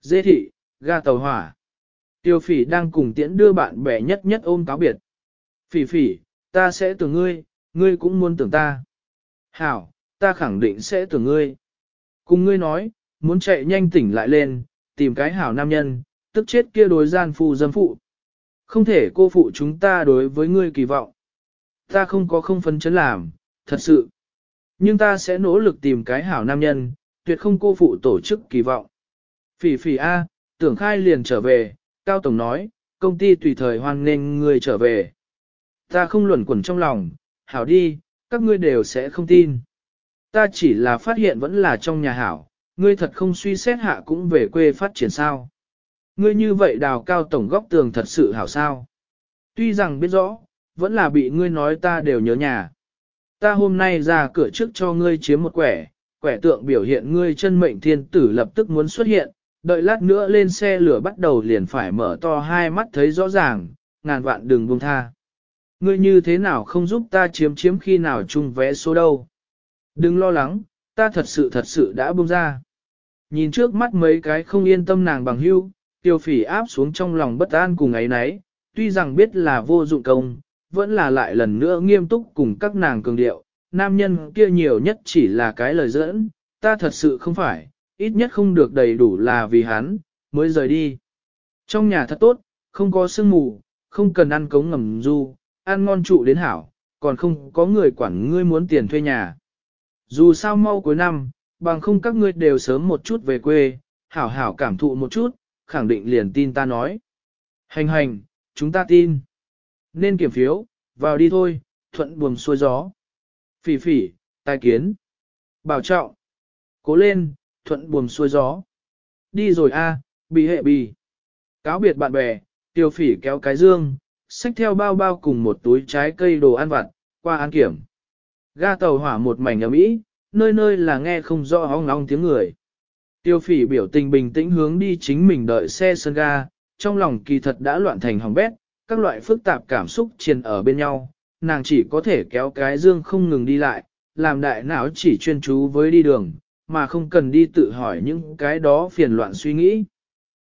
Dê thị, ga tàu hỏa. Tiêu phỉ đang cùng tiễn đưa bạn bè nhất nhất ôm cáo biệt. Phỉ phỉ, ta sẽ tưởng ngươi, ngươi cũng muốn tưởng ta. Hảo, ta khẳng định sẽ tưởng ngươi. Cùng ngươi nói, muốn chạy nhanh tỉnh lại lên, tìm cái hảo nam nhân, tức chết kia đối gian phu dâm phụ. Không thể cô phụ chúng ta đối với ngươi kỳ vọng. Ta không có không phấn chấn làm, thật sự. Nhưng ta sẽ nỗ lực tìm cái hảo nam nhân, tuyệt không cô phụ tổ chức kỳ vọng. Phỉ phỉ A, tưởng khai liền trở về, Cao Tổng nói, công ty tùy thời hoan nghênh ngươi trở về. Ta không luẩn quẩn trong lòng, hảo đi, các ngươi đều sẽ không tin. Ta chỉ là phát hiện vẫn là trong nhà hảo, ngươi thật không suy xét hạ cũng về quê phát triển sao. Ngươi như vậy đào cao tổng góc tường thật sự hảo sao. Tuy rằng biết rõ, vẫn là bị ngươi nói ta đều nhớ nhà. Ta hôm nay ra cửa trước cho ngươi chiếm một quẻ, quẻ tượng biểu hiện ngươi chân mệnh thiên tử lập tức muốn xuất hiện, đợi lát nữa lên xe lửa bắt đầu liền phải mở to hai mắt thấy rõ ràng, ngàn vạn đừng buông tha. Ngươi như thế nào không giúp ta chiếm chiếm khi nào chung vé số đâu. Đừng lo lắng, ta thật sự thật sự đã buông ra. Nhìn trước mắt mấy cái không yên tâm nàng bằng hưu, tiêu phỉ áp xuống trong lòng bất an cùng ấy nấy, tuy rằng biết là vô dụng công, vẫn là lại lần nữa nghiêm túc cùng các nàng cường điệu, nam nhân kia nhiều nhất chỉ là cái lời dẫn, ta thật sự không phải, ít nhất không được đầy đủ là vì hắn, mới rời đi. Trong nhà thật tốt, không có sương mù, không cần ăn cống ngầm du, ăn ngon trụ đến hảo, còn không có người quản ngươi muốn tiền thuê nhà. Dù sao mau cuối năm, bằng không các ngươi đều sớm một chút về quê, hảo hảo cảm thụ một chút, khẳng định liền tin ta nói. Hành hành, chúng ta tin. Nên kiểm phiếu, vào đi thôi, thuận buồm xuôi gió. Phỉ phỉ, tai kiến. Bảo trọng. Cố lên, thuận buồm xuôi gió. Đi rồi a, bị hệ bì. Cáo biệt bạn bè, tiêu phỉ kéo cái dương, xách theo bao bao cùng một túi trái cây đồ ăn vặt, qua an kiểm. Ga tàu hỏa một mảnh ấm ý, nơi nơi là nghe không rõ ong ong tiếng người. Tiêu phỉ biểu tình bình tĩnh hướng đi chính mình đợi xe sân ga, trong lòng kỳ thật đã loạn thành hỏng bét, các loại phức tạp cảm xúc triền ở bên nhau, nàng chỉ có thể kéo cái dương không ngừng đi lại, làm đại não chỉ chuyên chú với đi đường, mà không cần đi tự hỏi những cái đó phiền loạn suy nghĩ.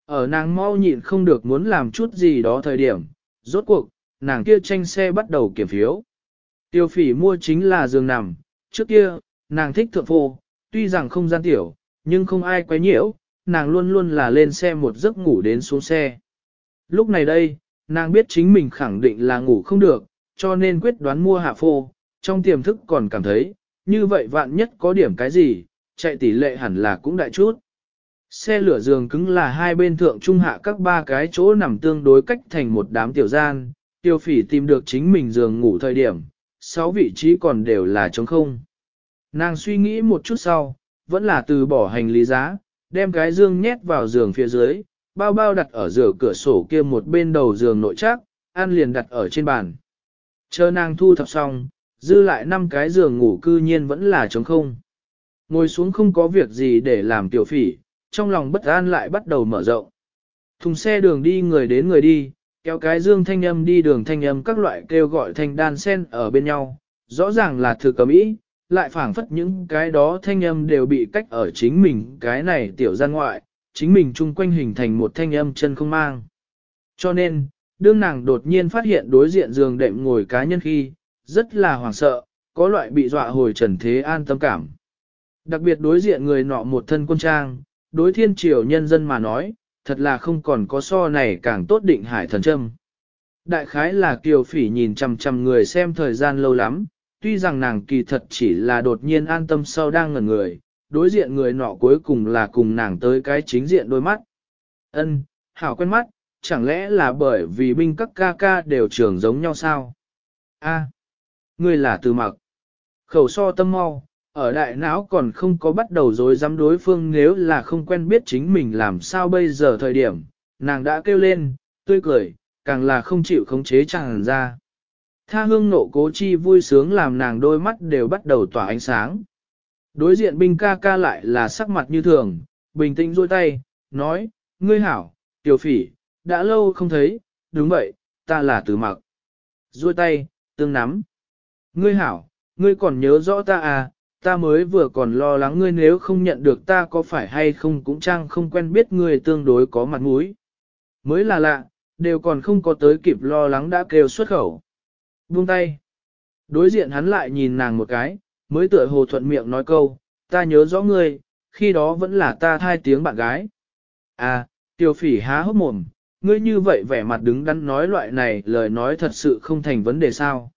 Ở nàng mau nhịn không được muốn làm chút gì đó thời điểm, rốt cuộc, nàng kia tranh xe bắt đầu kiểm phiếu. Tiêu phỉ mua chính là giường nằm, trước kia, nàng thích thượng phô, tuy rằng không gian tiểu, nhưng không ai quấy nhiễu, nàng luôn luôn là lên xe một giấc ngủ đến xuống xe. Lúc này đây, nàng biết chính mình khẳng định là ngủ không được, cho nên quyết đoán mua hạ phô, trong tiềm thức còn cảm thấy, như vậy vạn nhất có điểm cái gì, chạy tỷ lệ hẳn là cũng đại chút. Xe lửa giường cứng là hai bên thượng trung hạ các ba cái chỗ nằm tương đối cách thành một đám tiểu gian, tiêu phỉ tìm được chính mình giường ngủ thời điểm, sáu vị trí còn đều là trống không. Nàng suy nghĩ một chút sau, vẫn là từ bỏ hành lý giá, đem cái dương nhét vào giường phía dưới, bao bao đặt ở giữa cửa sổ kia một bên đầu giường nội chắc, an liền đặt ở trên bàn. Chờ nàng thu thập xong, dư lại năm cái giường ngủ cư nhiên vẫn là trống không. Ngồi xuống không có việc gì để làm tiểu phỉ, trong lòng bất an lại bắt đầu mở rộng. Thùng xe đường đi người đến người đi, kéo cái dương thanh âm đi đường thanh âm các loại kêu gọi thanh đan sen ở bên nhau, rõ ràng là thừa cầm ý, lại phảng phất những cái đó thanh âm đều bị cách ở chính mình cái này tiểu gian ngoại, chính mình chung quanh hình thành một thanh âm chân không mang. Cho nên, đương nàng đột nhiên phát hiện đối diện giường đệm ngồi cá nhân khi, rất là hoảng sợ, có loại bị dọa hồi trần thế an tâm cảm. Đặc biệt đối diện người nọ một thân quân trang, đối thiên triều nhân dân mà nói, thật là không còn có so này càng tốt định hải thần châm. Đại khái là kiều phỉ nhìn chằm chằm người xem thời gian lâu lắm, tuy rằng nàng kỳ thật chỉ là đột nhiên an tâm sau đang ngẩn người, đối diện người nọ cuối cùng là cùng nàng tới cái chính diện đôi mắt. Ân, hảo quen mắt, chẳng lẽ là bởi vì binh các ca ca đều trưởng giống nhau sao? A, à, ngươi là từ mặc. Khẩu so tâm mau, ở đại não còn không có bắt đầu dối dám đối phương nếu là không quen biết chính mình làm sao bây giờ thời điểm, nàng đã kêu lên, tươi cười, càng là không chịu khống chế chẳng ra. Tha hương nộ cố chi vui sướng làm nàng đôi mắt đều bắt đầu tỏa ánh sáng. Đối diện binh ca ca lại là sắc mặt như thường, bình tĩnh duỗi tay, nói, ngươi hảo, tiểu phỉ, đã lâu không thấy, đúng vậy, ta là tử mặc. Duỗi tay, tương nắm. Ngươi hảo, ngươi còn nhớ rõ ta à, Ta mới vừa còn lo lắng ngươi nếu không nhận được ta có phải hay không cũng chăng không quen biết ngươi tương đối có mặt mũi. Mới là lạ, đều còn không có tới kịp lo lắng đã kêu xuất khẩu. Buông tay. Đối diện hắn lại nhìn nàng một cái, mới tựa hồ thuận miệng nói câu, ta nhớ rõ ngươi, khi đó vẫn là ta thai tiếng bạn gái. À, tiểu phỉ há hốc mồm, ngươi như vậy vẻ mặt đứng đắn nói loại này lời nói thật sự không thành vấn đề sao.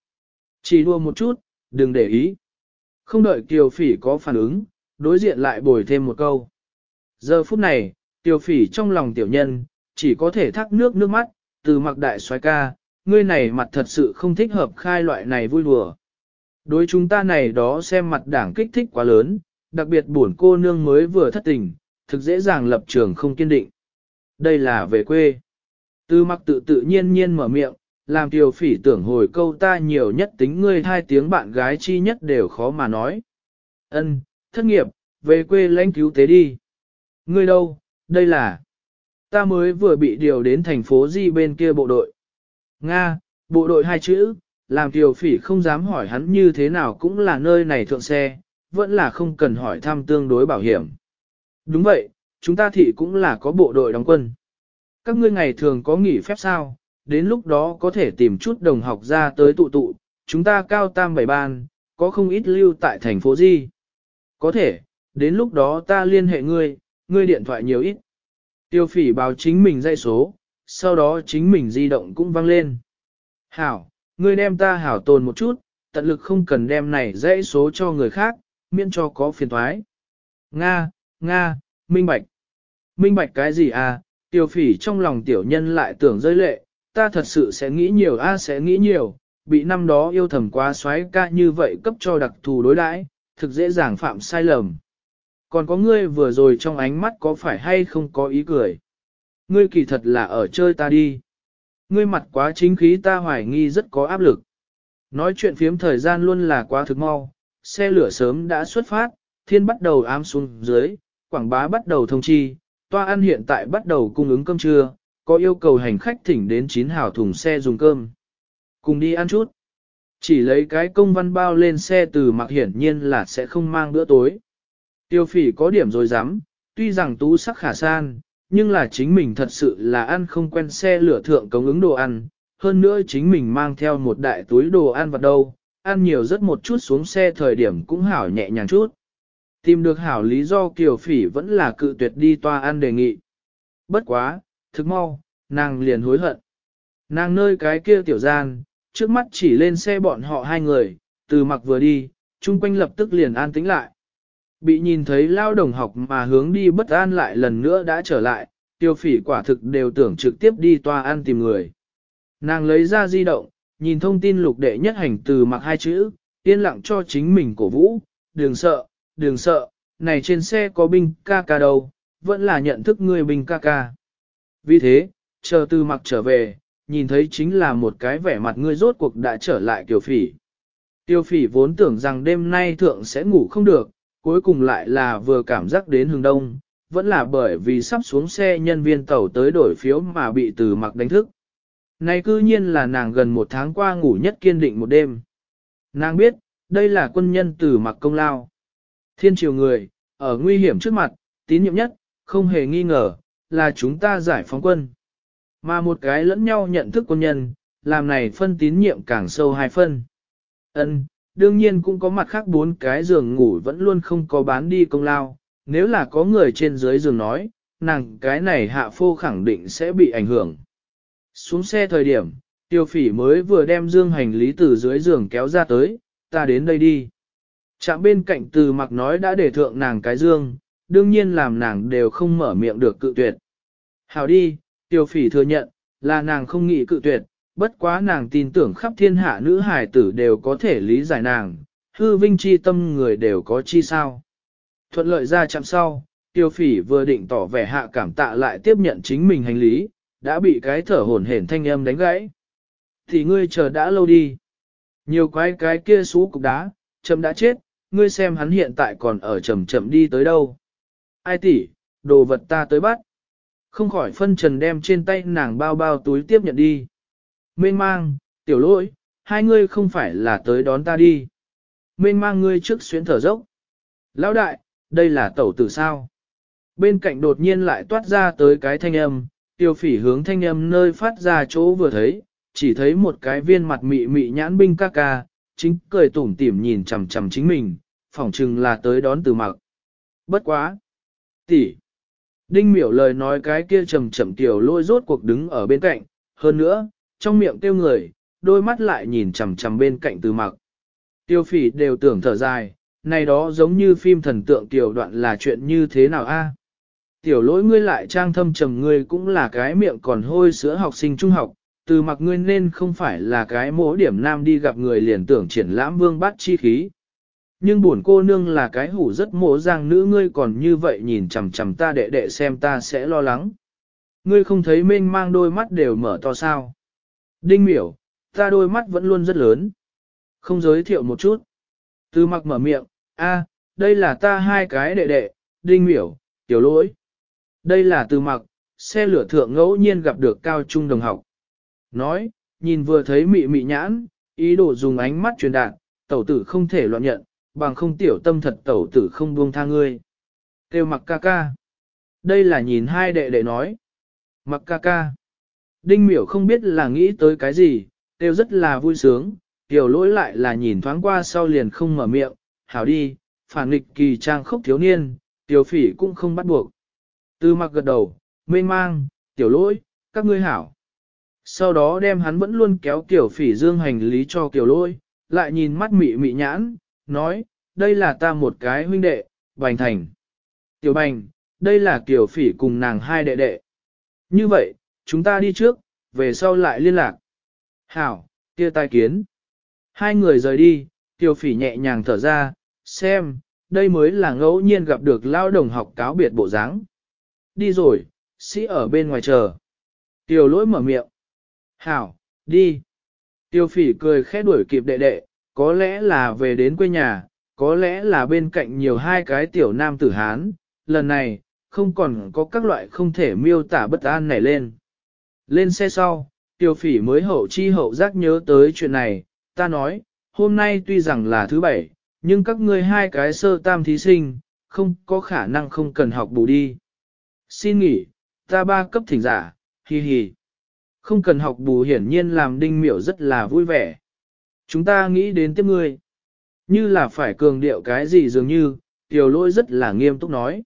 Chỉ đua một chút, đừng để ý. Không đợi Kiều Phỉ có phản ứng, đối diện lại bồi thêm một câu. Giờ phút này, Kiều Phỉ trong lòng tiểu nhân, chỉ có thể thác nước nước mắt, từ mặc đại xoái ca, ngươi này mặt thật sự không thích hợp khai loại này vui đùa. Đối chúng ta này đó xem mặt đảng kích thích quá lớn, đặc biệt buồn cô nương mới vừa thất tình, thực dễ dàng lập trường không kiên định. Đây là về quê. Tư mặc tự tự nhiên nhiên mở miệng, làm tiểu phỉ tưởng hồi câu ta nhiều nhất tính ngươi hai tiếng bạn gái chi nhất đều khó mà nói. Ân, thất nghiệp, về quê lãnh cứu tế đi. Ngươi đâu, đây là... Ta mới vừa bị điều đến thành phố Di bên kia bộ đội. Nga, bộ đội hai chữ, làm tiểu phỉ không dám hỏi hắn như thế nào cũng là nơi này thượng xe, vẫn là không cần hỏi thăm tương đối bảo hiểm. Đúng vậy, chúng ta thị cũng là có bộ đội đóng quân. Các ngươi ngày thường có nghỉ phép sao, đến lúc đó có thể tìm chút đồng học ra tới tụ tụ, chúng ta cao tam bảy ban, có không ít lưu tại thành phố gì. Có thể, đến lúc đó ta liên hệ ngươi, ngươi điện thoại nhiều ít. Tiêu phỉ báo chính mình dây số, sau đó chính mình di động cũng vang lên. Hảo, ngươi đem ta hảo tồn một chút, tận lực không cần đem này dãy số cho người khác, miễn cho có phiền thoái. Nga, Nga, minh bạch. Minh bạch cái gì à, tiêu phỉ trong lòng tiểu nhân lại tưởng rơi lệ, ta thật sự sẽ nghĩ nhiều a sẽ nghĩ nhiều, bị năm đó yêu thầm quá xoáy ca như vậy cấp cho đặc thù đối đãi, thực dễ dàng phạm sai lầm. Còn có ngươi vừa rồi trong ánh mắt có phải hay không có ý cười? Ngươi kỳ thật là ở chơi ta đi. Ngươi mặt quá chính khí ta hoài nghi rất có áp lực. Nói chuyện phiếm thời gian luôn là quá thực mau, xe lửa sớm đã xuất phát, thiên bắt đầu ám xuống dưới, quảng bá bắt đầu thông chi, toa ăn hiện tại bắt đầu cung ứng cơm trưa, có yêu cầu hành khách thỉnh đến chín hào thùng xe dùng cơm. Cùng đi ăn chút. Chỉ lấy cái công văn bao lên xe từ mặc hiển nhiên là sẽ không mang bữa tối. Tiêu phỉ có điểm rồi dám, tuy rằng tú sắc khả san, nhưng là chính mình thật sự là ăn không quen xe lửa thượng cống ứng đồ ăn, hơn nữa chính mình mang theo một đại túi đồ ăn vào đâu, ăn nhiều rất một chút xuống xe thời điểm cũng hảo nhẹ nhàng chút. Tìm được hảo lý do kiều phỉ vẫn là cự tuyệt đi toa ăn đề nghị. Bất quá, thực mau, nàng liền hối hận. Nàng nơi cái kia tiểu gian, trước mắt chỉ lên xe bọn họ hai người, từ mặc vừa đi, chung quanh lập tức liền an tĩnh lại. Bị nhìn thấy lao đồng học mà hướng đi bất an lại lần nữa đã trở lại, tiêu phỉ quả thực đều tưởng trực tiếp đi toa ăn tìm người. Nàng lấy ra di động, nhìn thông tin lục đệ nhất hành từ mặc hai chữ, yên lặng cho chính mình cổ vũ, đừng sợ, đừng sợ, này trên xe có binh ca ca đâu, vẫn là nhận thức người binh ca ca. Vì thế, chờ từ mặc trở về, nhìn thấy chính là một cái vẻ mặt ngươi rốt cuộc đã trở lại Kiều phỉ. Tiêu phỉ vốn tưởng rằng đêm nay thượng sẽ ngủ không được, cuối cùng lại là vừa cảm giác đến hướng đông, vẫn là bởi vì sắp xuống xe nhân viên tàu tới đổi phiếu mà bị từ mặc đánh thức. Này cư nhiên là nàng gần một tháng qua ngủ nhất kiên định một đêm. Nàng biết, đây là quân nhân từ mặc công lao. Thiên triều người, ở nguy hiểm trước mặt, tín nhiệm nhất, không hề nghi ngờ, là chúng ta giải phóng quân. Mà một cái lẫn nhau nhận thức quân nhân, làm này phân tín nhiệm càng sâu hai phân. Ân, đương nhiên cũng có mặt khác bốn cái giường ngủ vẫn luôn không có bán đi công lao, nếu là có người trên dưới giường nói, nàng cái này hạ phô khẳng định sẽ bị ảnh hưởng. Xuống xe thời điểm, tiêu phỉ mới vừa đem dương hành lý từ dưới giường kéo ra tới, ta đến đây đi. Chạm bên cạnh từ mặc nói đã để thượng nàng cái dương, đương nhiên làm nàng đều không mở miệng được cự tuyệt. Hảo đi, tiêu phỉ thừa nhận, là nàng không nghĩ cự tuyệt, bất quá nàng tin tưởng khắp thiên hạ nữ hài tử đều có thể lý giải nàng, hư vinh chi tâm người đều có chi sao. Thuận lợi ra chạm sau, tiêu phỉ vừa định tỏ vẻ hạ cảm tạ lại tiếp nhận chính mình hành lý, đã bị cái thở hổn hển thanh âm đánh gãy. Thì ngươi chờ đã lâu đi. Nhiều quái cái kia xú cục đá, chậm đã chết, ngươi xem hắn hiện tại còn ở chậm chậm đi tới đâu. Ai tỷ, đồ vật ta tới bắt. Không khỏi phân trần đem trên tay nàng bao bao túi tiếp nhận đi. Mênh mang, tiểu lỗi, hai ngươi không phải là tới đón ta đi. Mênh mang ngươi trước xuyến thở dốc. Lão đại, đây là tẩu tử sao? Bên cạnh đột nhiên lại toát ra tới cái thanh âm, tiêu phỉ hướng thanh âm nơi phát ra chỗ vừa thấy, chỉ thấy một cái viên mặt mị mị nhãn binh ca ca, chính cười tủm tỉm nhìn chằm chằm chính mình, phỏng chừng là tới đón từ mặc. Bất quá! Tỷ! Đinh miểu lời nói cái kia trầm trầm tiểu lôi rốt cuộc đứng ở bên cạnh, hơn nữa, trong miệng tiêu người, đôi mắt lại nhìn chằm chằm bên cạnh từ mặc. Tiêu phỉ đều tưởng thở dài, này đó giống như phim thần tượng tiểu đoạn là chuyện như thế nào a? Tiểu lỗi ngươi lại trang thâm trầm ngươi cũng là cái miệng còn hôi sữa học sinh trung học, từ mặc ngươi nên không phải là cái mỗ điểm nam đi gặp người liền tưởng triển lãm vương bát chi khí. Nhưng buồn cô nương là cái hủ rất mộ giang nữ ngươi còn như vậy nhìn chằm chằm ta đệ đệ xem ta sẽ lo lắng. Ngươi không thấy mênh mang đôi mắt đều mở to sao. Đinh miểu, ta đôi mắt vẫn luôn rất lớn. Không giới thiệu một chút. Từ mặc mở miệng, a, đây là ta hai cái đệ đệ, đinh miểu, tiểu lỗi. Đây là từ mặc, xe lửa thượng ngẫu nhiên gặp được cao trung đồng học. Nói, nhìn vừa thấy mị mị nhãn, ý đồ dùng ánh mắt truyền đạt, tẩu tử không thể loạn nhận, bằng không tiểu tâm thật tẩu tử không buông tha ngươi. Kêu mặc ca ca. Đây là nhìn hai đệ đệ nói. Mặc ca ca. Đinh miểu không biết là nghĩ tới cái gì, kêu rất là vui sướng, tiểu lỗi lại là nhìn thoáng qua sau liền không mở miệng, hảo đi, phản nghịch kỳ trang khốc thiếu niên, tiểu phỉ cũng không bắt buộc. tư mặc gật đầu, mê mang, tiểu lỗi, các ngươi hảo. Sau đó đem hắn vẫn luôn kéo tiểu phỉ dương hành lý cho tiểu lỗi, lại nhìn mắt mị mị nhãn, nói, đây là ta một cái huynh đệ, Bành Thành. Tiểu Bành, đây là Kiều phỉ cùng nàng hai đệ đệ. Như vậy, chúng ta đi trước, về sau lại liên lạc. Hảo, kia tai kiến. Hai người rời đi, Kiều phỉ nhẹ nhàng thở ra, xem, đây mới là ngẫu nhiên gặp được lao đồng học cáo biệt bộ dáng. Đi rồi, sĩ ở bên ngoài chờ. Tiểu lỗi mở miệng. Hảo, đi. Tiêu phỉ cười khẽ đuổi kịp đệ đệ, có lẽ là về đến quê nhà, có lẽ là bên cạnh nhiều hai cái tiểu nam tử Hán, lần này, không còn có các loại không thể miêu tả bất an nảy lên. Lên xe sau, tiêu phỉ mới hậu chi hậu giác nhớ tới chuyện này, ta nói, hôm nay tuy rằng là thứ bảy, nhưng các ngươi hai cái sơ tam thí sinh, không có khả năng không cần học bù đi. Xin nghỉ, ta ba cấp thỉnh giả, hi hi. Không cần học bù hiển nhiên làm đinh miểu rất là vui vẻ. Chúng ta nghĩ đến tiếp ngươi. Như là phải cường điệu cái gì dường như, tiểu lỗi rất là nghiêm túc nói.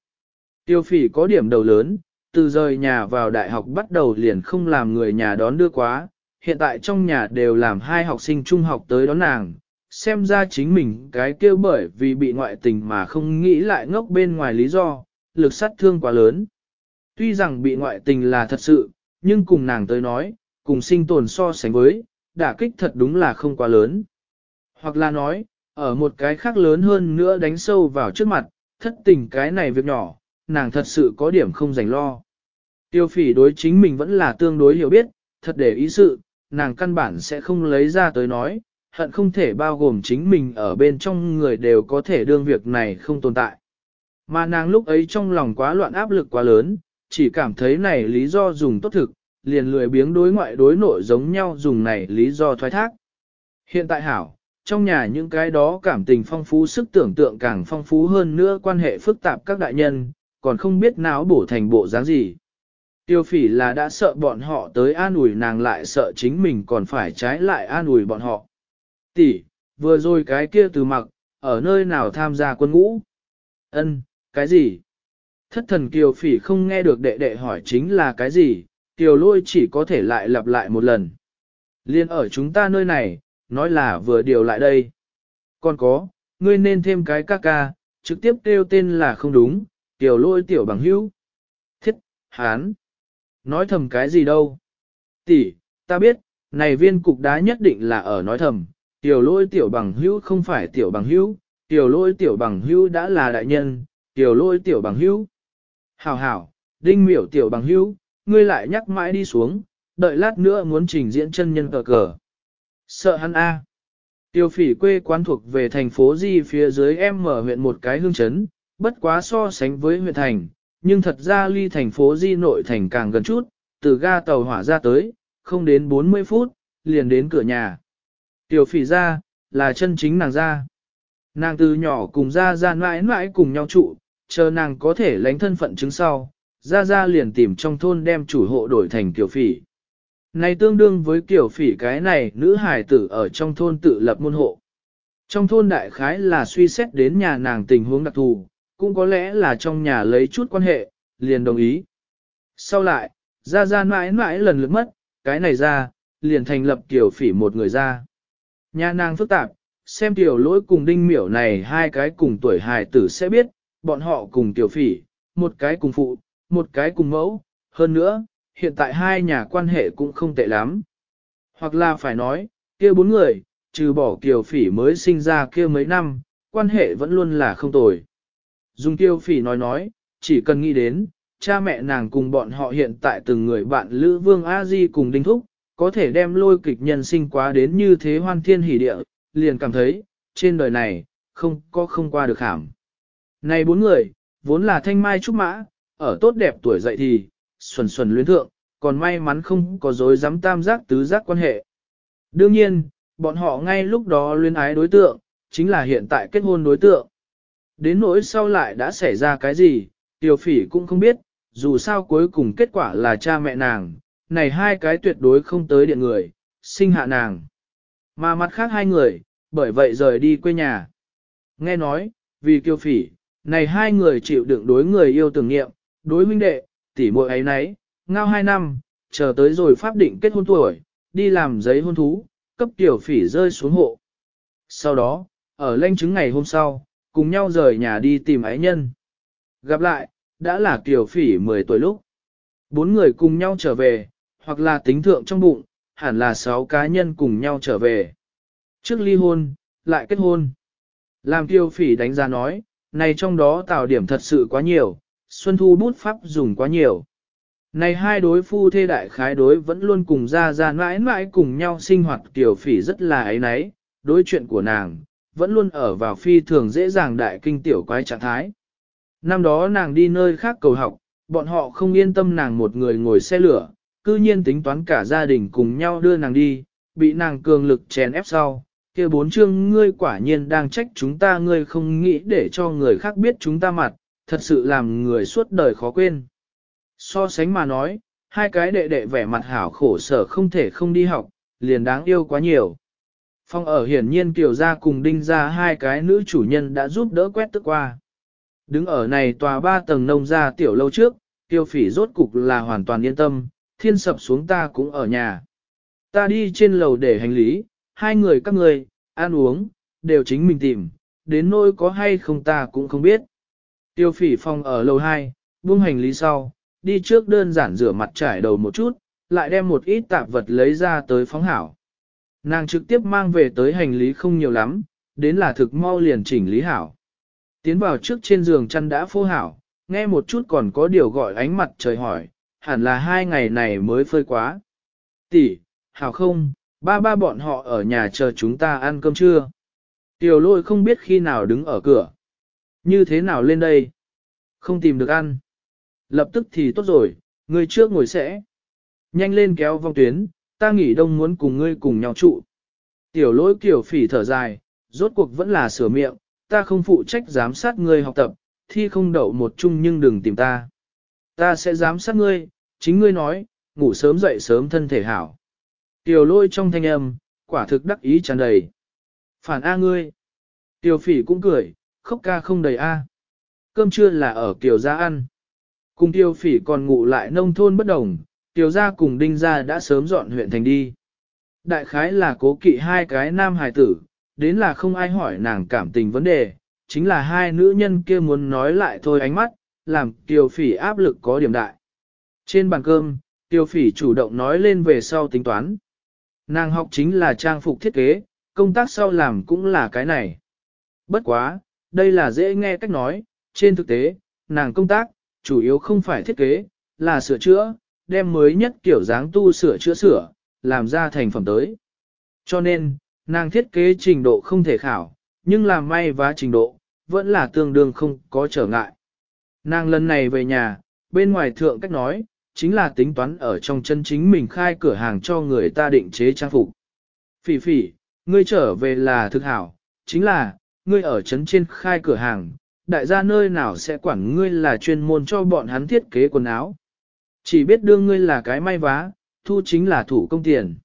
Tiêu phỉ có điểm đầu lớn, từ rời nhà vào đại học bắt đầu liền không làm người nhà đón đưa quá, hiện tại trong nhà đều làm hai học sinh trung học tới đón nàng, xem ra chính mình cái kêu bởi vì bị ngoại tình mà không nghĩ lại ngốc bên ngoài lý do, lực sát thương quá lớn. Tuy rằng bị ngoại tình là thật sự, nhưng cùng nàng tới nói, cùng sinh tồn so sánh với, đả kích thật đúng là không quá lớn. Hoặc là nói, ở một cái khác lớn hơn nữa đánh sâu vào trước mặt, thất tình cái này việc nhỏ, nàng thật sự có điểm không dành lo. Tiêu phỉ đối chính mình vẫn là tương đối hiểu biết, thật để ý sự, nàng căn bản sẽ không lấy ra tới nói, hận không thể bao gồm chính mình ở bên trong người đều có thể đương việc này không tồn tại. Mà nàng lúc ấy trong lòng quá loạn áp lực quá lớn, chỉ cảm thấy này lý do dùng tốt thực, liền lười biếng đối ngoại đối nội giống nhau dùng này lý do thoái thác. Hiện tại hảo, trong nhà những cái đó cảm tình phong phú sức tưởng tượng càng phong phú hơn nữa quan hệ phức tạp các đại nhân, còn không biết náo bổ thành bộ dáng gì. Tiêu phỉ là đã sợ bọn họ tới an ủi nàng lại sợ chính mình còn phải trái lại an ủi bọn họ. Tỷ, vừa rồi cái kia từ mặc, ở nơi nào tham gia quân ngũ? Ân, cái gì? Thất thần kiều phỉ không nghe được đệ đệ hỏi chính là cái gì, kiều lôi chỉ có thể lại lặp lại một lần. Liên ở chúng ta nơi này, nói là vừa điều lại đây. Còn có, ngươi nên thêm cái ca ca, trực tiếp kêu tên là không đúng, tiểu lôi tiểu bằng hữu. Thiết, hán. Nói thầm cái gì đâu. Tỷ, ta biết, này viên cục đá nhất định là ở nói thầm, tiểu lôi tiểu bằng hữu không phải tiểu bằng hữu, tiểu lôi tiểu bằng hữu đã là đại nhân, tiểu lôi tiểu bằng hữu. Hảo hảo, đinh miểu tiểu bằng hữu, ngươi lại nhắc mãi đi xuống, đợi lát nữa muốn trình diễn chân nhân cờ cờ. Sợ hắn A. Tiêu phỉ quê quán thuộc về thành phố Di phía dưới em mở huyện một cái hương chấn, bất quá so sánh với huyện thành, nhưng thật ra ly thành phố Di nội thành càng gần chút, từ ga tàu hỏa ra tới, không đến 40 phút, liền đến cửa nhà. Tiêu phỉ ra, là chân chính nàng ra. Nàng từ nhỏ cùng ra ra mãi mãi cùng nhau trụ, chờ nàng có thể lánh thân phận chứng sau, ra ra liền tìm trong thôn đem chủ hộ đổi thành tiểu phỉ. Này tương đương với kiểu phỉ cái này nữ hài tử ở trong thôn tự lập môn hộ. Trong thôn đại khái là suy xét đến nhà nàng tình huống đặc thù, cũng có lẽ là trong nhà lấy chút quan hệ, liền đồng ý. Sau lại, ra ra mãi mãi lần lượt mất, cái này ra, liền thành lập kiểu phỉ một người ra. Nhà nàng phức tạp, xem tiểu lỗi cùng đinh miểu này hai cái cùng tuổi hài tử sẽ biết, bọn họ cùng tiểu phỉ, một cái cùng phụ, một cái cùng mẫu, hơn nữa, hiện tại hai nhà quan hệ cũng không tệ lắm. Hoặc là phải nói, kia bốn người, trừ bỏ kiều phỉ mới sinh ra kia mấy năm, quan hệ vẫn luôn là không tồi. Dung kiều phỉ nói nói, chỉ cần nghĩ đến, cha mẹ nàng cùng bọn họ hiện tại từng người bạn Lữ Vương A Di cùng Đinh Thúc, có thể đem lôi kịch nhân sinh quá đến như thế hoan thiên hỷ địa, liền cảm thấy, trên đời này, không có không qua được hàm. Này bốn người, vốn là thanh mai trúc mã, ở tốt đẹp tuổi dậy thì, xuẩn xuẩn luyến thượng, còn may mắn không có dối dám tam giác tứ giác quan hệ. Đương nhiên, bọn họ ngay lúc đó luyến ái đối tượng, chính là hiện tại kết hôn đối tượng. Đến nỗi sau lại đã xảy ra cái gì, tiểu phỉ cũng không biết, dù sao cuối cùng kết quả là cha mẹ nàng, này hai cái tuyệt đối không tới điện người, sinh hạ nàng. Mà mặt khác hai người, bởi vậy rời đi quê nhà. Nghe nói, vì kiêu phỉ, này hai người chịu đựng đối người yêu tưởng nghiệm, đối huynh đệ, tỷ muội ấy nấy, ngao hai năm, chờ tới rồi pháp định kết hôn tuổi, đi làm giấy hôn thú, cấp tiểu phỉ rơi xuống hộ. Sau đó, ở lanh chứng ngày hôm sau, cùng nhau rời nhà đi tìm ái nhân. Gặp lại, đã là tiểu phỉ 10 tuổi lúc. Bốn người cùng nhau trở về, hoặc là tính thượng trong bụng, hẳn là sáu cá nhân cùng nhau trở về. Trước ly hôn, lại kết hôn. Làm tiêu phỉ đánh giá nói, này trong đó tạo điểm thật sự quá nhiều, Xuân Thu bút pháp dùng quá nhiều. Này hai đối phu thê đại khái đối vẫn luôn cùng ra ra mãi mãi cùng nhau sinh hoạt tiểu phỉ rất là ấy nấy, đối chuyện của nàng, vẫn luôn ở vào phi thường dễ dàng đại kinh tiểu quái trạng thái. Năm đó nàng đi nơi khác cầu học, bọn họ không yên tâm nàng một người ngồi xe lửa, cư nhiên tính toán cả gia đình cùng nhau đưa nàng đi, bị nàng cường lực chèn ép sau. kia bốn chương ngươi quả nhiên đang trách chúng ta ngươi không nghĩ để cho người khác biết chúng ta mặt, thật sự làm người suốt đời khó quên. So sánh mà nói, hai cái đệ đệ vẻ mặt hảo khổ sở không thể không đi học, liền đáng yêu quá nhiều. Phong ở hiển nhiên tiểu gia cùng đinh ra hai cái nữ chủ nhân đã giúp đỡ quét tức qua. Đứng ở này tòa ba tầng nông ra tiểu lâu trước, tiêu phỉ rốt cục là hoàn toàn yên tâm, thiên sập xuống ta cũng ở nhà. Ta đi trên lầu để hành lý, hai người các người, ăn uống, đều chính mình tìm, đến nỗi có hay không ta cũng không biết. Tiêu phỉ phong ở lầu 2, buông hành lý sau, đi trước đơn giản rửa mặt trải đầu một chút, lại đem một ít tạp vật lấy ra tới phóng hảo. Nàng trực tiếp mang về tới hành lý không nhiều lắm, đến là thực mau liền chỉnh lý hảo. Tiến vào trước trên giường chăn đã phô hảo, nghe một chút còn có điều gọi ánh mặt trời hỏi, hẳn là hai ngày này mới phơi quá. Tỷ, hảo không, ba ba bọn họ ở nhà chờ chúng ta ăn cơm trưa. Tiểu lôi không biết khi nào đứng ở cửa. Như thế nào lên đây? Không tìm được ăn. Lập tức thì tốt rồi, ngươi trước ngồi sẽ. Nhanh lên kéo vong tuyến, ta nghỉ đông muốn cùng ngươi cùng nhau trụ. Tiểu lỗi kiểu phỉ thở dài, rốt cuộc vẫn là sửa miệng, ta không phụ trách giám sát ngươi học tập, thi không đậu một chung nhưng đừng tìm ta. Ta sẽ giám sát ngươi, chính ngươi nói, ngủ sớm dậy sớm thân thể hảo. Tiểu lôi trong thanh âm, quả thực đắc ý tràn đầy. Phản A ngươi. Tiểu phỉ cũng cười, khóc ca không đầy A. Cơm trưa là ở Kiều gia ăn. Cùng tiêu phỉ còn ngủ lại nông thôn bất đồng, kiều gia cùng đinh gia đã sớm dọn huyện thành đi. Đại khái là cố kỵ hai cái nam hài tử, đến là không ai hỏi nàng cảm tình vấn đề, chính là hai nữ nhân kia muốn nói lại thôi ánh mắt, làm Tiêu phỉ áp lực có điểm đại. Trên bàn cơm, Tiêu phỉ chủ động nói lên về sau tính toán. Nàng học chính là trang phục thiết kế, công tác sau làm cũng là cái này. Bất quá, đây là dễ nghe cách nói, trên thực tế, nàng công tác, chủ yếu không phải thiết kế, là sửa chữa, đem mới nhất kiểu dáng tu sửa chữa sửa, làm ra thành phẩm tới. Cho nên, nàng thiết kế trình độ không thể khảo, nhưng làm may và trình độ, vẫn là tương đương không có trở ngại. Nàng lần này về nhà, bên ngoài thượng cách nói, chính là tính toán ở trong chân chính mình khai cửa hàng cho người ta định chế trang phục. Phỉ phỉ, ngươi trở về là thực hảo, chính là, ngươi ở trấn trên khai cửa hàng, đại gia nơi nào sẽ quản ngươi là chuyên môn cho bọn hắn thiết kế quần áo. Chỉ biết đưa ngươi là cái may vá, thu chính là thủ công tiền.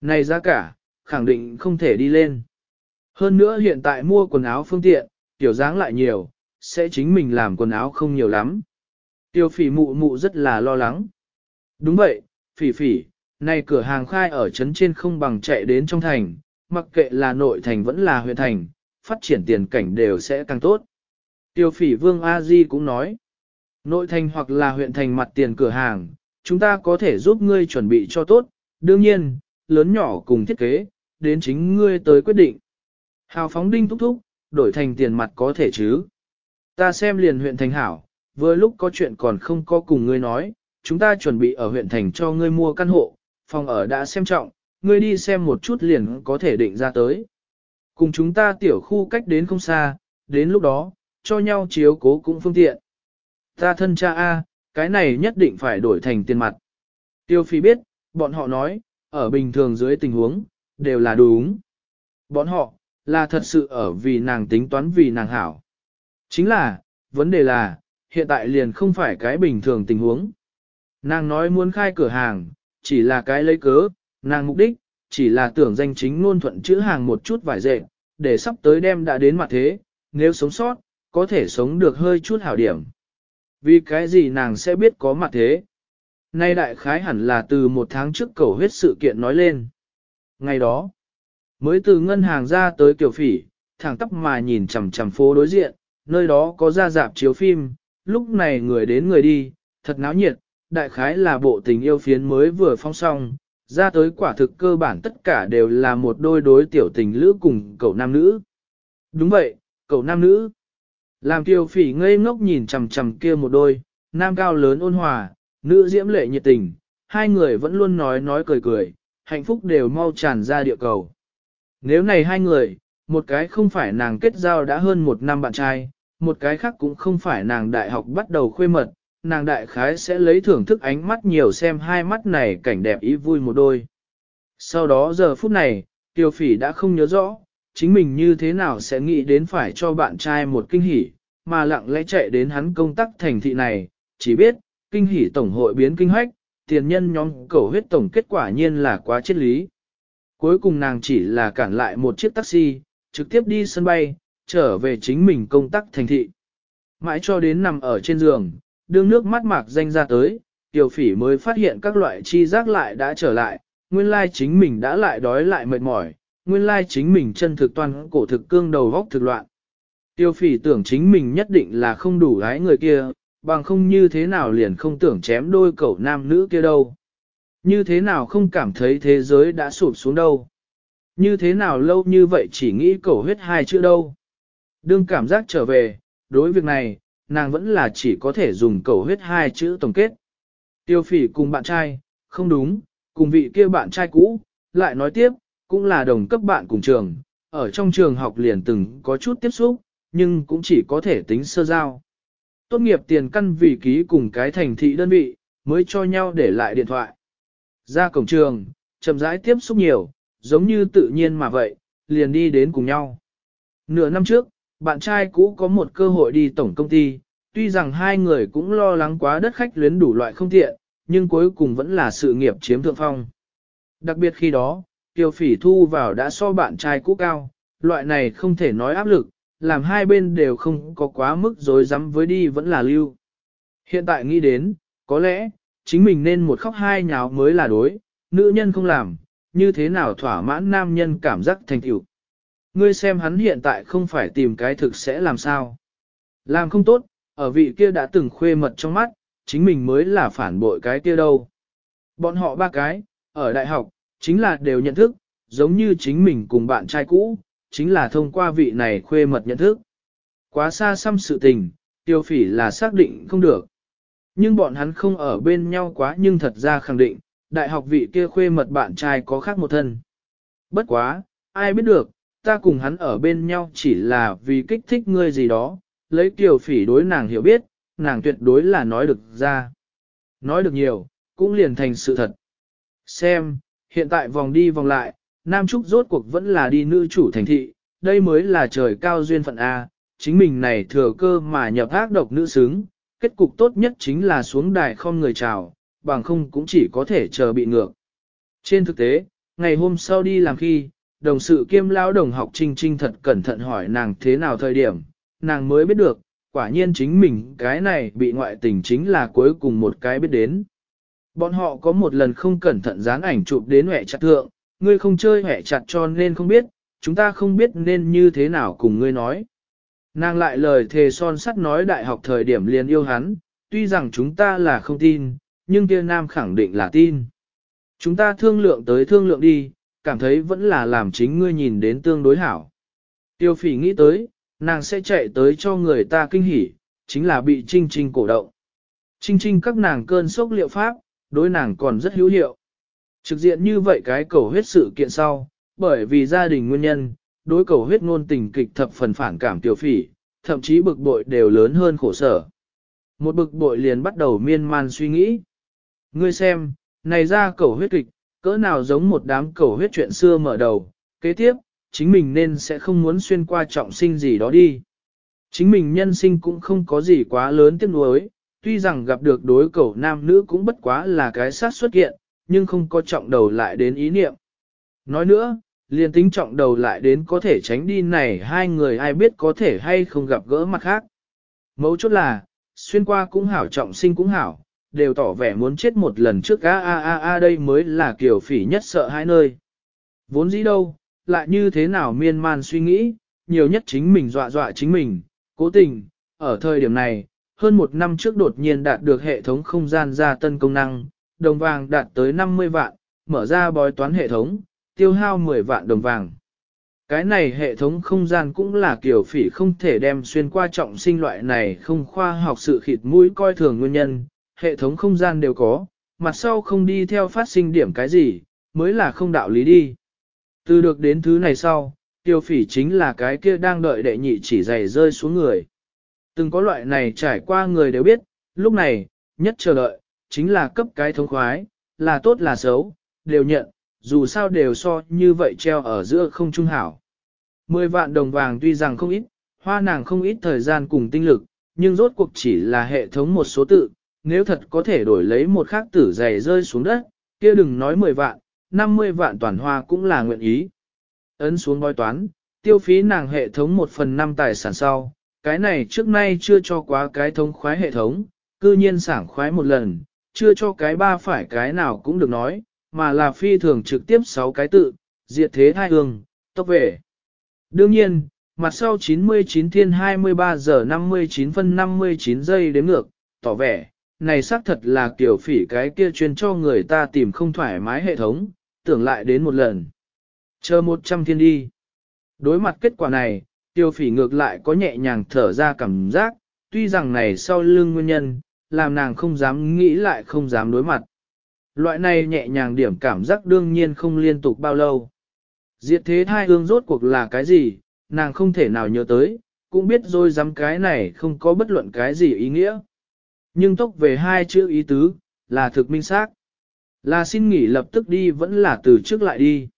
Này giá cả, khẳng định không thể đi lên. Hơn nữa hiện tại mua quần áo phương tiện, tiểu dáng lại nhiều, sẽ chính mình làm quần áo không nhiều lắm. Tiêu phỉ mụ mụ rất là lo lắng. Đúng vậy, phỉ phỉ, này cửa hàng khai ở trấn trên không bằng chạy đến trong thành, mặc kệ là nội thành vẫn là huyện thành, phát triển tiền cảnh đều sẽ càng tốt. Tiêu phỉ vương A Di cũng nói, nội thành hoặc là huyện thành mặt tiền cửa hàng, chúng ta có thể giúp ngươi chuẩn bị cho tốt, đương nhiên, lớn nhỏ cùng thiết kế, đến chính ngươi tới quyết định. Hào phóng đinh thúc thúc, đổi thành tiền mặt có thể chứ. Ta xem liền huyện thành hảo, vừa lúc có chuyện còn không có cùng ngươi nói, chúng ta chuẩn bị ở huyện thành cho ngươi mua căn hộ, phòng ở đã xem trọng, ngươi đi xem một chút liền có thể định ra tới. Cùng chúng ta tiểu khu cách đến không xa, đến lúc đó, cho nhau chiếu cố cũng phương tiện. Ta thân cha A, cái này nhất định phải đổi thành tiền mặt. Tiêu phi biết, bọn họ nói, ở bình thường dưới tình huống, đều là đúng. Bọn họ, là thật sự ở vì nàng tính toán vì nàng hảo. Chính là, vấn đề là, hiện tại liền không phải cái bình thường tình huống. Nàng nói muốn khai cửa hàng, chỉ là cái lấy cớ, nàng mục đích, chỉ là tưởng danh chính ngôn thuận chữ hàng một chút vải dệt, để sắp tới đem đã đến mặt thế, nếu sống sót, có thể sống được hơi chút hảo điểm. Vì cái gì nàng sẽ biết có mặt thế? Nay đại khái hẳn là từ một tháng trước cầu huyết sự kiện nói lên. Ngày đó, mới từ ngân hàng ra tới kiểu phỉ, thẳng tóc mà nhìn chằm chằm phố đối diện, nơi đó có ra dạp chiếu phim, lúc này người đến người đi, thật náo nhiệt, đại khái là bộ tình yêu phiến mới vừa phong xong, ra tới quả thực cơ bản tất cả đều là một đôi đối tiểu tình lữ cùng cậu nam nữ. Đúng vậy, cậu nam nữ. Làm kiều phỉ ngây ngốc nhìn chằm chằm kia một đôi, nam cao lớn ôn hòa, nữ diễm lệ nhiệt tình, hai người vẫn luôn nói nói cười cười, hạnh phúc đều mau tràn ra địa cầu. Nếu này hai người, một cái không phải nàng kết giao đã hơn một năm bạn trai, một cái khác cũng không phải nàng đại học bắt đầu khuê mật, nàng đại khái sẽ lấy thưởng thức ánh mắt nhiều xem hai mắt này cảnh đẹp ý vui một đôi. Sau đó giờ phút này, Tiêu Phỉ đã không nhớ rõ, chính mình như thế nào sẽ nghĩ đến phải cho bạn trai một kinh hỉ, mà lặng lẽ chạy đến hắn công tác thành thị này, chỉ biết, kinh hỉ tổng hội biến kinh hoách, tiền nhân nhóm cầu huyết tổng kết quả nhiên là quá triết lý. Cuối cùng nàng chỉ là cản lại một chiếc taxi, trực tiếp đi sân bay, trở về chính mình công tác thành thị. Mãi cho đến nằm ở trên giường, đương nước mắt mạc danh ra tới, tiểu phỉ mới phát hiện các loại chi giác lại đã trở lại, nguyên lai chính mình đã lại đói lại mệt mỏi, nguyên lai chính mình chân thực toàn cổ thực cương đầu vóc thực loạn. Tiêu phỉ tưởng chính mình nhất định là không đủ gái người kia, bằng không như thế nào liền không tưởng chém đôi cậu nam nữ kia đâu. Như thế nào không cảm thấy thế giới đã sụp xuống đâu. Như thế nào lâu như vậy chỉ nghĩ cậu huyết hai chữ đâu. Đương cảm giác trở về, đối việc này, nàng vẫn là chỉ có thể dùng cầu huyết hai chữ tổng kết. Tiêu phỉ cùng bạn trai, không đúng, cùng vị kia bạn trai cũ, lại nói tiếp, cũng là đồng cấp bạn cùng trường, ở trong trường học liền từng có chút tiếp xúc, nhưng cũng chỉ có thể tính sơ giao. Tốt nghiệp tiền căn vì ký cùng cái thành thị đơn vị, mới cho nhau để lại điện thoại. Ra cổng trường, chậm rãi tiếp xúc nhiều, giống như tự nhiên mà vậy, liền đi đến cùng nhau. Nửa năm trước, bạn trai cũ có một cơ hội đi tổng công ty, tuy rằng hai người cũng lo lắng quá đất khách luyến đủ loại không tiện, nhưng cuối cùng vẫn là sự nghiệp chiếm thượng phong. Đặc biệt khi đó, Tiêu Phỉ thu vào đã so bạn trai cũ cao, loại này không thể nói áp lực, làm hai bên đều không có quá mức dối rắm với đi vẫn là lưu. Hiện tại nghĩ đến, có lẽ, chính mình nên một khóc hai nháo mới là đối, nữ nhân không làm, như thế nào thỏa mãn nam nhân cảm giác thành tựu. Ngươi xem hắn hiện tại không phải tìm cái thực sẽ làm sao. Làm không tốt, ở vị kia đã từng khuê mật trong mắt, chính mình mới là phản bội cái kia đâu. Bọn họ ba cái, ở đại học, chính là đều nhận thức, giống như chính mình cùng bạn trai cũ, chính là thông qua vị này khuê mật nhận thức. Quá xa xăm sự tình, tiêu phỉ là xác định không được. Nhưng bọn hắn không ở bên nhau quá nhưng thật ra khẳng định, đại học vị kia khuê mật bạn trai có khác một thân. Bất quá, ai biết được, ta cùng hắn ở bên nhau chỉ là vì kích thích ngươi gì đó, lấy kiều phỉ đối nàng hiểu biết, nàng tuyệt đối là nói được ra. Nói được nhiều, cũng liền thành sự thật. Xem, hiện tại vòng đi vòng lại, Nam Trúc rốt cuộc vẫn là đi nữ chủ thành thị, đây mới là trời cao duyên phận A, chính mình này thừa cơ mà nhập ác độc nữ xứng, kết cục tốt nhất chính là xuống đài không người chào, bằng không cũng chỉ có thể chờ bị ngược. Trên thực tế, ngày hôm sau đi làm khi, đồng sự kiêm lão đồng học Trinh Trinh thật cẩn thận hỏi nàng thế nào thời điểm, nàng mới biết được, quả nhiên chính mình cái này bị ngoại tình chính là cuối cùng một cái biết đến. Bọn họ có một lần không cẩn thận dán ảnh chụp đến hẻ chặt thượng, ngươi không chơi hẻ chặt cho nên không biết, chúng ta không biết nên như thế nào cùng ngươi nói. Nàng lại lời thề son sắt nói đại học thời điểm liền yêu hắn, tuy rằng chúng ta là không tin, nhưng kia nam khẳng định là tin. Chúng ta thương lượng tới thương lượng đi, cảm thấy vẫn là làm chính ngươi nhìn đến tương đối hảo. Tiêu phỉ nghĩ tới, nàng sẽ chạy tới cho người ta kinh hỉ, chính là bị Trinh Trinh cổ động. Trinh Trinh các nàng cơn sốc liệu pháp, đối nàng còn rất hữu hiệu. Trực diện như vậy cái cầu huyết sự kiện sau, bởi vì gia đình nguyên nhân, đối cầu huyết ngôn tình kịch thập phần phản cảm tiểu phỉ, thậm chí bực bội đều lớn hơn khổ sở. Một bực bội liền bắt đầu miên man suy nghĩ. Ngươi xem, này ra cầu huyết kịch, cỡ nào giống một đám cầu huyết chuyện xưa mở đầu, kế tiếp, chính mình nên sẽ không muốn xuyên qua trọng sinh gì đó đi. Chính mình nhân sinh cũng không có gì quá lớn tiếc nuối, tuy rằng gặp được đối cầu nam nữ cũng bất quá là cái sát xuất hiện, nhưng không có trọng đầu lại đến ý niệm. Nói nữa, liền tính trọng đầu lại đến có thể tránh đi này hai người ai biết có thể hay không gặp gỡ mặt khác. Mấu chốt là, xuyên qua cũng hảo trọng sinh cũng hảo, đều tỏ vẻ muốn chết một lần trước a a a a đây mới là kiểu phỉ nhất sợ hai nơi. Vốn dĩ đâu, lại như thế nào miên man suy nghĩ, nhiều nhất chính mình dọa dọa chính mình, cố tình, ở thời điểm này, hơn một năm trước đột nhiên đạt được hệ thống không gian gia tân công năng, đồng vàng đạt tới 50 vạn, mở ra bói toán hệ thống, tiêu hao 10 vạn đồng vàng. Cái này hệ thống không gian cũng là kiểu phỉ không thể đem xuyên qua trọng sinh loại này không khoa học sự khịt mũi coi thường nguyên nhân, hệ thống không gian đều có, mặt sau không đi theo phát sinh điểm cái gì, mới là không đạo lý đi. Từ được đến thứ này sau, tiêu phỉ chính là cái kia đang đợi đệ nhị chỉ giày rơi xuống người. Từng có loại này trải qua người đều biết, lúc này, nhất chờ đợi, chính là cấp cái thống khoái, là tốt là xấu, đều nhận, dù sao đều so như vậy treo ở giữa không trung hảo. Mười vạn đồng vàng tuy rằng không ít, hoa nàng không ít thời gian cùng tinh lực, nhưng rốt cuộc chỉ là hệ thống một số tự, nếu thật có thể đổi lấy một khắc tử giày rơi xuống đất, kia đừng nói 10 vạn, 50 vạn toàn hoa cũng là nguyện ý. Ấn xuống bói toán, tiêu phí nàng hệ thống một phần năm tài sản sau, cái này trước nay chưa cho quá cái thống khoái hệ thống, cư nhiên sảng khoái một lần, chưa cho cái ba phải cái nào cũng được nói, mà là phi thường trực tiếp 6 cái tự, diệt thế hai hương, tốc về. Đương nhiên, mặt sau 99 thiên 23 giờ 59 phân 59 giây đến ngược, tỏ vẻ, này xác thật là kiểu phỉ cái kia chuyên cho người ta tìm không thoải mái hệ thống, tưởng lại đến một lần. Chờ 100 thiên đi. Đối mặt kết quả này, tiêu phỉ ngược lại có nhẹ nhàng thở ra cảm giác, tuy rằng này sau lưng nguyên nhân, làm nàng không dám nghĩ lại không dám đối mặt. Loại này nhẹ nhàng điểm cảm giác đương nhiên không liên tục bao lâu. Diệt thế thai hương rốt cuộc là cái gì, nàng không thể nào nhớ tới, cũng biết rồi dám cái này không có bất luận cái gì ý nghĩa. Nhưng tốc về hai chữ ý tứ, là thực minh xác. Là xin nghỉ lập tức đi vẫn là từ trước lại đi.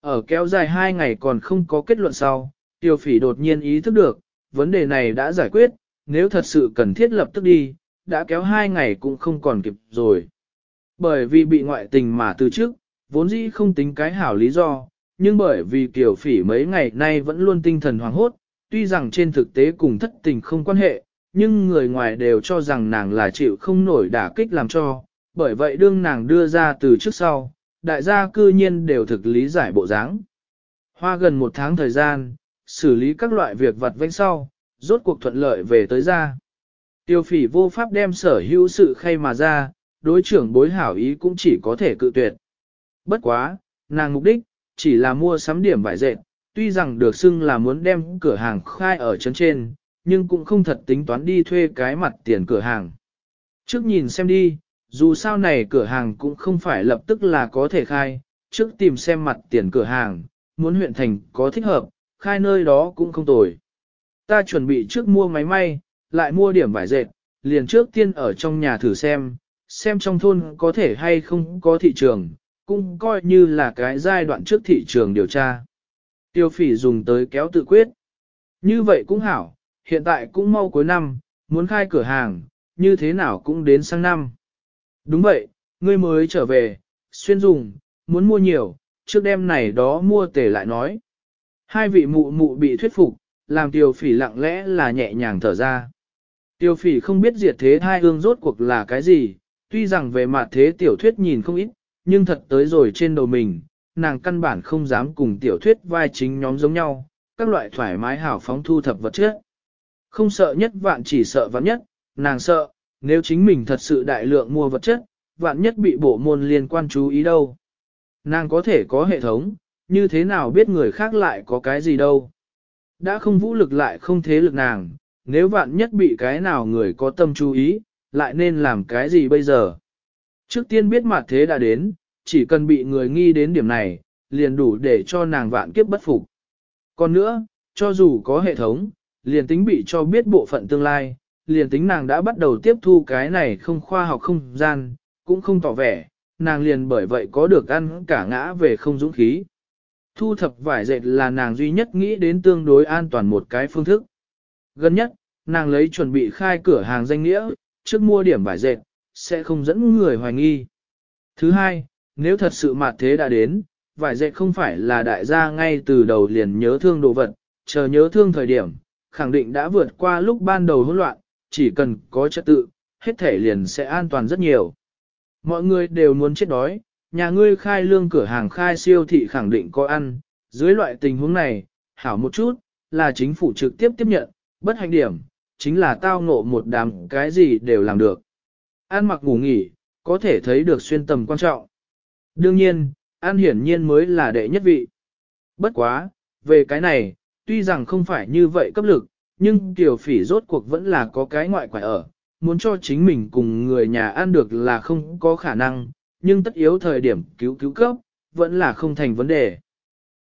Ở kéo dài hai ngày còn không có kết luận sau, tiêu phỉ đột nhiên ý thức được, vấn đề này đã giải quyết, nếu thật sự cần thiết lập tức đi, đã kéo hai ngày cũng không còn kịp rồi. Bởi vì bị ngoại tình mà từ trước, vốn dĩ không tính cái hảo lý do, nhưng bởi vì tiểu phỉ mấy ngày nay vẫn luôn tinh thần hoàng hốt, tuy rằng trên thực tế cùng thất tình không quan hệ, nhưng người ngoài đều cho rằng nàng là chịu không nổi đả kích làm cho, bởi vậy đương nàng đưa ra từ trước sau, đại gia cư nhiên đều thực lý giải bộ dáng. Hoa gần một tháng thời gian, xử lý các loại việc vặt vãnh sau, rốt cuộc thuận lợi về tới ra. Tiêu phỉ vô pháp đem sở hữu sự khay mà ra, đối trưởng bối hảo ý cũng chỉ có thể cự tuyệt. Bất quá, nàng mục đích, chỉ là mua sắm điểm vải dệt, tuy rằng được xưng là muốn đem cửa hàng khai ở trấn trên, nhưng cũng không thật tính toán đi thuê cái mặt tiền cửa hàng. Trước nhìn xem đi, dù sao này cửa hàng cũng không phải lập tức là có thể khai, trước tìm xem mặt tiền cửa hàng, muốn huyện thành có thích hợp, khai nơi đó cũng không tồi. Ta chuẩn bị trước mua máy may, lại mua điểm vải dệt, liền trước tiên ở trong nhà thử xem, xem trong thôn có thể hay không có thị trường, cũng coi như là cái giai đoạn trước thị trường điều tra. Tiêu phỉ dùng tới kéo tự quyết. Như vậy cũng hảo, hiện tại cũng mau cuối năm, muốn khai cửa hàng, như thế nào cũng đến sang năm. Đúng vậy, ngươi mới trở về, xuyên dùng, muốn mua nhiều, trước đêm này đó mua tể lại nói. Hai vị mụ mụ bị thuyết phục, làm tiêu phỉ lặng lẽ là nhẹ nhàng thở ra. Tiêu phỉ không biết diệt thế hai ương rốt cuộc là cái gì, tuy rằng về mặt thế tiểu thuyết nhìn không ít, nhưng thật tới rồi trên đầu mình, nàng căn bản không dám cùng tiểu thuyết vai chính nhóm giống nhau, các loại thoải mái hảo phóng thu thập vật chất. Không sợ nhất vạn chỉ sợ vạn nhất, nàng sợ, nếu chính mình thật sự đại lượng mua vật chất, vạn nhất bị bộ môn liên quan chú ý đâu. Nàng có thể có hệ thống, như thế nào biết người khác lại có cái gì đâu. Đã không vũ lực lại không thế lực nàng, nếu vạn nhất bị cái nào người có tâm chú ý, lại nên làm cái gì bây giờ? Trước tiên biết mặt thế đã đến, chỉ cần bị người nghi đến điểm này, liền đủ để cho nàng vạn kiếp bất phục. Còn nữa, cho dù có hệ thống, liền tính bị cho biết bộ phận tương lai, liền tính nàng đã bắt đầu tiếp thu cái này không khoa học không gian, cũng không tỏ vẻ, nàng liền bởi vậy có được ăn cả ngã về không dũng khí. Thu thập vải dệt là nàng duy nhất nghĩ đến tương đối an toàn một cái phương thức. Gần nhất, nàng lấy chuẩn bị khai cửa hàng danh nghĩa, trước mua điểm vải dệt, sẽ không dẫn người hoài nghi. Thứ hai, nếu thật sự mặt thế đã đến, vải dệt không phải là đại gia ngay từ đầu liền nhớ thương đồ vật, chờ nhớ thương thời điểm, khẳng định đã vượt qua lúc ban đầu hỗn loạn, chỉ cần có trật tự, hết thể liền sẽ an toàn rất nhiều. Mọi người đều muốn chết đói, nhà ngươi khai lương cửa hàng khai siêu thị khẳng định có ăn, dưới loại tình huống này, hảo một chút, là chính phủ trực tiếp tiếp nhận, bất hành điểm, chính là tao ngộ một đám cái gì đều làm được. Ăn mặc ngủ nghỉ, có thể thấy được xuyên tầm quan trọng. Đương nhiên, ăn hiển nhiên mới là đệ nhất vị. Bất quá, về cái này, tuy rằng không phải như vậy cấp lực, nhưng tiểu phỉ rốt cuộc vẫn là có cái ngoại quải ở, muốn cho chính mình cùng người nhà ăn được là không có khả năng, nhưng tất yếu thời điểm cứu cứu cấp, vẫn là không thành vấn đề.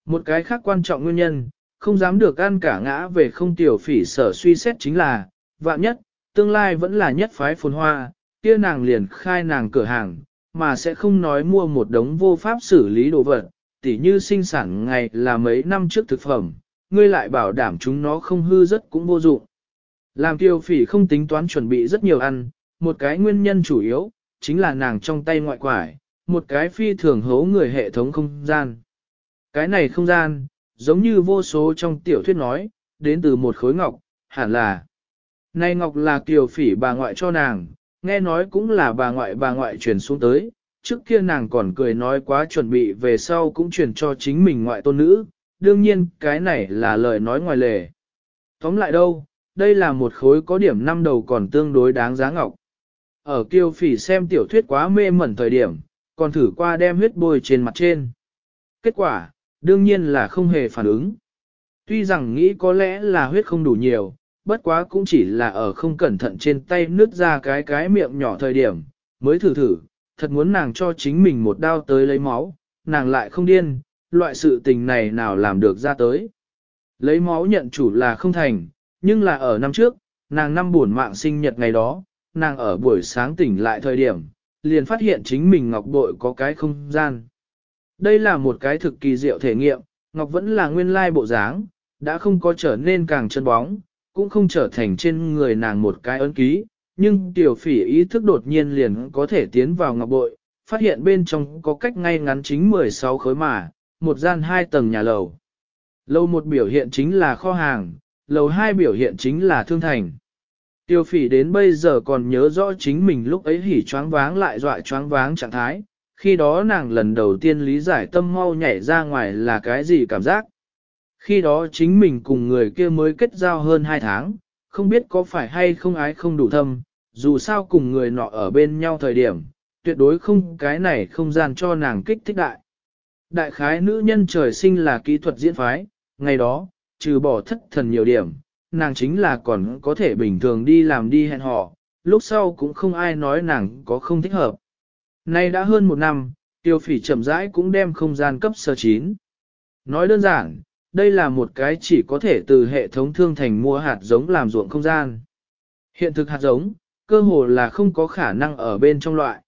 Một cái khác quan trọng nguyên nhân, không dám được ăn cả ngã về không tiểu phỉ sở suy xét chính là, vạn nhất, tương lai vẫn là nhất phái phồn hoa, kia nàng liền khai nàng cửa hàng, mà sẽ không nói mua một đống vô pháp xử lý đồ vật, tỉ như sinh sản ngày là mấy năm trước thực phẩm, ngươi lại bảo đảm chúng nó không hư rất cũng vô dụng. Làm tiêu phỉ không tính toán chuẩn bị rất nhiều ăn, một cái nguyên nhân chủ yếu, chính là nàng trong tay ngoại quải, một cái phi thường hấu người hệ thống không gian. Cái này không gian, giống như vô số trong tiểu thuyết nói, đến từ một khối ngọc, hẳn là. Này ngọc là kiều phỉ bà ngoại cho nàng, nghe nói cũng là bà ngoại bà ngoại truyền xuống tới, trước kia nàng còn cười nói quá chuẩn bị về sau cũng truyền cho chính mình ngoại tôn nữ, đương nhiên cái này là lời nói ngoài lề. Tóm lại đâu, đây là một khối có điểm năm đầu còn tương đối đáng giá ngọc. Ở kiêu phỉ xem tiểu thuyết quá mê mẩn thời điểm, còn thử qua đem huyết bôi trên mặt trên. Kết quả, đương nhiên là không hề phản ứng. Tuy rằng nghĩ có lẽ là huyết không đủ nhiều, bất quá cũng chỉ là ở không cẩn thận trên tay nứt ra cái cái miệng nhỏ thời điểm, mới thử thử, thật muốn nàng cho chính mình một đao tới lấy máu, nàng lại không điên, loại sự tình này nào làm được ra tới. Lấy máu nhận chủ là không thành, nhưng là ở năm trước, nàng năm buồn mạng sinh nhật ngày đó, nàng ở buổi sáng tỉnh lại thời điểm, liền phát hiện chính mình ngọc bội có cái không gian. Đây là một cái thực kỳ diệu thể nghiệm, ngọc vẫn là nguyên lai bộ dáng, đã không có trở nên càng chân bóng, cũng không trở thành trên người nàng một cái ấn ký, nhưng tiểu phỉ ý thức đột nhiên liền có thể tiến vào ngọc bội, phát hiện bên trong có cách ngay ngắn chính 16 khối mà, một gian hai tầng nhà lầu. Lầu một biểu hiện chính là kho hàng, lầu hai biểu hiện chính là thương thành. Tiêu phỉ đến bây giờ còn nhớ rõ chính mình lúc ấy hỉ choáng váng lại dọa choáng váng trạng thái, khi đó nàng lần đầu tiên lý giải tâm mau nhảy ra ngoài là cái gì cảm giác. Khi đó chính mình cùng người kia mới kết giao hơn hai tháng, không biết có phải hay không ái không đủ thâm, dù sao cùng người nọ ở bên nhau thời điểm, tuyệt đối không cái này không gian cho nàng kích thích đại. Đại khái nữ nhân trời sinh là kỹ thuật diễn phái, ngày đó, trừ bỏ thất thần nhiều điểm, nàng chính là còn có thể bình thường đi làm đi hẹn hò, lúc sau cũng không ai nói nàng có không thích hợp. Nay đã hơn một năm, tiêu phỉ chậm rãi cũng đem không gian cấp sơ chín. Nói đơn giản, đây là một cái chỉ có thể từ hệ thống thương thành mua hạt giống làm ruộng không gian. Hiện thực hạt giống, cơ hồ là không có khả năng ở bên trong loại.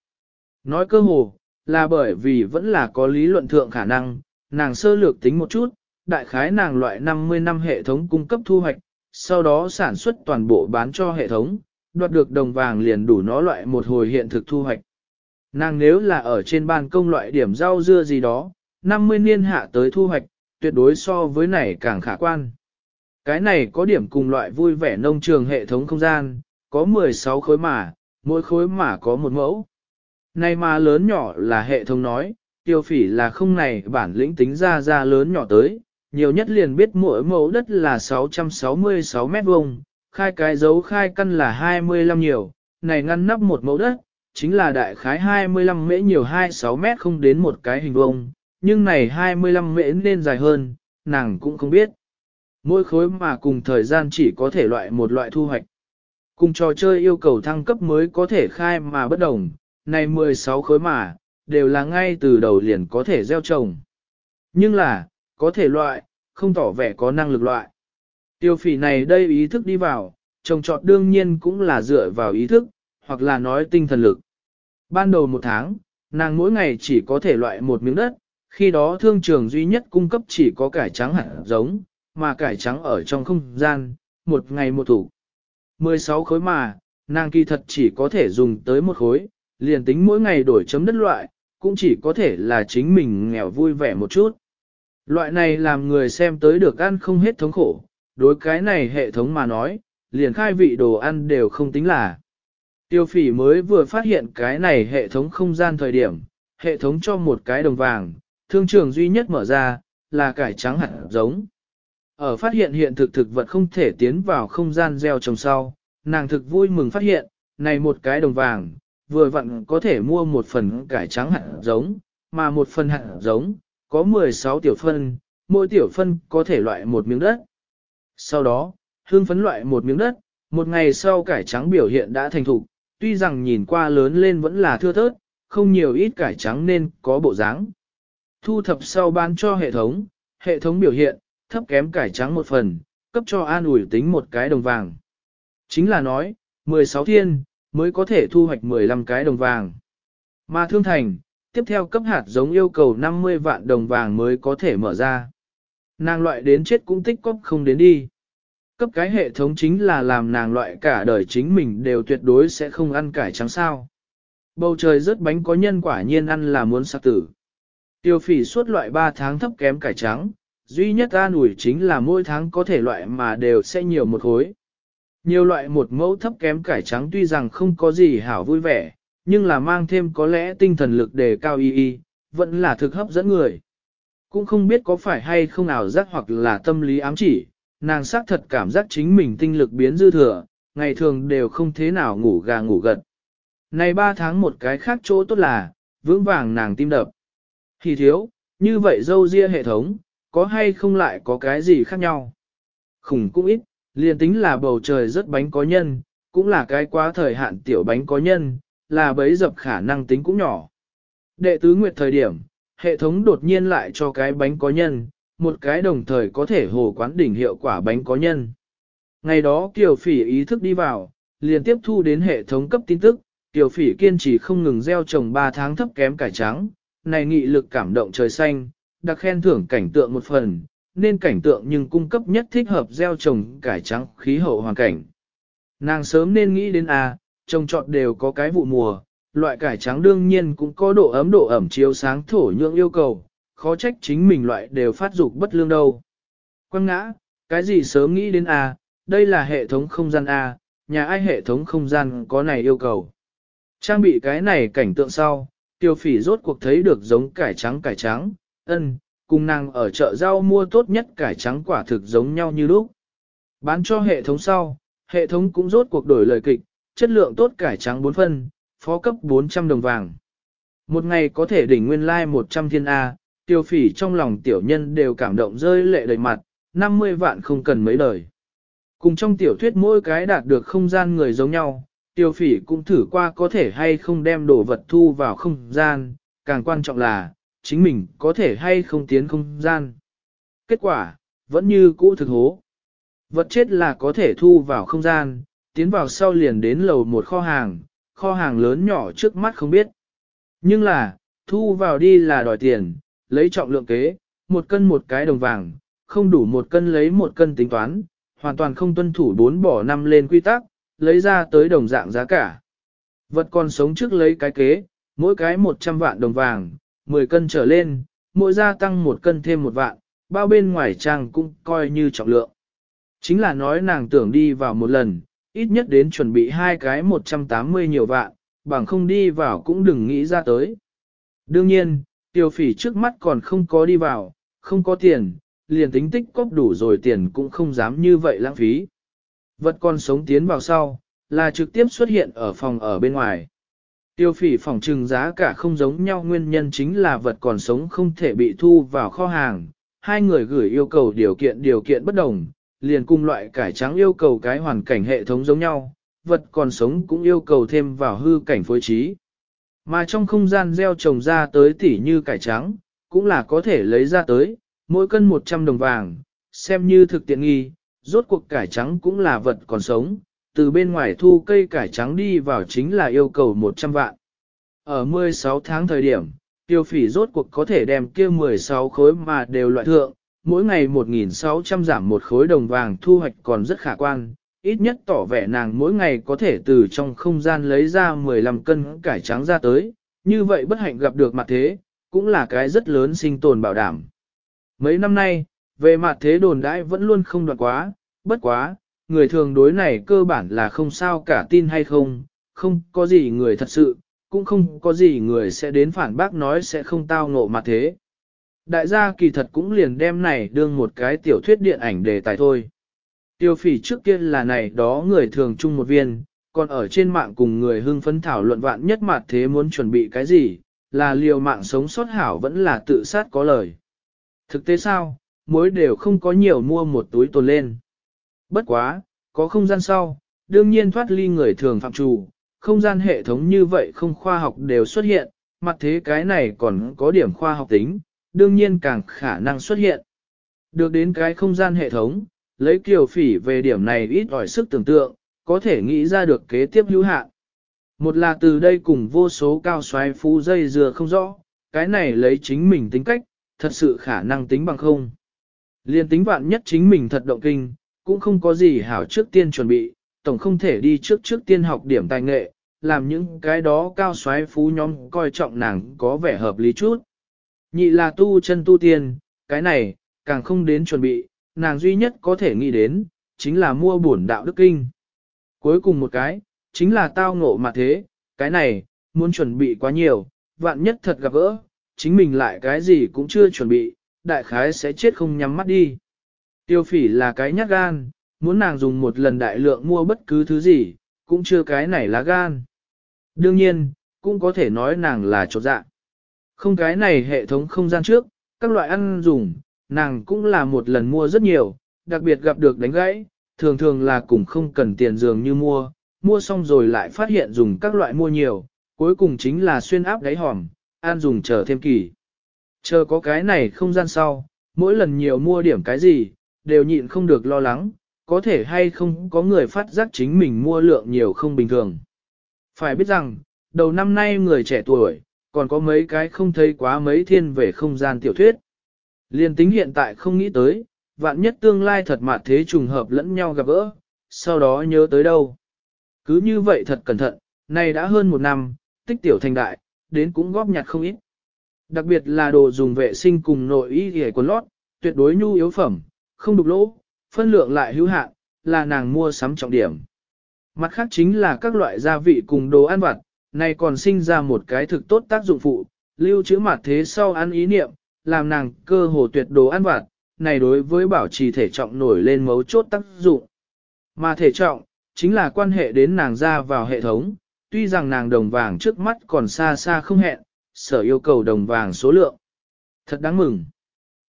Nói cơ hồ, là bởi vì vẫn là có lý luận thượng khả năng, nàng sơ lược tính một chút, đại khái nàng loại 50 năm hệ thống cung cấp thu hoạch, sau đó sản xuất toàn bộ bán cho hệ thống, đoạt được đồng vàng liền đủ nó loại một hồi hiện thực thu hoạch. Nàng nếu là ở trên ban công loại điểm rau dưa gì đó, 50 niên hạ tới thu hoạch, tuyệt đối so với này càng khả quan. Cái này có điểm cùng loại vui vẻ nông trường hệ thống không gian, có 16 khối mà, mỗi khối mà có một mẫu. Này mà lớn nhỏ là hệ thống nói, tiêu phỉ là không này bản lĩnh tính ra ra lớn nhỏ tới, nhiều nhất liền biết mỗi mẫu đất là 666 mét vuông, khai cái dấu khai căn là 25 nhiều, này ngăn nắp một mẫu đất, chính là đại khái 25 mễ nhiều 26 mét không đến một cái hình vuông, nhưng này 25 mễ nên dài hơn, nàng cũng không biết. Mỗi khối mà cùng thời gian chỉ có thể loại một loại thu hoạch. Cùng trò chơi yêu cầu thăng cấp mới có thể khai mà bất đồng, này 16 khối mà, đều là ngay từ đầu liền có thể gieo trồng. Nhưng là, có thể loại, không tỏ vẻ có năng lực loại. Tiêu phỉ này đây ý thức đi vào, trồng trọt đương nhiên cũng là dựa vào ý thức, hoặc là nói tinh thần lực. Ban đầu một tháng, nàng mỗi ngày chỉ có thể loại một miếng đất, khi đó thương trường duy nhất cung cấp chỉ có cải trắng hạt giống, mà cải trắng ở trong không gian, một ngày một thủ. 16 khối mà, nàng kỳ thật chỉ có thể dùng tới một khối, liền tính mỗi ngày đổi chấm đất loại, cũng chỉ có thể là chính mình nghèo vui vẻ một chút. Loại này làm người xem tới được ăn không hết thống khổ, đối cái này hệ thống mà nói, liền khai vị đồ ăn đều không tính là. Tiêu phỉ mới vừa phát hiện cái này hệ thống không gian thời điểm, hệ thống cho một cái đồng vàng, thương trường duy nhất mở ra, là cải trắng hạt giống. Ở phát hiện hiện thực thực vật không thể tiến vào không gian gieo trồng sau, nàng thực vui mừng phát hiện, này một cái đồng vàng, vừa vặn có thể mua một phần cải trắng hạt giống, mà một phần hạt giống, có 16 tiểu phân, mỗi tiểu phân có thể loại một miếng đất. Sau đó, hương phấn loại một miếng đất, một ngày sau cải trắng biểu hiện đã thành thục, tuy rằng nhìn qua lớn lên vẫn là thưa thớt, không nhiều ít cải trắng nên có bộ dáng. Thu thập sau bán cho hệ thống, hệ thống biểu hiện, thấp kém cải trắng một phần, cấp cho an ủi tính một cái đồng vàng. Chính là nói, 16 thiên, mới có thể thu hoạch 15 cái đồng vàng. Mà thương thành, tiếp theo cấp hạt giống yêu cầu 50 vạn đồng vàng mới có thể mở ra. Nàng loại đến chết cũng tích cóp không đến đi. Cấp cái hệ thống chính là làm nàng loại cả đời chính mình đều tuyệt đối sẽ không ăn cải trắng sao. Bầu trời rớt bánh có nhân quả nhiên ăn là muốn sạc tử. Tiêu phỉ suốt loại 3 tháng thấp kém cải trắng, duy nhất an ủi chính là mỗi tháng có thể loại mà đều sẽ nhiều một khối. Nhiều loại một mẫu thấp kém cải trắng tuy rằng không có gì hảo vui vẻ, nhưng là mang thêm có lẽ tinh thần lực đề cao y y, vẫn là thực hấp dẫn người. Cũng không biết có phải hay không nào giác hoặc là tâm lý ám chỉ, nàng xác thật cảm giác chính mình tinh lực biến dư thừa, ngày thường đều không thế nào ngủ gà ngủ gật. Này ba tháng một cái khác chỗ tốt là, vững vàng nàng tim đập. Thì thiếu, như vậy dâu ria hệ thống, có hay không lại có cái gì khác nhau? Khủng cũng ít, liền tính là bầu trời rất bánh có nhân, cũng là cái quá thời hạn tiểu bánh có nhân, là bấy dập khả năng tính cũng nhỏ. Đệ tứ nguyệt thời điểm, hệ thống đột nhiên lại cho cái bánh có nhân, một cái đồng thời có thể hồ quán đỉnh hiệu quả bánh có nhân. Ngày đó Kiều Phỉ ý thức đi vào, liền tiếp thu đến hệ thống cấp tin tức, Kiều Phỉ kiên trì không ngừng gieo trồng 3 tháng thấp kém cải trắng, này nghị lực cảm động trời xanh, đặc khen thưởng cảnh tượng một phần, nên cảnh tượng nhưng cung cấp nhất thích hợp gieo trồng cải trắng khí hậu hoàn cảnh. Nàng sớm nên nghĩ đến A, trồng trọt đều có cái vụ mùa, loại cải trắng đương nhiên cũng có độ ấm độ ẩm chiếu sáng thổ nhưỡng yêu cầu, khó trách chính mình loại đều phát dục bất lương đâu. Quang ngã, cái gì sớm nghĩ đến A, đây là hệ thống không gian A, nhà ai hệ thống không gian có này yêu cầu. Trang bị cái này cảnh tượng sau, tiêu phỉ rốt cuộc thấy được giống cải trắng cải trắng, ân, cùng nàng ở chợ rau mua tốt nhất cải trắng quả thực giống nhau như lúc. Bán cho hệ thống sau, hệ thống cũng rốt cuộc đổi lời kịch, chất lượng tốt cải trắng 4 phân, phó cấp 400 đồng vàng. Một ngày có thể đỉnh nguyên lai like 100 thiên A, tiêu phỉ trong lòng tiểu nhân đều cảm động rơi lệ đầy mặt, 50 vạn không cần mấy lời. Cùng trong tiểu thuyết mỗi cái đạt được không gian người giống nhau, tiêu phỉ cũng thử qua có thể hay không đem đồ vật thu vào không gian, càng quan trọng là, chính mình có thể hay không tiến không gian. Kết quả, vẫn như cũ thực hố. Vật chết là có thể thu vào không gian, tiến vào sau liền đến lầu một kho hàng, kho hàng lớn nhỏ trước mắt không biết. Nhưng là, thu vào đi là đòi tiền, lấy trọng lượng kế, một cân một cái đồng vàng, không đủ một cân lấy một cân tính toán, hoàn toàn không tuân thủ bốn bỏ năm lên quy tắc, lấy ra tới đồng dạng giá cả. Vật còn sống trước lấy cái kế, mỗi cái 100 vạn đồng vàng, 10 cân trở lên, mỗi gia tăng một cân thêm một vạn, bao bên ngoài trang cũng coi như trọng lượng. Chính là nói nàng tưởng đi vào một lần, ít nhất đến chuẩn bị hai cái 180 nhiều vạn, bằng không đi vào cũng đừng nghĩ ra tới. Đương nhiên, tiêu phỉ trước mắt còn không có đi vào, không có tiền, liền tính tích cóp đủ rồi tiền cũng không dám như vậy lãng phí. Vật con sống tiến vào sau, là trực tiếp xuất hiện ở phòng ở bên ngoài. Tiêu phỉ phòng trừng giá cả không giống nhau nguyên nhân chính là vật còn sống không thể bị thu vào kho hàng. Hai người gửi yêu cầu điều kiện điều kiện bất đồng, liền cùng loại cải trắng yêu cầu cái hoàn cảnh hệ thống giống nhau, vật còn sống cũng yêu cầu thêm vào hư cảnh phối trí. Mà trong không gian gieo trồng ra tới tỉ như cải trắng, cũng là có thể lấy ra tới, mỗi cân 100 đồng vàng, xem như thực tiện nghi, rốt cuộc cải trắng cũng là vật còn sống, từ bên ngoài thu cây cải trắng đi vào chính là yêu cầu 100 vạn. Ở 16 tháng thời điểm, tiêu phỉ rốt cuộc có thể đem kia 16 khối mà đều loại thượng, mỗi ngày 1.600 giảm một khối đồng vàng thu hoạch còn rất khả quan, ít nhất tỏ vẻ nàng mỗi ngày có thể từ trong không gian lấy ra 15 cân cải trắng ra tới, như vậy bất hạnh gặp được mặt thế, cũng là cái rất lớn sinh tồn bảo đảm. Mấy năm nay, về mặt thế đồn đãi vẫn luôn không đoạn quá, bất quá, người thường đối này cơ bản là không sao cả tin hay không, không có gì người thật sự, cũng không có gì người sẽ đến phản bác nói sẽ không tao ngộ mà thế. Đại gia kỳ thật cũng liền đem này đương một cái tiểu thuyết điện ảnh đề tài thôi. Tiêu phỉ trước kia là này đó người thường chung một viên, còn ở trên mạng cùng người hưng phấn thảo luận vạn nhất mặt thế muốn chuẩn bị cái gì, là liều mạng sống sót hảo vẫn là tự sát có lời. Thực tế sao, mối đều không có nhiều mua một túi tồn lên. Bất quá, có không gian sau, đương nhiên thoát ly người thường phạm trù, không gian hệ thống như vậy không khoa học đều xuất hiện, mặt thế cái này còn có điểm khoa học tính, đương nhiên càng khả năng xuất hiện. Được đến cái không gian hệ thống, lấy kiều phỉ về điểm này ít ỏi sức tưởng tượng, có thể nghĩ ra được kế tiếp hữu hạn. Một là từ đây cùng vô số cao xoáy phú dây dừa không rõ, cái này lấy chính mình tính cách, thật sự khả năng tính bằng không. Liên tính vạn nhất chính mình thật động kinh, cũng không có gì hảo trước tiên chuẩn bị, tổng không thể đi trước trước tiên học điểm tài nghệ, làm những cái đó cao xoáy phú nhóm coi trọng nàng có vẻ hợp lý chút. Nhị là tu chân tu tiên, cái này, càng không đến chuẩn bị, nàng duy nhất có thể nghĩ đến, chính là mua bổn đạo đức kinh. Cuối cùng một cái, chính là tao ngộ mà thế, cái này, muốn chuẩn bị quá nhiều, vạn nhất thật gặp gỡ, chính mình lại cái gì cũng chưa chuẩn bị, đại khái sẽ chết không nhắm mắt đi. Tiêu phỉ là cái nhát gan, muốn nàng dùng một lần đại lượng mua bất cứ thứ gì, cũng chưa cái này là gan. Đương nhiên, cũng có thể nói nàng là chột dạ. Không cái này hệ thống không gian trước, các loại ăn dùng, nàng cũng là một lần mua rất nhiều, đặc biệt gặp được đánh gãy, thường thường là cũng không cần tiền dường như mua, mua xong rồi lại phát hiện dùng các loại mua nhiều, cuối cùng chính là xuyên áp đáy hòm, ăn dùng chờ thêm kỳ. Chờ có cái này không gian sau, mỗi lần nhiều mua điểm cái gì, đều nhịn không được lo lắng, có thể hay không có người phát giác chính mình mua lượng nhiều không bình thường. Phải biết rằng, đầu năm nay người trẻ tuổi, còn có mấy cái không thấy quá mấy thiên về không gian tiểu thuyết. Liên tính hiện tại không nghĩ tới, vạn nhất tương lai thật mà thế trùng hợp lẫn nhau gặp gỡ, sau đó nhớ tới đâu. Cứ như vậy thật cẩn thận, này đã hơn một năm, tích tiểu thành đại, đến cũng góp nhặt không ít. Đặc biệt là đồ dùng vệ sinh cùng nội y hề quần lót, tuyệt đối nhu yếu phẩm, không đục lỗ, phân lượng lại hữu hạn, là nàng mua sắm trọng điểm. Mặt khác chính là các loại gia vị cùng đồ ăn vặt, này còn sinh ra một cái thực tốt tác dụng phụ, lưu trữ mặt thế sau ăn ý niệm, làm nàng cơ hồ tuyệt đồ ăn vặt, này đối với bảo trì thể trọng nổi lên mấu chốt tác dụng. Mà thể trọng, chính là quan hệ đến nàng ra vào hệ thống, tuy rằng nàng đồng vàng trước mắt còn xa xa không hẹn, sở yêu cầu đồng vàng số lượng. Thật đáng mừng.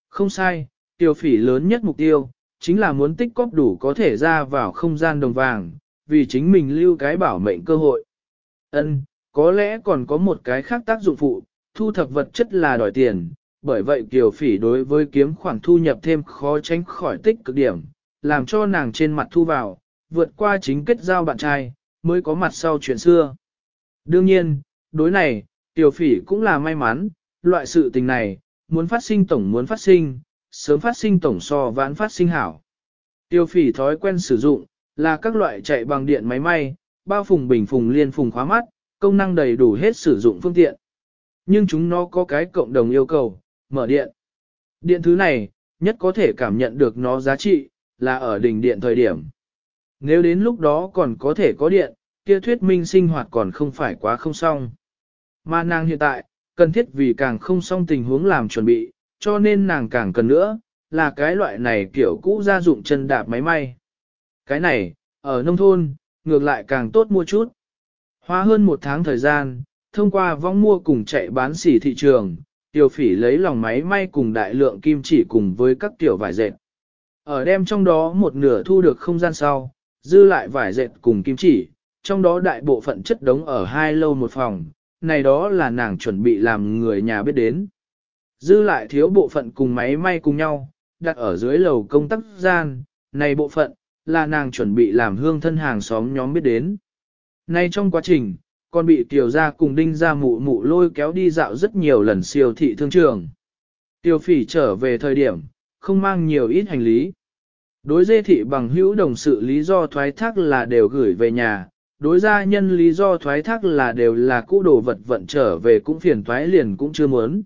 Không sai, tiêu phỉ lớn nhất mục tiêu, chính là muốn tích cóp đủ có thể ra vào không gian đồng vàng, vì chính mình lưu cái bảo mệnh cơ hội. Ân, có lẽ còn có một cái khác tác dụng phụ, thu thập vật chất là đòi tiền, bởi vậy kiều phỉ đối với kiếm khoản thu nhập thêm khó tránh khỏi tích cực điểm, làm cho nàng trên mặt thu vào, vượt qua chính kết giao bạn trai, mới có mặt sau chuyện xưa. Đương nhiên, đối này, tiểu phỉ cũng là may mắn, loại sự tình này, muốn phát sinh tổng muốn phát sinh, sớm phát sinh tổng so vãn phát sinh hảo. Tiêu phỉ thói quen sử dụng, là các loại chạy bằng điện máy may, bao phùng bình phùng liên phùng khóa mắt, công năng đầy đủ hết sử dụng phương tiện. Nhưng chúng nó có cái cộng đồng yêu cầu, mở điện. Điện thứ này, nhất có thể cảm nhận được nó giá trị, là ở đỉnh điện thời điểm. Nếu đến lúc đó còn có thể có điện, kia thuyết minh sinh hoạt còn không phải quá không xong. Mà nàng hiện tại, cần thiết vì càng không xong tình huống làm chuẩn bị, cho nên nàng càng cần nữa, là cái loại này kiểu cũ gia dụng chân đạp máy may. Cái này, ở nông thôn, ngược lại càng tốt mua chút. hóa hơn một tháng thời gian, thông qua vong mua cùng chạy bán xỉ thị trường, tiểu phỉ lấy lòng máy may cùng đại lượng kim chỉ cùng với các tiểu vải dệt. Ở đem trong đó một nửa thu được không gian sau, dư lại vải dệt cùng kim chỉ, trong đó đại bộ phận chất đống ở hai lâu một phòng, này đó là nàng chuẩn bị làm người nhà biết đến. Dư lại thiếu bộ phận cùng máy may cùng nhau, đặt ở dưới lầu công tác gian, này bộ phận, là nàng chuẩn bị làm hương thân hàng xóm nhóm biết đến. Nay trong quá trình, còn bị tiểu gia cùng đinh gia mụ mụ lôi kéo đi dạo rất nhiều lần siêu thị thương trường. Tiểu phỉ trở về thời điểm, không mang nhiều ít hành lý. Đối dê thị bằng hữu đồng sự lý do thoái thác là đều gửi về nhà, đối gia nhân lý do thoái thác là đều là cũ đồ vật vận trở về cũng phiền thoái liền cũng chưa muốn.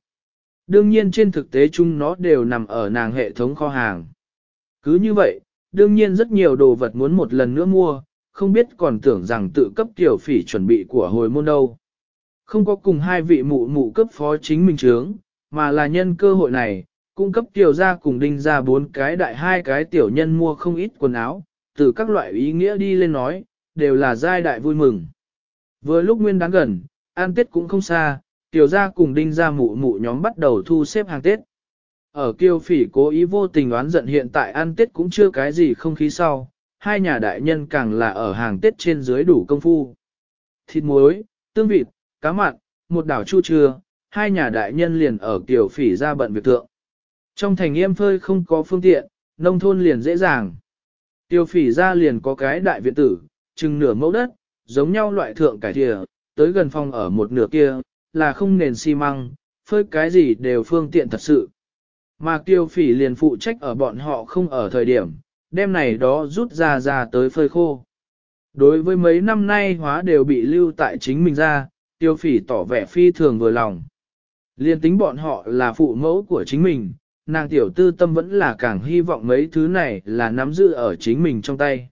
Đương nhiên trên thực tế chung nó đều nằm ở nàng hệ thống kho hàng. Cứ như vậy, đương nhiên rất nhiều đồ vật muốn một lần nữa mua, không biết còn tưởng rằng tự cấp tiểu phỉ chuẩn bị của hồi môn đâu. Không có cùng hai vị mụ mụ cấp phó chính mình trướng, mà là nhân cơ hội này, cung cấp tiểu ra cùng đinh ra bốn cái đại hai cái tiểu nhân mua không ít quần áo, từ các loại ý nghĩa đi lên nói, đều là giai đại vui mừng. Vừa lúc nguyên đáng gần, an tết cũng không xa, tiểu gia cùng đinh gia mụ mụ nhóm bắt đầu thu xếp hàng tết. Ở kiêu phỉ cố ý vô tình oán giận hiện tại ăn tết cũng chưa cái gì không khí sau, hai nhà đại nhân càng là ở hàng tết trên dưới đủ công phu. Thịt muối, tương vịt, cá mặn, một đảo chu trưa, hai nhà đại nhân liền ở kiều phỉ ra bận việc tượng. Trong thành yêm phơi không có phương tiện, nông thôn liền dễ dàng. Tiêu phỉ ra liền có cái đại viện tử, chừng nửa mẫu đất, giống nhau loại thượng cải thìa, tới gần phòng ở một nửa kia, là không nền xi măng, phơi cái gì đều phương tiện thật sự. Mà tiêu phỉ liền phụ trách ở bọn họ không ở thời điểm, đêm này đó rút ra ra tới phơi khô. Đối với mấy năm nay hóa đều bị lưu tại chính mình ra, tiêu phỉ tỏ vẻ phi thường vừa lòng. Liên tính bọn họ là phụ mẫu của chính mình, nàng tiểu tư tâm vẫn là càng hy vọng mấy thứ này là nắm giữ ở chính mình trong tay.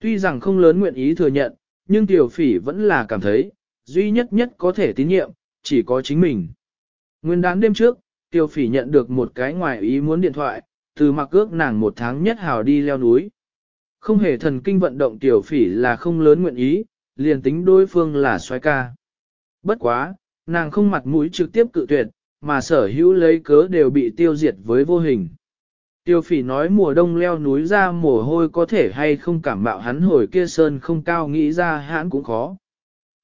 Tuy rằng không lớn nguyện ý thừa nhận, nhưng tiểu phỉ vẫn là cảm thấy, duy nhất nhất có thể tín nhiệm, chỉ có chính mình. Nguyên đán đêm trước, Tiêu phỉ nhận được một cái ngoài ý muốn điện thoại, từ mặc ước nàng một tháng nhất hào đi leo núi. Không hề thần kinh vận động tiểu phỉ là không lớn nguyện ý, liền tính đối phương là xoay ca. Bất quá, nàng không mặt mũi trực tiếp cự tuyệt, mà sở hữu lấy cớ đều bị tiêu diệt với vô hình. Tiêu phỉ nói mùa đông leo núi ra mồ hôi có thể hay không cảm bạo hắn hồi kia sơn không cao nghĩ ra hãn cũng khó.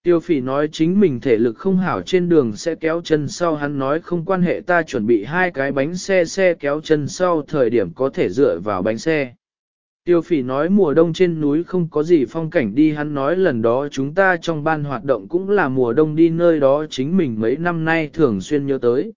Tiêu phỉ nói chính mình thể lực không hảo trên đường sẽ kéo chân sau hắn nói không quan hệ ta chuẩn bị hai cái bánh xe xe kéo chân sau thời điểm có thể dựa vào bánh xe. Tiêu phỉ nói mùa đông trên núi không có gì phong cảnh đi hắn nói lần đó chúng ta trong ban hoạt động cũng là mùa đông đi nơi đó chính mình mấy năm nay thường xuyên nhớ tới.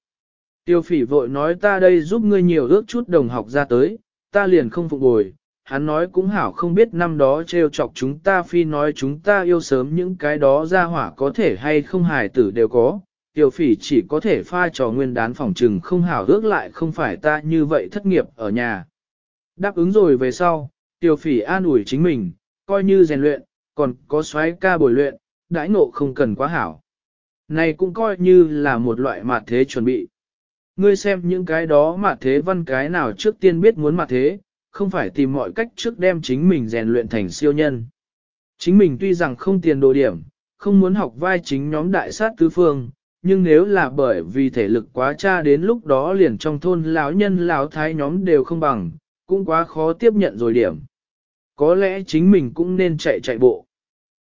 Tiêu phỉ vội nói ta đây giúp ngươi nhiều ước chút đồng học ra tới, ta liền không phục bồi, hắn nói cũng hảo không biết năm đó trêu chọc chúng ta phi nói chúng ta yêu sớm những cái đó ra hỏa có thể hay không hài tử đều có. Tiểu phỉ chỉ có thể pha trò nguyên đán phòng trừng không hảo ước lại không phải ta như vậy thất nghiệp ở nhà. Đáp ứng rồi về sau, tiểu phỉ an ủi chính mình, coi như rèn luyện, còn có xoáy ca bồi luyện, đãi ngộ không cần quá hảo. Này cũng coi như là một loại mạt thế chuẩn bị. Ngươi xem những cái đó mà thế văn cái nào trước tiên biết muốn mạt thế, không phải tìm mọi cách trước đem chính mình rèn luyện thành siêu nhân. Chính mình tuy rằng không tiền đồ điểm, không muốn học vai chính nhóm đại sát tứ phương, nhưng nếu là bởi vì thể lực quá cha đến lúc đó liền trong thôn lão nhân lão thái nhóm đều không bằng, cũng quá khó tiếp nhận rồi điểm. Có lẽ chính mình cũng nên chạy chạy bộ.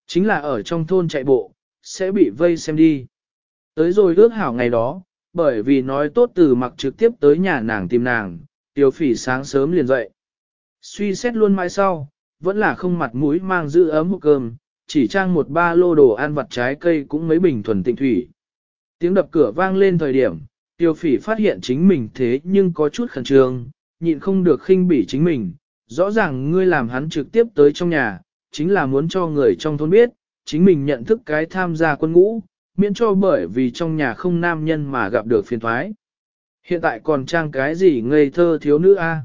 Chính là ở trong thôn chạy bộ, sẽ bị vây xem đi. Tới rồi ước hảo ngày đó, bởi vì nói tốt từ mặc trực tiếp tới nhà nàng tìm nàng, tiêu phỉ sáng sớm liền dậy. Suy xét luôn mãi sau, vẫn là không mặt mũi mang giữ ấm hộp cơm, chỉ trang một ba lô đồ ăn vặt trái cây cũng mấy bình thuần tịnh thủy. Tiếng đập cửa vang lên thời điểm, Tiêu phỉ phát hiện chính mình thế nhưng có chút khẩn trương, nhịn không được khinh bỉ chính mình. Rõ ràng ngươi làm hắn trực tiếp tới trong nhà, chính là muốn cho người trong thôn biết, chính mình nhận thức cái tham gia quân ngũ, miễn cho bởi vì trong nhà không nam nhân mà gặp được phiền thoái. Hiện tại còn trang cái gì ngây thơ thiếu nữ a?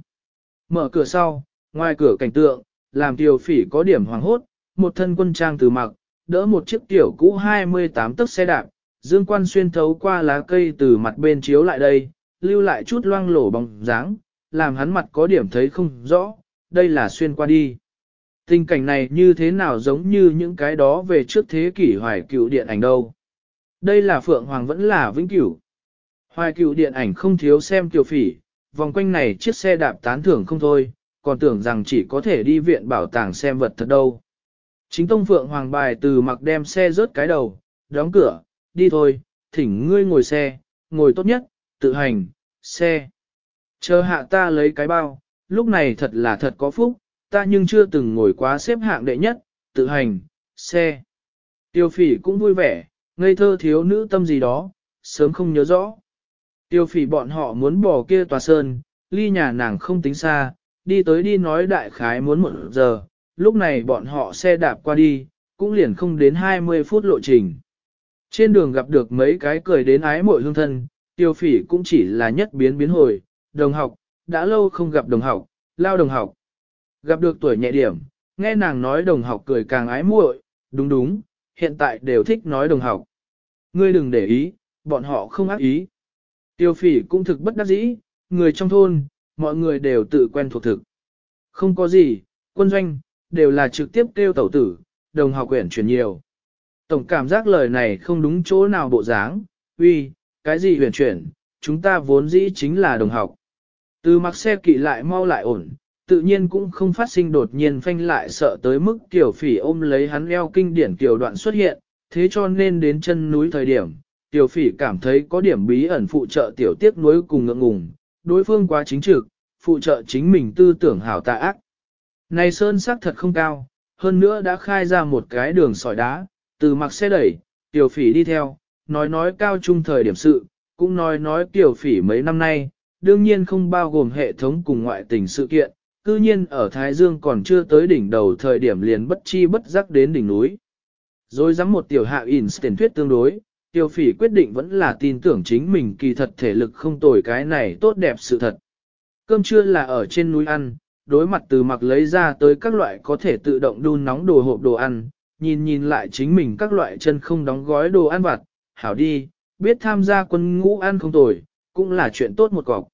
Mở cửa sau, ngoài cửa cảnh tượng, làm tiểu phỉ có điểm hoàng hốt, một thân quân trang từ mặc, đỡ một chiếc tiểu cũ 28 tấc xe đạp, dương quan xuyên thấu qua lá cây từ mặt bên chiếu lại đây, lưu lại chút loang lổ bóng dáng, làm hắn mặt có điểm thấy không rõ, đây là xuyên qua đi. Tình cảnh này như thế nào giống như những cái đó về trước thế kỷ hoài cựu điện ảnh đâu. Đây là Phượng Hoàng vẫn là vĩnh cửu. Hoài cựu điện ảnh không thiếu xem tiểu phỉ, vòng quanh này chiếc xe đạp tán thưởng không thôi, còn tưởng rằng chỉ có thể đi viện bảo tàng xem vật thật đâu. Chính tông Phượng Hoàng bài từ mặc đem xe rớt cái đầu, đóng cửa, đi thôi, thỉnh ngươi ngồi xe, ngồi tốt nhất, tự hành, xe. Chờ hạ ta lấy cái bao, lúc này thật là thật có phúc, ta nhưng chưa từng ngồi quá xếp hạng đệ nhất, tự hành, xe. Tiêu phỉ cũng vui vẻ, ngây thơ thiếu nữ tâm gì đó, sớm không nhớ rõ. Tiêu phỉ bọn họ muốn bỏ kia tòa sơn, ly nhà nàng không tính xa, đi tới đi nói đại khái muốn một giờ, lúc này bọn họ xe đạp qua đi, cũng liền không đến 20 phút lộ trình. Trên đường gặp được mấy cái cười đến ái mội hương thân, tiêu phỉ cũng chỉ là nhất biến biến hồi, đồng học, đã lâu không gặp đồng học, lao đồng học. Gặp được tuổi nhẹ điểm, nghe nàng nói đồng học cười càng ái muội, đúng đúng, hiện tại đều thích nói đồng học. Ngươi đừng để ý, bọn họ không ác ý. Tiêu phỉ cũng thực bất đắc dĩ, người trong thôn, mọi người đều tự quen thuộc thực. Không có gì, quân doanh, đều là trực tiếp kêu tẩu tử, đồng học quyển chuyển nhiều. Tổng cảm giác lời này không đúng chỗ nào bộ dáng, uy, cái gì huyền chuyển, chúng ta vốn dĩ chính là đồng học. Từ mặc xe kỵ lại mau lại ổn, tự nhiên cũng không phát sinh đột nhiên phanh lại sợ tới mức tiểu phỉ ôm lấy hắn eo kinh điển tiểu đoạn xuất hiện, thế cho nên đến chân núi thời điểm, tiểu phỉ cảm thấy có điểm bí ẩn phụ trợ tiểu tiếc nuối cùng ngượng ngùng, đối phương quá chính trực, phụ trợ chính mình tư tưởng hảo tà ác. Này sơn sắc thật không cao, hơn nữa đã khai ra một cái đường sỏi đá, từ mặc xe đẩy, tiểu phỉ đi theo, nói nói cao trung thời điểm sự, cũng nói nói tiểu phỉ mấy năm nay, đương nhiên không bao gồm hệ thống cùng ngoại tình sự kiện, cư nhiên ở Thái Dương còn chưa tới đỉnh đầu thời điểm liền bất chi bất giác đến đỉnh núi. Rồi dám một tiểu hạ Einstein thuyết tương đối, Tiêu phỉ quyết định vẫn là tin tưởng chính mình kỳ thật thể lực không tồi cái này tốt đẹp sự thật. Cơm trưa là ở trên núi ăn, đối mặt từ mặc lấy ra tới các loại có thể tự động đun nóng đồ hộp đồ ăn, nhìn nhìn lại chính mình các loại chân không đóng gói đồ ăn vặt, hảo đi, biết tham gia quân ngũ ăn không tồi, cũng là chuyện tốt một cọc.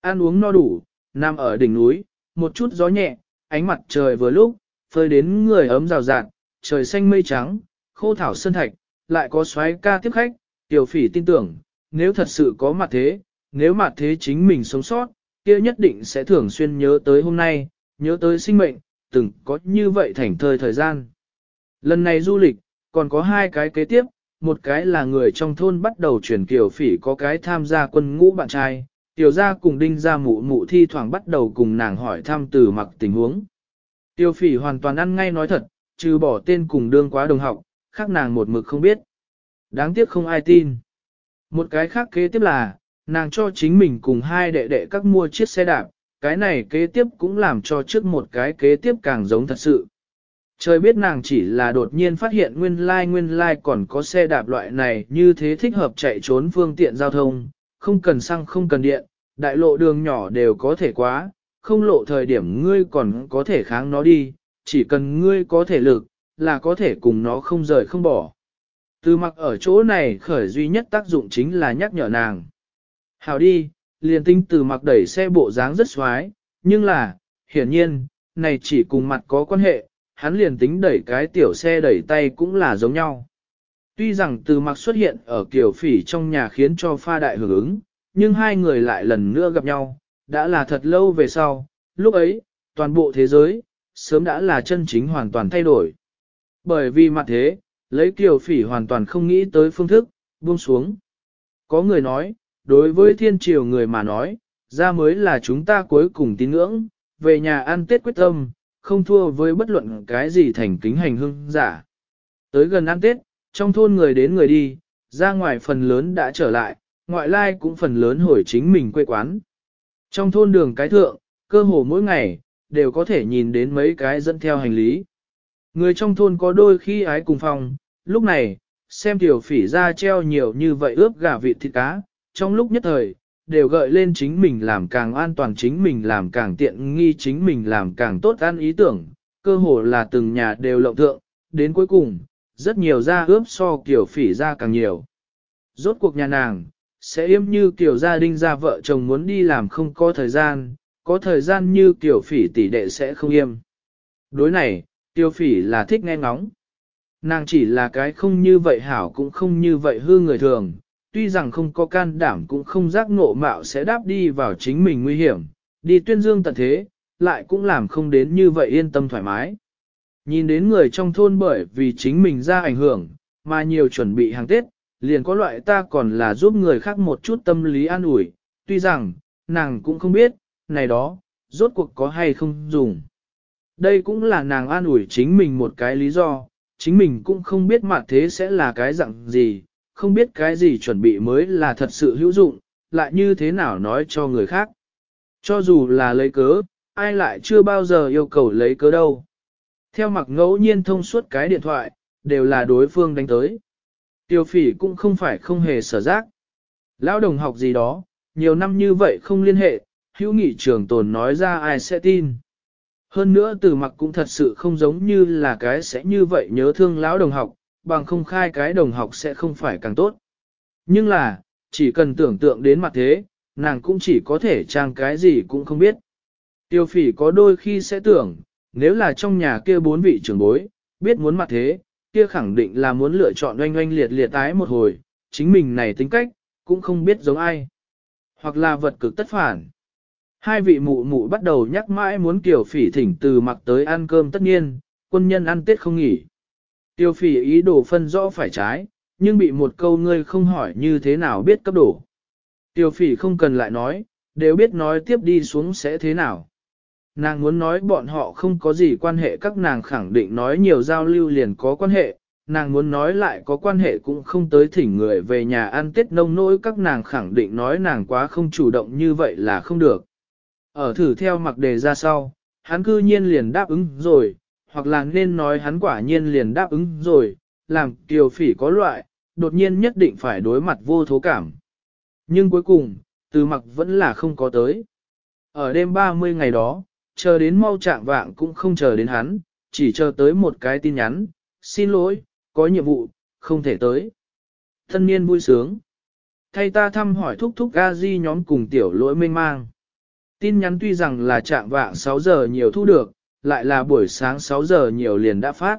Ăn uống no đủ, nằm ở đỉnh núi, một chút gió nhẹ, ánh mặt trời vừa lúc, phơi đến người ấm rào rạt, trời xanh mây trắng, khô thảo sơn thạch, lại có xoáy ca tiếp khách, tiểu phỉ tin tưởng, nếu thật sự có mặt thế, nếu mặt thế chính mình sống sót, kia nhất định sẽ thường xuyên nhớ tới hôm nay, nhớ tới sinh mệnh, từng có như vậy thành thời thời gian. Lần này du lịch, còn có hai cái kế tiếp, một cái là người trong thôn bắt đầu chuyển kiểu phỉ có cái tham gia quân ngũ bạn trai, tiểu gia cùng đinh gia mụ mụ thi thoảng bắt đầu cùng nàng hỏi thăm từ mặc tình huống. Tiêu phỉ hoàn toàn ăn ngay nói thật, trừ bỏ tên cùng đương quá đồng học, khác nàng một mực không biết. Đáng tiếc không ai tin. Một cái khác kế tiếp là, nàng cho chính mình cùng hai đệ đệ các mua chiếc xe đạp, cái này kế tiếp cũng làm cho trước một cái kế tiếp càng giống thật sự. Trời biết nàng chỉ là đột nhiên phát hiện nguyên lai like, nguyên lai like còn có xe đạp loại này như thế thích hợp chạy trốn phương tiện giao thông, không cần xăng không cần điện, đại lộ đường nhỏ đều có thể quá, không lộ thời điểm ngươi còn có thể kháng nó đi, chỉ cần ngươi có thể lực, là có thể cùng nó không rời không bỏ. Từ mặc ở chỗ này khởi duy nhất tác dụng chính là nhắc nhở nàng. Hào đi, liền tinh từ mặc đẩy xe bộ dáng rất xoái, nhưng là, hiển nhiên, này chỉ cùng mặt có quan hệ, hắn liền tính đẩy cái tiểu xe đẩy tay cũng là giống nhau. Tuy rằng từ mặc xuất hiện ở kiểu phỉ trong nhà khiến cho pha đại hưởng ứng, nhưng hai người lại lần nữa gặp nhau, đã là thật lâu về sau, lúc ấy, toàn bộ thế giới, sớm đã là chân chính hoàn toàn thay đổi. Bởi vì mặt thế, lấy kiều phỉ hoàn toàn không nghĩ tới phương thức, buông xuống. Có người nói, đối với thiên triều người mà nói, ra mới là chúng ta cuối cùng tín ngưỡng, về nhà ăn Tết quyết tâm, không thua với bất luận cái gì thành kính hành hương giả. Tới gần ăn Tết, trong thôn người đến người đi, ra ngoài phần lớn đã trở lại, ngoại lai cũng phần lớn hồi chính mình quê quán. Trong thôn đường cái thượng, cơ hồ mỗi ngày, đều có thể nhìn đến mấy cái dẫn theo hành lý. Người trong thôn có đôi khi ái cùng phòng, lúc này, xem tiểu phỉ ra treo nhiều như vậy ướp gà vịt thịt cá, trong lúc nhất thời, đều gợi lên chính mình làm càng an toàn chính mình làm càng tiện nghi chính mình làm càng tốt ăn ý tưởng, cơ hồ là từng nhà đều lộng thượng, đến cuối cùng, rất nhiều da ướp so kiểu phỉ ra càng nhiều. Rốt cuộc nhà nàng, sẽ yếm như kiểu gia đình gia vợ chồng muốn đi làm không có thời gian, có thời gian như kiểu phỉ tỷ đệ sẽ không yêm. Đối này, tiêu phỉ là thích nghe ngóng. Nàng chỉ là cái không như vậy hảo cũng không như vậy hư người thường, tuy rằng không có can đảm cũng không giác ngộ mạo sẽ đáp đi vào chính mình nguy hiểm, đi tuyên dương tận thế, lại cũng làm không đến như vậy yên tâm thoải mái. Nhìn đến người trong thôn bởi vì chính mình ra ảnh hưởng, mà nhiều chuẩn bị hàng Tết, liền có loại ta còn là giúp người khác một chút tâm lý an ủi, tuy rằng, nàng cũng không biết, này đó, rốt cuộc có hay không dùng. Đây cũng là nàng an ủi chính mình một cái lý do, chính mình cũng không biết mặt thế sẽ là cái dạng gì, không biết cái gì chuẩn bị mới là thật sự hữu dụng, lại như thế nào nói cho người khác. Cho dù là lấy cớ, ai lại chưa bao giờ yêu cầu lấy cớ đâu. Theo mặc ngẫu nhiên thông suốt cái điện thoại, đều là đối phương đánh tới. Tiêu phỉ cũng không phải không hề sở giác. Lão đồng học gì đó, nhiều năm như vậy không liên hệ, hữu nghị trường tồn nói ra ai sẽ tin. Hơn nữa từ mặc cũng thật sự không giống như là cái sẽ như vậy nhớ thương lão đồng học, bằng không khai cái đồng học sẽ không phải càng tốt. Nhưng là, chỉ cần tưởng tượng đến mặt thế, nàng cũng chỉ có thể trang cái gì cũng không biết. Tiêu phỉ có đôi khi sẽ tưởng, nếu là trong nhà kia bốn vị trưởng bối, biết muốn mặt thế, kia khẳng định là muốn lựa chọn oanh oanh liệt liệt tái một hồi, chính mình này tính cách, cũng không biết giống ai. Hoặc là vật cực tất phản. Hai vị mụ mụ bắt đầu nhắc mãi muốn kiều phỉ thỉnh từ mặc tới ăn cơm tất nhiên, quân nhân ăn tết không nghỉ. Tiêu phỉ ý đồ phân rõ phải trái, nhưng bị một câu ngươi không hỏi như thế nào biết cấp đổ. Tiêu phỉ không cần lại nói, đều biết nói tiếp đi xuống sẽ thế nào. Nàng muốn nói bọn họ không có gì quan hệ các nàng khẳng định nói nhiều giao lưu liền có quan hệ, nàng muốn nói lại có quan hệ cũng không tới thỉnh người về nhà ăn tết nông nỗi các nàng khẳng định nói nàng quá không chủ động như vậy là không được. Ở thử theo mặc đề ra sau, hắn cư nhiên liền đáp ứng rồi, hoặc là nên nói hắn quả nhiên liền đáp ứng rồi, làm kiều phỉ có loại, đột nhiên nhất định phải đối mặt vô thố cảm. Nhưng cuối cùng, từ mặc vẫn là không có tới. Ở đêm 30 ngày đó, chờ đến mau trạng vạng cũng không chờ đến hắn, chỉ chờ tới một cái tin nhắn, xin lỗi, có nhiệm vụ, không thể tới. Thân niên vui sướng. Thay ta thăm hỏi thúc thúc Gazi di nhóm cùng tiểu lỗi mênh mang. Tin nhắn tuy rằng là trạng vạng 6 giờ nhiều thu được, lại là buổi sáng 6 giờ nhiều liền đã phát.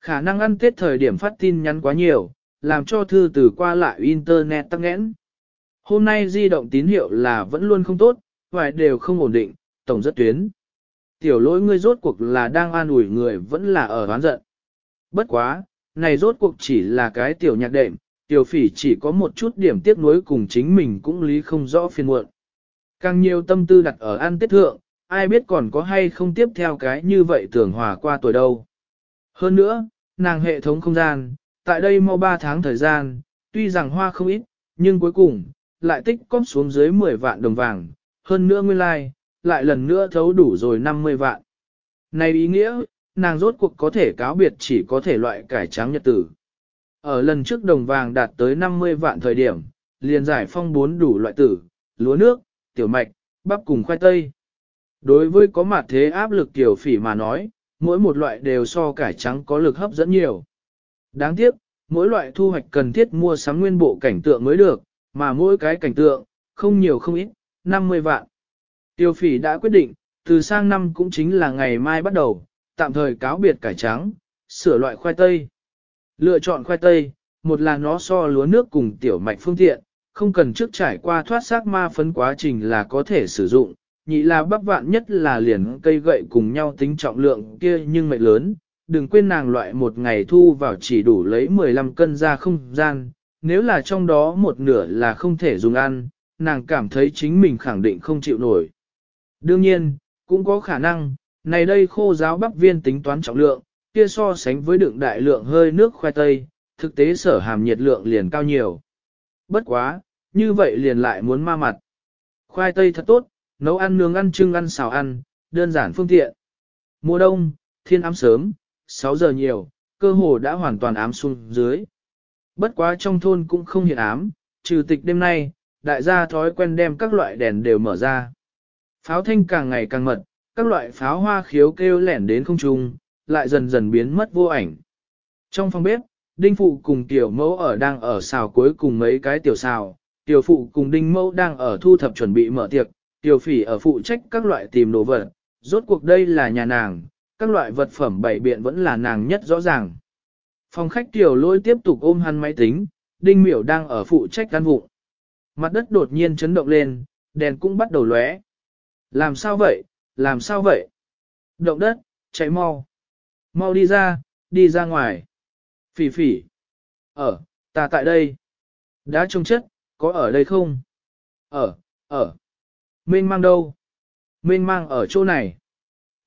Khả năng ăn tết thời điểm phát tin nhắn quá nhiều, làm cho thư từ qua lại Internet tắc nghẽn. Hôm nay di động tín hiệu là vẫn luôn không tốt, vài đều không ổn định, tổng rất tuyến. Tiểu lỗi ngươi rốt cuộc là đang an ủi người vẫn là ở hoán giận. Bất quá, này rốt cuộc chỉ là cái tiểu nhạc đệm, tiểu phỉ chỉ có một chút điểm tiếc nuối cùng chính mình cũng lý không rõ phiền muộn. Càng nhiều tâm tư đặt ở ăn tiết thượng, ai biết còn có hay không tiếp theo cái như vậy tưởng hòa qua tuổi đâu. Hơn nữa, nàng hệ thống không gian, tại đây mau 3 tháng thời gian, tuy rằng hoa không ít, nhưng cuối cùng, lại tích cóp xuống dưới 10 vạn đồng vàng, hơn nữa nguyên lai, like, lại lần nữa thấu đủ rồi 50 vạn. Này ý nghĩa, nàng rốt cuộc có thể cáo biệt chỉ có thể loại cải trắng nhật tử. Ở lần trước đồng vàng đạt tới 50 vạn thời điểm, liền giải phong bốn đủ loại tử, lúa nước, tiểu mạch, bắp cùng khoai tây. Đối với có mặt thế áp lực tiểu phỉ mà nói, mỗi một loại đều so cải trắng có lực hấp dẫn nhiều. Đáng tiếc, mỗi loại thu hoạch cần thiết mua sắm nguyên bộ cảnh tượng mới được, mà mỗi cái cảnh tượng, không nhiều không ít, 50 vạn. Tiêu phỉ đã quyết định, từ sang năm cũng chính là ngày mai bắt đầu, tạm thời cáo biệt cải trắng, sửa loại khoai tây. Lựa chọn khoai tây, một là nó so lúa nước cùng tiểu mạch phương tiện, không cần trước trải qua thoát xác ma phấn quá trình là có thể sử dụng, nhị là bắp vạn nhất là liền cây gậy cùng nhau tính trọng lượng kia nhưng mệnh lớn, đừng quên nàng loại một ngày thu vào chỉ đủ lấy 15 cân ra không gian, nếu là trong đó một nửa là không thể dùng ăn, nàng cảm thấy chính mình khẳng định không chịu nổi. Đương nhiên, cũng có khả năng, này đây khô giáo bắp viên tính toán trọng lượng, kia so sánh với đựng đại lượng hơi nước khoai tây, thực tế sở hàm nhiệt lượng liền cao nhiều. Bất quá, như vậy liền lại muốn ma mặt. Khoai tây thật tốt, nấu ăn nướng ăn trưng ăn xào ăn, đơn giản phương tiện. Mùa đông, thiên ám sớm, 6 giờ nhiều, cơ hồ đã hoàn toàn ám xuống dưới. Bất quá trong thôn cũng không hiện ám, trừ tịch đêm nay, đại gia thói quen đem các loại đèn đều mở ra. Pháo thanh càng ngày càng mật, các loại pháo hoa khiếu kêu lẻn đến không trung, lại dần dần biến mất vô ảnh. Trong phòng bếp, Đinh Phụ cùng Tiểu Mẫu ở đang ở xào cuối cùng mấy cái tiểu xào, Tiểu Phụ cùng Đinh Mẫu đang ở thu thập chuẩn bị mở tiệc, Tiểu Phỉ ở phụ trách các loại tìm đồ vật, rốt cuộc đây là nhà nàng, các loại vật phẩm bày biện vẫn là nàng nhất rõ ràng. Phòng khách Tiểu Lôi tiếp tục ôm hắn máy tính, Đinh Miểu đang ở phụ trách căn vụ. Mặt đất đột nhiên chấn động lên, đèn cũng bắt đầu lóe. Làm sao vậy, làm sao vậy? Động đất, chạy mau. Mau đi ra, đi ra ngoài. Phỉ phỉ. Ở, ta tại đây. Đã trông chất, có ở đây không? Ở, ở. Mênh mang đâu? Mênh mang ở chỗ này.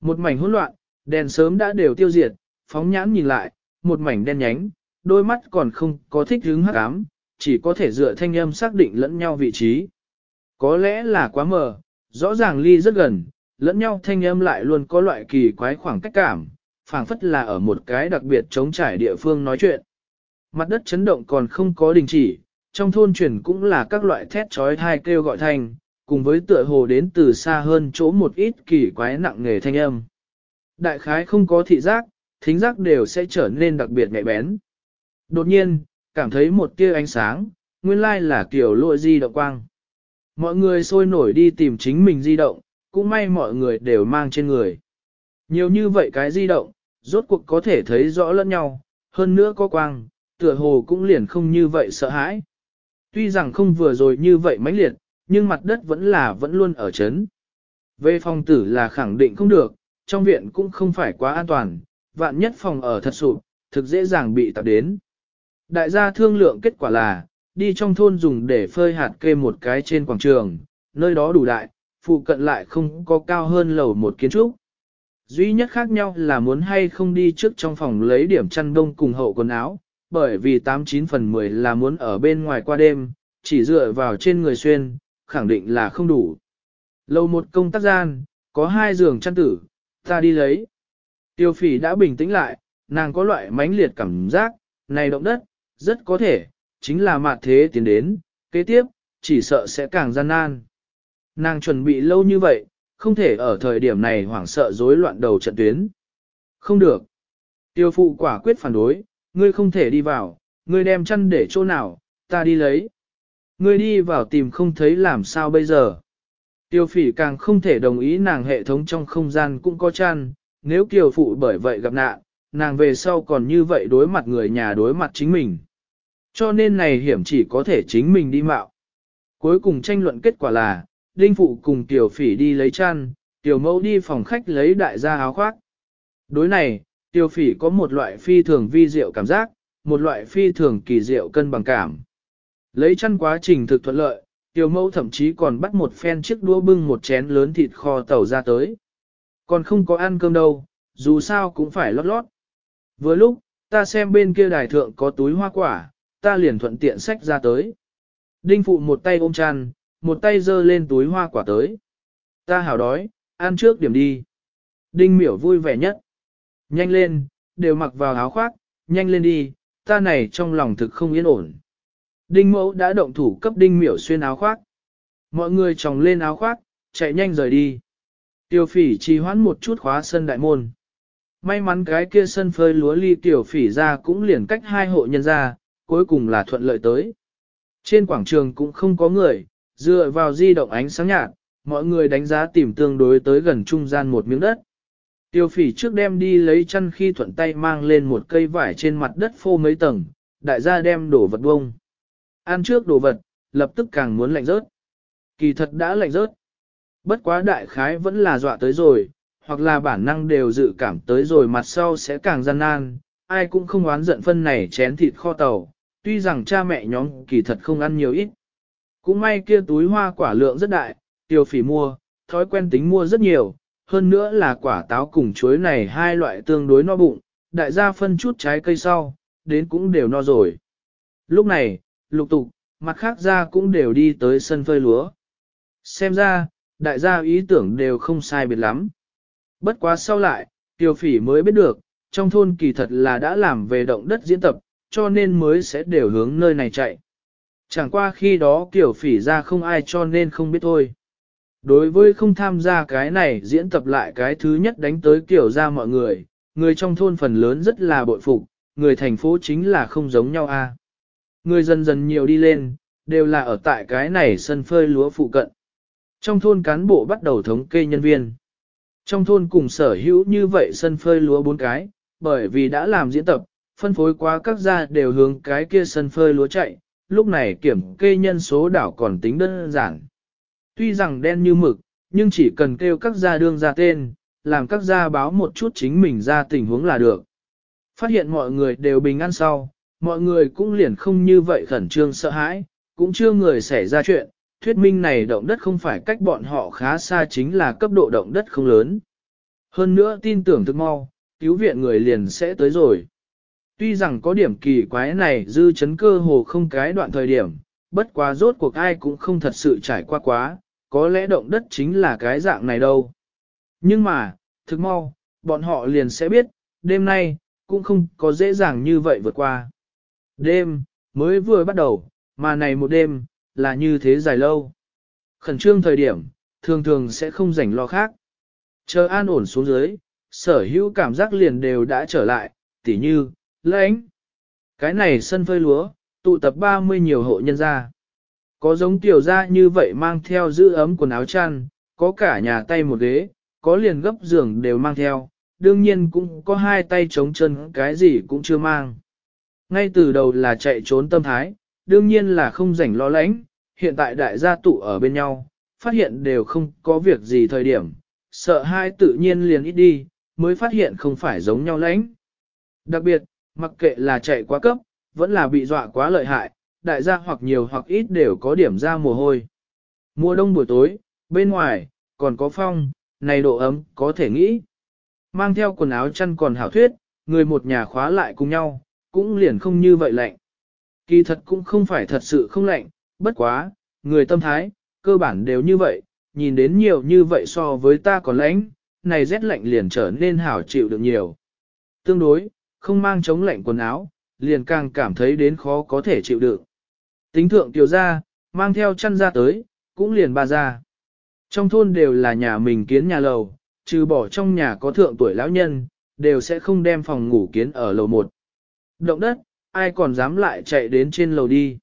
Một mảnh hỗn loạn, đèn sớm đã đều tiêu diệt, phóng nhãn nhìn lại, một mảnh đen nhánh, đôi mắt còn không có thích hứng hắc ám, chỉ có thể dựa thanh âm xác định lẫn nhau vị trí. Có lẽ là quá mờ, rõ ràng ly rất gần, lẫn nhau thanh âm lại luôn có loại kỳ quái khoảng cách cảm, phảng phất là ở một cái đặc biệt chống trải địa phương nói chuyện. Mặt đất chấn động còn không có đình chỉ, trong thôn truyền cũng là các loại thét trói thai kêu gọi thành cùng với tựa hồ đến từ xa hơn chỗ một ít kỳ quái nặng nghề thanh âm. Đại khái không có thị giác, thính giác đều sẽ trở nên đặc biệt nhạy bén. Đột nhiên, cảm thấy một tia ánh sáng, nguyên lai là kiểu lụa di động quang. Mọi người sôi nổi đi tìm chính mình di động, cũng may mọi người đều mang trên người. Nhiều như vậy cái di động, rốt cuộc có thể thấy rõ lẫn nhau, hơn nữa có quang, tựa hồ cũng liền không như vậy sợ hãi. Tuy rằng không vừa rồi như vậy mãnh liệt, nhưng mặt đất vẫn là vẫn luôn ở chấn. Về phòng tử là khẳng định không được, trong viện cũng không phải quá an toàn, vạn nhất phòng ở thật sụp, thực dễ dàng bị tạp đến. Đại gia thương lượng kết quả là, đi trong thôn dùng để phơi hạt kê một cái trên quảng trường, nơi đó đủ đại, phụ cận lại không có cao hơn lầu một kiến trúc. Duy nhất khác nhau là muốn hay không đi trước trong phòng lấy điểm chăn đông cùng hậu quần áo, bởi vì 89 phần 10 là muốn ở bên ngoài qua đêm, chỉ dựa vào trên người xuyên, khẳng định là không đủ. Lầu một công tác gian, có hai giường chăn tử, ta đi lấy. Tiêu phỉ đã bình tĩnh lại, nàng có loại mãnh liệt cảm giác, này động đất, rất có thể, chính là mạt thế tiến đến, kế tiếp, chỉ sợ sẽ càng gian nan. Nàng chuẩn bị lâu như vậy, không thể ở thời điểm này hoảng sợ rối loạn đầu trận tuyến. Không được. Tiêu phụ quả quyết phản đối, ngươi không thể đi vào, ngươi đem chăn để chỗ nào, ta đi lấy. Ngươi đi vào tìm không thấy làm sao bây giờ. Tiêu phỉ càng không thể đồng ý nàng hệ thống trong không gian cũng có chăn, nếu kiều phụ bởi vậy gặp nạn, nàng về sau còn như vậy đối mặt người nhà đối mặt chính mình. Cho nên này hiểm chỉ có thể chính mình đi mạo. Cuối cùng tranh luận kết quả là, Đinh Phụ cùng Tiểu Phỉ đi lấy chăn, Tiểu Mẫu đi phòng khách lấy đại gia áo khoác. Đối này, Tiêu Phỉ có một loại phi thường vi diệu cảm giác, một loại phi thường kỳ diệu cân bằng cảm. Lấy chăn quá trình thực thuận lợi, Tiêu Mẫu thậm chí còn bắt một phen chiếc đũa bưng một chén lớn thịt kho tàu ra tới. Còn không có ăn cơm đâu, dù sao cũng phải lót lót. Vừa lúc, ta xem bên kia đài thượng có túi hoa quả, ta liền thuận tiện sách ra tới. Đinh phụ một tay ôm chăn, một tay giơ lên túi hoa quả tới. Ta hảo đói, ăn trước điểm đi. Đinh miểu vui vẻ nhất. Nhanh lên, đều mặc vào áo khoác, nhanh lên đi, ta này trong lòng thực không yên ổn. Đinh mẫu đã động thủ cấp đinh miểu xuyên áo khoác. Mọi người tròng lên áo khoác, chạy nhanh rời đi. Tiêu phỉ trì hoãn một chút khóa sân đại môn. May mắn cái kia sân phơi lúa ly tiểu phỉ ra cũng liền cách hai hộ nhân ra, cuối cùng là thuận lợi tới. Trên quảng trường cũng không có người, dựa vào di động ánh sáng nhạt, mọi người đánh giá tìm tương đối tới gần trung gian một miếng đất. Tiêu phỉ trước đem đi lấy chăn khi thuận tay mang lên một cây vải trên mặt đất phô mấy tầng, đại gia đem đổ vật bông. Ăn trước đồ vật, lập tức càng muốn lạnh rớt. Kỳ thật đã lạnh rớt. Bất quá đại khái vẫn là dọa tới rồi, hoặc là bản năng đều dự cảm tới rồi mặt sau sẽ càng gian nan, ai cũng không oán giận phân này chén thịt kho tàu, tuy rằng cha mẹ nhóm kỳ thật không ăn nhiều ít. Cũng may kia túi hoa quả lượng rất đại, tiêu phỉ mua, thói quen tính mua rất nhiều, hơn nữa là quả táo cùng chuối này hai loại tương đối no bụng, đại gia phân chút trái cây sau, đến cũng đều no rồi. Lúc này, lục tục, mặt khác ra cũng đều đi tới sân phơi lúa. Xem ra, đại gia ý tưởng đều không sai biệt lắm. Bất quá sau lại, Tiêu Phỉ mới biết được, trong thôn kỳ thật là đã làm về động đất diễn tập, cho nên mới sẽ đều hướng nơi này chạy. Chẳng qua khi đó Kiều Phỉ ra không ai cho nên không biết thôi. Đối với không tham gia cái này diễn tập lại cái thứ nhất đánh tới kiểu ra mọi người, người trong thôn phần lớn rất là bội phục, người thành phố chính là không giống nhau a. Người dần dần nhiều đi lên, đều là ở tại cái này sân phơi lúa phụ cận. Trong thôn cán bộ bắt đầu thống kê nhân viên. Trong thôn cùng sở hữu như vậy sân phơi lúa bốn cái, bởi vì đã làm diễn tập, phân phối quá các gia đều hướng cái kia sân phơi lúa chạy, lúc này kiểm kê nhân số đảo còn tính đơn giản. Tuy rằng đen như mực, nhưng chỉ cần kêu các gia đương ra tên, làm các gia báo một chút chính mình ra tình huống là được. Phát hiện mọi người đều bình an sau, mọi người cũng liền không như vậy khẩn trương sợ hãi, cũng chưa người xảy ra chuyện, thuyết minh này động đất không phải cách bọn họ khá xa chính là cấp độ động đất không lớn. Hơn nữa tin tưởng thực mau, cứu viện người liền sẽ tới rồi. Tuy rằng có điểm kỳ quái này dư chấn cơ hồ không cái đoạn thời điểm, bất quá rốt cuộc ai cũng không thật sự trải qua quá, có lẽ động đất chính là cái dạng này đâu. Nhưng mà, thực mau, bọn họ liền sẽ biết, đêm nay, cũng không có dễ dàng như vậy vượt qua. Đêm, mới vừa bắt đầu, mà này một đêm, là như thế dài lâu. Khẩn trương thời điểm, thường thường sẽ không rảnh lo khác. Chờ an ổn xuống dưới, sở hữu cảm giác liền đều đã trở lại, tỉ như, lãnh. Cái này sân phơi lúa, tụ tập 30 nhiều hộ nhân gia. Có giống tiểu gia như vậy mang theo giữ ấm quần áo chăn, có cả nhà tay một ghế, có liền gấp giường đều mang theo, đương nhiên cũng có hai tay chống chân cái gì cũng chưa mang. Ngay từ đầu là chạy trốn tâm thái, đương nhiên là không rảnh lo lánh. hiện tại đại gia tụ ở bên nhau, phát hiện đều không có việc gì thời điểm, sợ hai tự nhiên liền ít đi, mới phát hiện không phải giống nhau lãnh. Đặc biệt, mặc kệ là chạy quá cấp, vẫn là bị dọa quá lợi hại, đại gia hoặc nhiều hoặc ít đều có điểm ra mồ hôi. Mùa đông buổi tối, bên ngoài, còn có phong, này độ ấm, có thể nghĩ. Mang theo quần áo chăn còn hảo thuyết, người một nhà khóa lại cùng nhau, cũng liền không như vậy lạnh. Kỳ thật cũng không phải thật sự không lạnh, bất quá, người tâm thái, cơ bản đều như vậy, nhìn đến nhiều như vậy so với ta còn lãnh, này rét lạnh liền trở nên hảo chịu được nhiều. Tương đối, không mang chống lạnh quần áo, liền càng cảm thấy đến khó có thể chịu được. Tính thượng tiểu ra, mang theo chăn ra tới, cũng liền ba ra. Trong thôn đều là nhà mình kiến nhà lầu, trừ bỏ trong nhà có thượng tuổi lão nhân, đều sẽ không đem phòng ngủ kiến ở lầu một. Động đất, ai còn dám lại chạy đến trên lầu đi.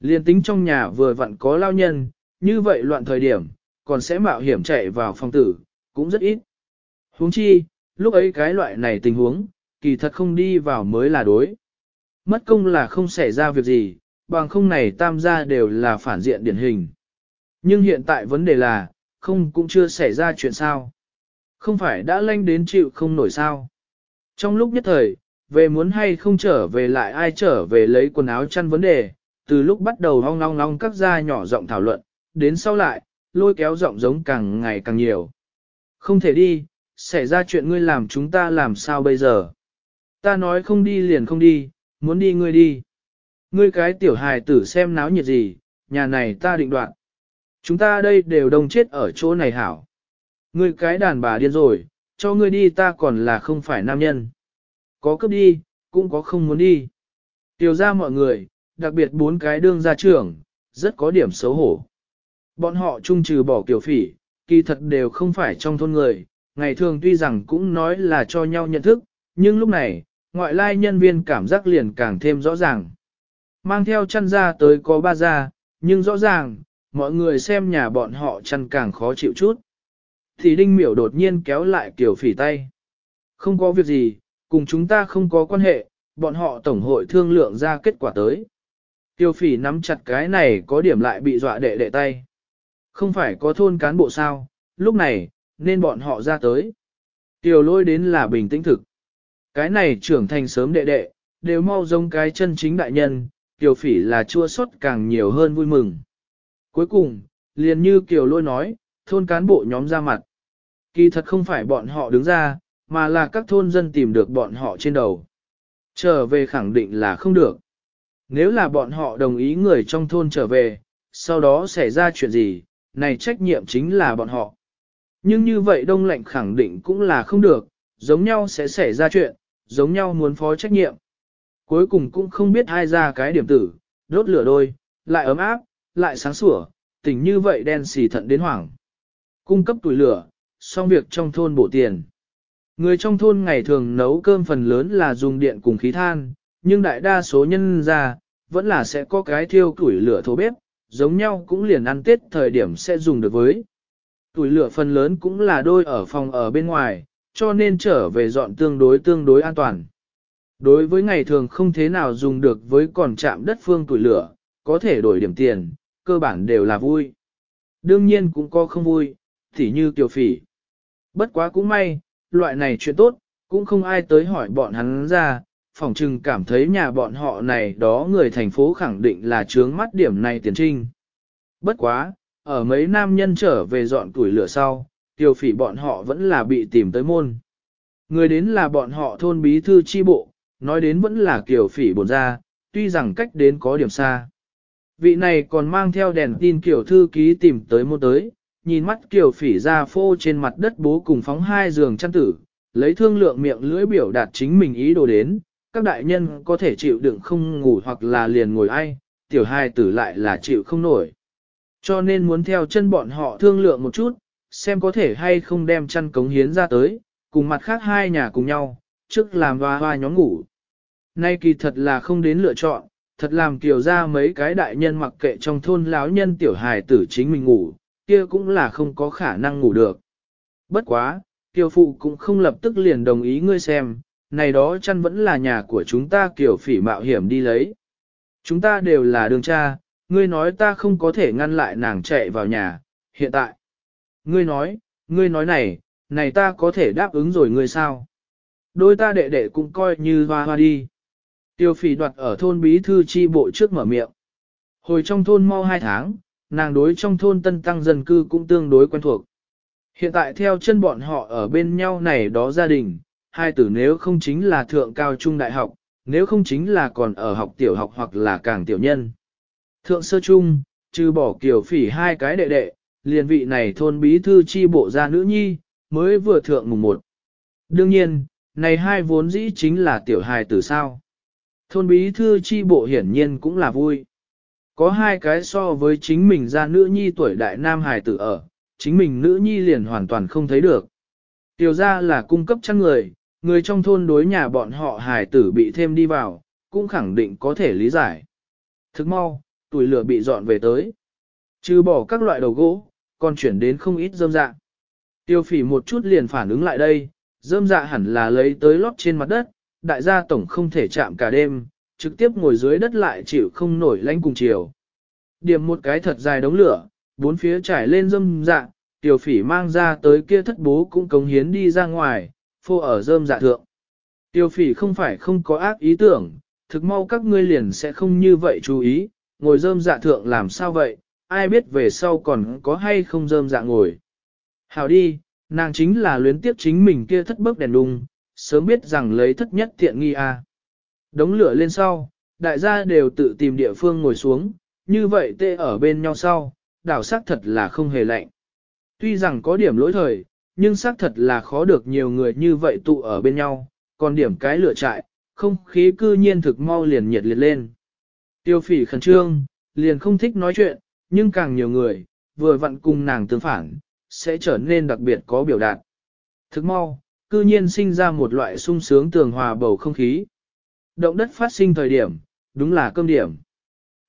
Liên tính trong nhà vừa vặn có lao nhân, như vậy loạn thời điểm, còn sẽ mạo hiểm chạy vào phòng tử, cũng rất ít. Huống chi, lúc ấy cái loại này tình huống, kỳ thật không đi vào mới là đối. Mất công là không xảy ra việc gì, bằng không này tam gia đều là phản diện điển hình. Nhưng hiện tại vấn đề là, không cũng chưa xảy ra chuyện sao. Không phải đã lanh đến chịu không nổi sao. Trong lúc nhất thời, về muốn hay không trở về lại ai trở về lấy quần áo chăn vấn đề, từ lúc bắt đầu hong long long các gia nhỏ giọng thảo luận, đến sau lại, lôi kéo giọng giống càng ngày càng nhiều. Không thể đi, xảy ra chuyện ngươi làm chúng ta làm sao bây giờ? Ta nói không đi liền không đi, muốn đi ngươi đi. Ngươi cái tiểu hài tử xem náo nhiệt gì, nhà này ta định đoạn. Chúng ta đây đều đông chết ở chỗ này hảo. Ngươi cái đàn bà điên rồi, cho ngươi đi ta còn là không phải nam nhân. Có cấp đi, cũng có không muốn đi. Tiểu ra mọi người, đặc biệt bốn cái đương gia trưởng, rất có điểm xấu hổ. Bọn họ chung trừ bỏ kiểu phỉ, kỳ thật đều không phải trong thôn người, ngày thường tuy rằng cũng nói là cho nhau nhận thức, nhưng lúc này, ngoại lai nhân viên cảm giác liền càng thêm rõ ràng. Mang theo chăn ra tới có ba gia, nhưng rõ ràng, mọi người xem nhà bọn họ chăn càng khó chịu chút. Thì đinh miểu đột nhiên kéo lại Kiều phỉ tay. Không có việc gì, cùng chúng ta không có quan hệ, bọn họ tổng hội thương lượng ra kết quả tới. Tiêu phỉ nắm chặt cái này có điểm lại bị dọa đệ đệ tay. Không phải có thôn cán bộ sao, lúc này, nên bọn họ ra tới. Tiêu lôi đến là bình tĩnh thực. Cái này trưởng thành sớm đệ đệ, đều mau giống cái chân chính đại nhân, Kiều phỉ là chua xót càng nhiều hơn vui mừng. Cuối cùng, liền như Kiều lôi nói, thôn cán bộ nhóm ra mặt. Kỳ thật không phải bọn họ đứng ra, mà là các thôn dân tìm được bọn họ trên đầu. Trở về khẳng định là không được. Nếu là bọn họ đồng ý người trong thôn trở về, sau đó xảy ra chuyện gì, này trách nhiệm chính là bọn họ. Nhưng như vậy đông lạnh khẳng định cũng là không được, giống nhau sẽ xảy ra chuyện, giống nhau muốn phó trách nhiệm. Cuối cùng cũng không biết ai ra cái điểm tử, đốt lửa đôi, lại ấm áp, lại sáng sủa, tình như vậy đen xì thận đến hoảng. Cung cấp tuổi lửa, xong việc trong thôn bổ tiền. Người trong thôn ngày thường nấu cơm phần lớn là dùng điện cùng khí than, nhưng đại đa số nhân ra, vẫn là sẽ có cái thiêu tuổi lửa thô bếp, giống nhau cũng liền ăn tết thời điểm sẽ dùng được với. Tuổi lửa phần lớn cũng là đôi ở phòng ở bên ngoài, cho nên trở về dọn tương đối tương đối an toàn. Đối với ngày thường không thế nào dùng được với còn chạm đất phương tuổi lửa, có thể đổi điểm tiền, cơ bản đều là vui. Đương nhiên cũng có không vui, thì như kiều phỉ. Bất quá cũng may, loại này chuyện tốt, cũng không ai tới hỏi bọn hắn ra, phỏng chừng cảm thấy nhà bọn họ này đó người thành phố khẳng định là trướng mắt điểm này tiền trinh. Bất quá, ở mấy nam nhân trở về dọn tuổi lửa sau, tiêu phỉ bọn họ vẫn là bị tìm tới môn. Người đến là bọn họ thôn bí thư chi bộ, nói đến vẫn là kiểu phỉ bổn ra, tuy rằng cách đến có điểm xa. Vị này còn mang theo đèn tin kiểu thư ký tìm tới mua tới, nhìn mắt kiểu phỉ ra phô trên mặt đất bố cùng phóng hai giường chăn tử, lấy thương lượng miệng lưỡi biểu đạt chính mình ý đồ đến, các đại nhân có thể chịu đựng không ngủ hoặc là liền ngồi ai, tiểu hai tử lại là chịu không nổi. Cho nên muốn theo chân bọn họ thương lượng một chút, xem có thể hay không đem chăn cống hiến ra tới, cùng mặt khác hai nhà cùng nhau, trước làm hoa hoa nhóm ngủ. Nay kỳ thật là không đến lựa chọn, thật làm kiểu ra mấy cái đại nhân mặc kệ trong thôn lão nhân tiểu hài tử chính mình ngủ, kia cũng là không có khả năng ngủ được. Bất quá, kiều phụ cũng không lập tức liền đồng ý ngươi xem, này đó chăn vẫn là nhà của chúng ta kiểu phỉ mạo hiểm đi lấy. Chúng ta đều là đường cha, ngươi nói ta không có thể ngăn lại nàng chạy vào nhà, hiện tại. Ngươi nói, ngươi nói này, này ta có thể đáp ứng rồi ngươi sao? Đôi ta đệ đệ cũng coi như hoa hoa đi. Tiêu phỉ đoạt ở thôn bí thư chi bộ trước mở miệng. Hồi trong thôn mau hai tháng, nàng đối trong thôn tân tăng dân cư cũng tương đối quen thuộc. Hiện tại theo chân bọn họ ở bên nhau này đó gia đình, hai tử nếu không chính là thượng cao trung đại học, nếu không chính là còn ở học tiểu học hoặc là càng tiểu nhân. Thượng sơ trung, trừ bỏ kiểu phỉ hai cái đệ đệ, liền vị này thôn bí thư chi bộ gia nữ nhi, mới vừa thượng mùng một. Đương nhiên, này hai vốn dĩ chính là tiểu hài tử sao. Thôn bí thư chi bộ hiển nhiên cũng là vui. Có hai cái so với chính mình ra nữ nhi tuổi đại nam hài tử ở, chính mình nữ nhi liền hoàn toàn không thấy được. Tiểu ra là cung cấp chăn người, người trong thôn đối nhà bọn họ hài tử bị thêm đi vào, cũng khẳng định có thể lý giải. Thức mau, tuổi lửa bị dọn về tới. Trừ bỏ các loại đầu gỗ, còn chuyển đến không ít dâm dạng. Tiêu phỉ một chút liền phản ứng lại đây, dơm dạ hẳn là lấy tới lót trên mặt đất, đại gia tổng không thể chạm cả đêm, trực tiếp ngồi dưới đất lại chịu không nổi lanh cùng chiều. Điểm một cái thật dài đống lửa, bốn phía trải lên dơm dạ, tiểu phỉ mang ra tới kia thất bố cũng cống hiến đi ra ngoài, phô ở dơm dạ thượng. Tiểu phỉ không phải không có ác ý tưởng, thực mau các ngươi liền sẽ không như vậy chú ý, ngồi dơm dạ thượng làm sao vậy, ai biết về sau còn có hay không dơm dạ ngồi. Hào đi, nàng chính là luyến tiếp chính mình kia thất bức đèn đung, sớm biết rằng lấy thất nhất tiện nghi a. À. Đống lửa lên sau, đại gia đều tự tìm địa phương ngồi xuống, như vậy tê ở bên nhau sau, đảo sắc thật là không hề lạnh. Tuy rằng có điểm lỗi thời, nhưng xác thật là khó được nhiều người như vậy tụ ở bên nhau, còn điểm cái lửa trại, không khí cư nhiên thực mau liền nhiệt liệt lên. Tiêu phỉ khẩn trương, liền không thích nói chuyện, nhưng càng nhiều người, vừa vặn cùng nàng tương phản, sẽ trở nên đặc biệt có biểu đạt. Thực mau, cư nhiên sinh ra một loại sung sướng tường hòa bầu không khí. Động đất phát sinh thời điểm, đúng là cơm điểm.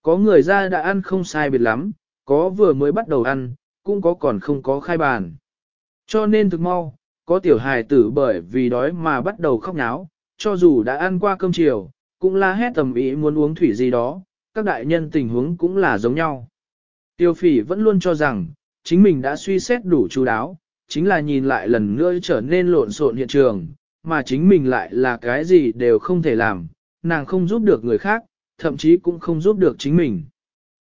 Có người ra đã ăn không sai biệt lắm, có vừa mới bắt đầu ăn, cũng có còn không có khai bàn. Cho nên thực mau, có tiểu hài tử bởi vì đói mà bắt đầu khóc náo, cho dù đã ăn qua cơm chiều, cũng la hét tầm ý muốn uống thủy gì đó, các đại nhân tình huống cũng là giống nhau. Tiêu phỉ vẫn luôn cho rằng, chính mình đã suy xét đủ chú đáo, chính là nhìn lại lần nữa trở nên lộn xộn hiện trường, mà chính mình lại là cái gì đều không thể làm, nàng không giúp được người khác, thậm chí cũng không giúp được chính mình.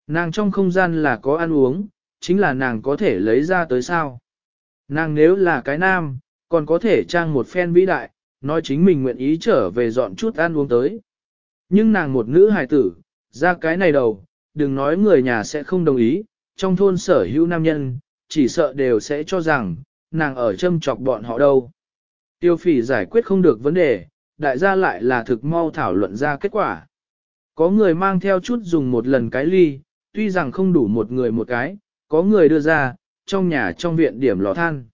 Nàng trong không gian là có ăn uống, chính là nàng có thể lấy ra tới sao. Nàng nếu là cái nam, còn có thể trang một phen vĩ đại, nói chính mình nguyện ý trở về dọn chút ăn uống tới. Nhưng nàng một nữ hài tử, Ra cái này đầu, đừng nói người nhà sẽ không đồng ý, trong thôn sở hữu nam nhân, chỉ sợ đều sẽ cho rằng, nàng ở châm chọc bọn họ đâu. Tiêu phỉ giải quyết không được vấn đề, đại gia lại là thực mau thảo luận ra kết quả. Có người mang theo chút dùng một lần cái ly, tuy rằng không đủ một người một cái, có người đưa ra, trong nhà trong viện điểm lò than.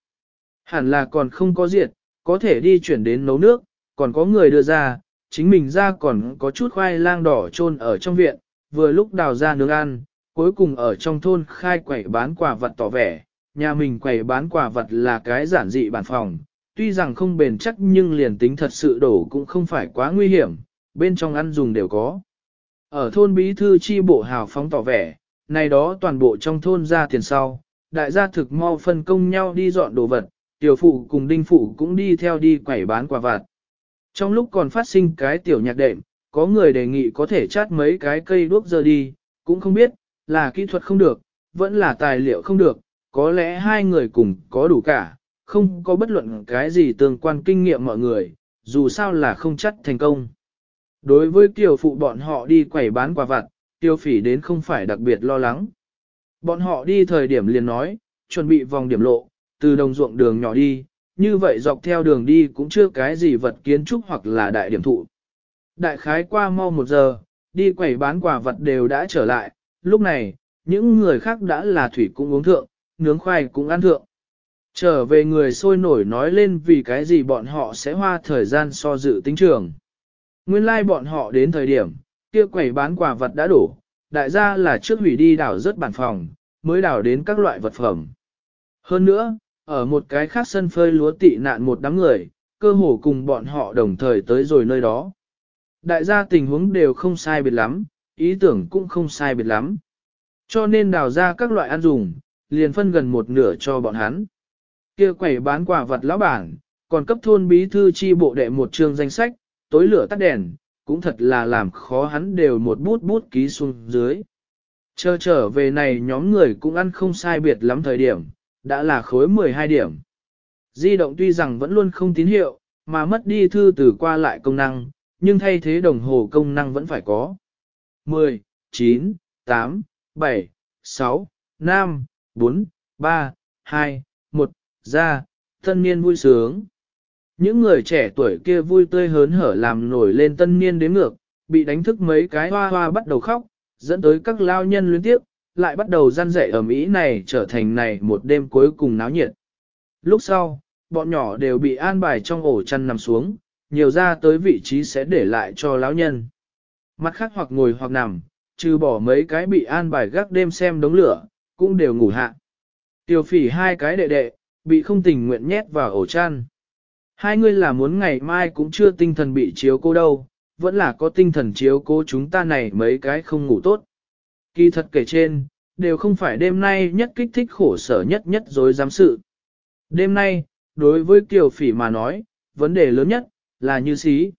Hẳn là còn không có diệt, có thể đi chuyển đến nấu nước, còn có người đưa ra, chính mình ra còn có chút khoai lang đỏ trôn ở trong viện, vừa lúc đào ra nướng ăn, cuối cùng ở trong thôn khai quẩy bán quà vật tỏ vẻ, nhà mình quẩy bán quà vật là cái giản dị bản phòng, tuy rằng không bền chắc nhưng liền tính thật sự đổ cũng không phải quá nguy hiểm, bên trong ăn dùng đều có. Ở thôn bí thư chi bộ hào phóng tỏ vẻ, này đó toàn bộ trong thôn ra tiền sau, đại gia thực mau phân công nhau đi dọn đồ vật, tiểu phụ cùng đinh phụ cũng đi theo đi quẩy bán quà vặt. Trong lúc còn phát sinh cái tiểu nhạc đệm, có người đề nghị có thể chát mấy cái cây đuốc giờ đi, cũng không biết, là kỹ thuật không được, vẫn là tài liệu không được, có lẽ hai người cùng có đủ cả, không có bất luận cái gì tương quan kinh nghiệm mọi người, dù sao là không chắc thành công. Đối với tiểu phụ bọn họ đi quẩy bán quà vặt, tiêu phỉ đến không phải đặc biệt lo lắng. Bọn họ đi thời điểm liền nói, chuẩn bị vòng điểm lộ, từ đồng ruộng đường nhỏ đi, như vậy dọc theo đường đi cũng chưa cái gì vật kiến trúc hoặc là đại điểm thụ. Đại khái qua mau một giờ, đi quẩy bán quà vật đều đã trở lại, lúc này, những người khác đã là thủy cũng uống thượng, nướng khoai cũng ăn thượng. Trở về người sôi nổi nói lên vì cái gì bọn họ sẽ hoa thời gian so dự tính trường. Nguyên lai like bọn họ đến thời điểm, kia quẩy bán quà vật đã đủ đại gia là trước hủy đi đảo rất bản phòng, mới đảo đến các loại vật phẩm. Hơn nữa, ở một cái khác sân phơi lúa tị nạn một đám người, cơ hồ cùng bọn họ đồng thời tới rồi nơi đó. Đại gia tình huống đều không sai biệt lắm, ý tưởng cũng không sai biệt lắm. Cho nên đào ra các loại ăn dùng, liền phân gần một nửa cho bọn hắn. kia quẩy bán quả vật lão bản, còn cấp thôn bí thư chi bộ đệ một chương danh sách, tối lửa tắt đèn, cũng thật là làm khó hắn đều một bút bút ký xuống dưới. Chờ trở về này nhóm người cũng ăn không sai biệt lắm thời điểm, đã là khối 12 điểm. Di động tuy rằng vẫn luôn không tín hiệu, mà mất đi thư từ qua lại công năng, nhưng thay thế đồng hồ công năng vẫn phải có. 10, 9, 8, 7, 6, 5, 4, 3, 2, 1, ra, tân niên vui sướng. Những người trẻ tuổi kia vui tươi hớn hở làm nổi lên tân niên đến ngược, bị đánh thức mấy cái hoa hoa bắt đầu khóc, dẫn tới các lao nhân luyến tiếp, lại bắt đầu gian dậy ở Mỹ này trở thành này một đêm cuối cùng náo nhiệt. Lúc sau, bọn nhỏ đều bị an bài trong ổ chăn nằm xuống, nhiều ra tới vị trí sẽ để lại cho lão nhân. Mặt khác hoặc ngồi hoặc nằm, trừ bỏ mấy cái bị an bài gác đêm xem đống lửa, cũng đều ngủ hạ. Tiểu phỉ hai cái đệ đệ, bị không tình nguyện nhét vào ổ chăn. Hai người là muốn ngày mai cũng chưa tinh thần bị chiếu cô đâu, vẫn là có tinh thần chiếu cố chúng ta này mấy cái không ngủ tốt. Kỳ thật kể trên, đều không phải đêm nay nhất kích thích khổ sở nhất nhất dối giám sự. Đêm nay, đối với Kiều Phỉ mà nói, vấn đề lớn nhất, là như xí.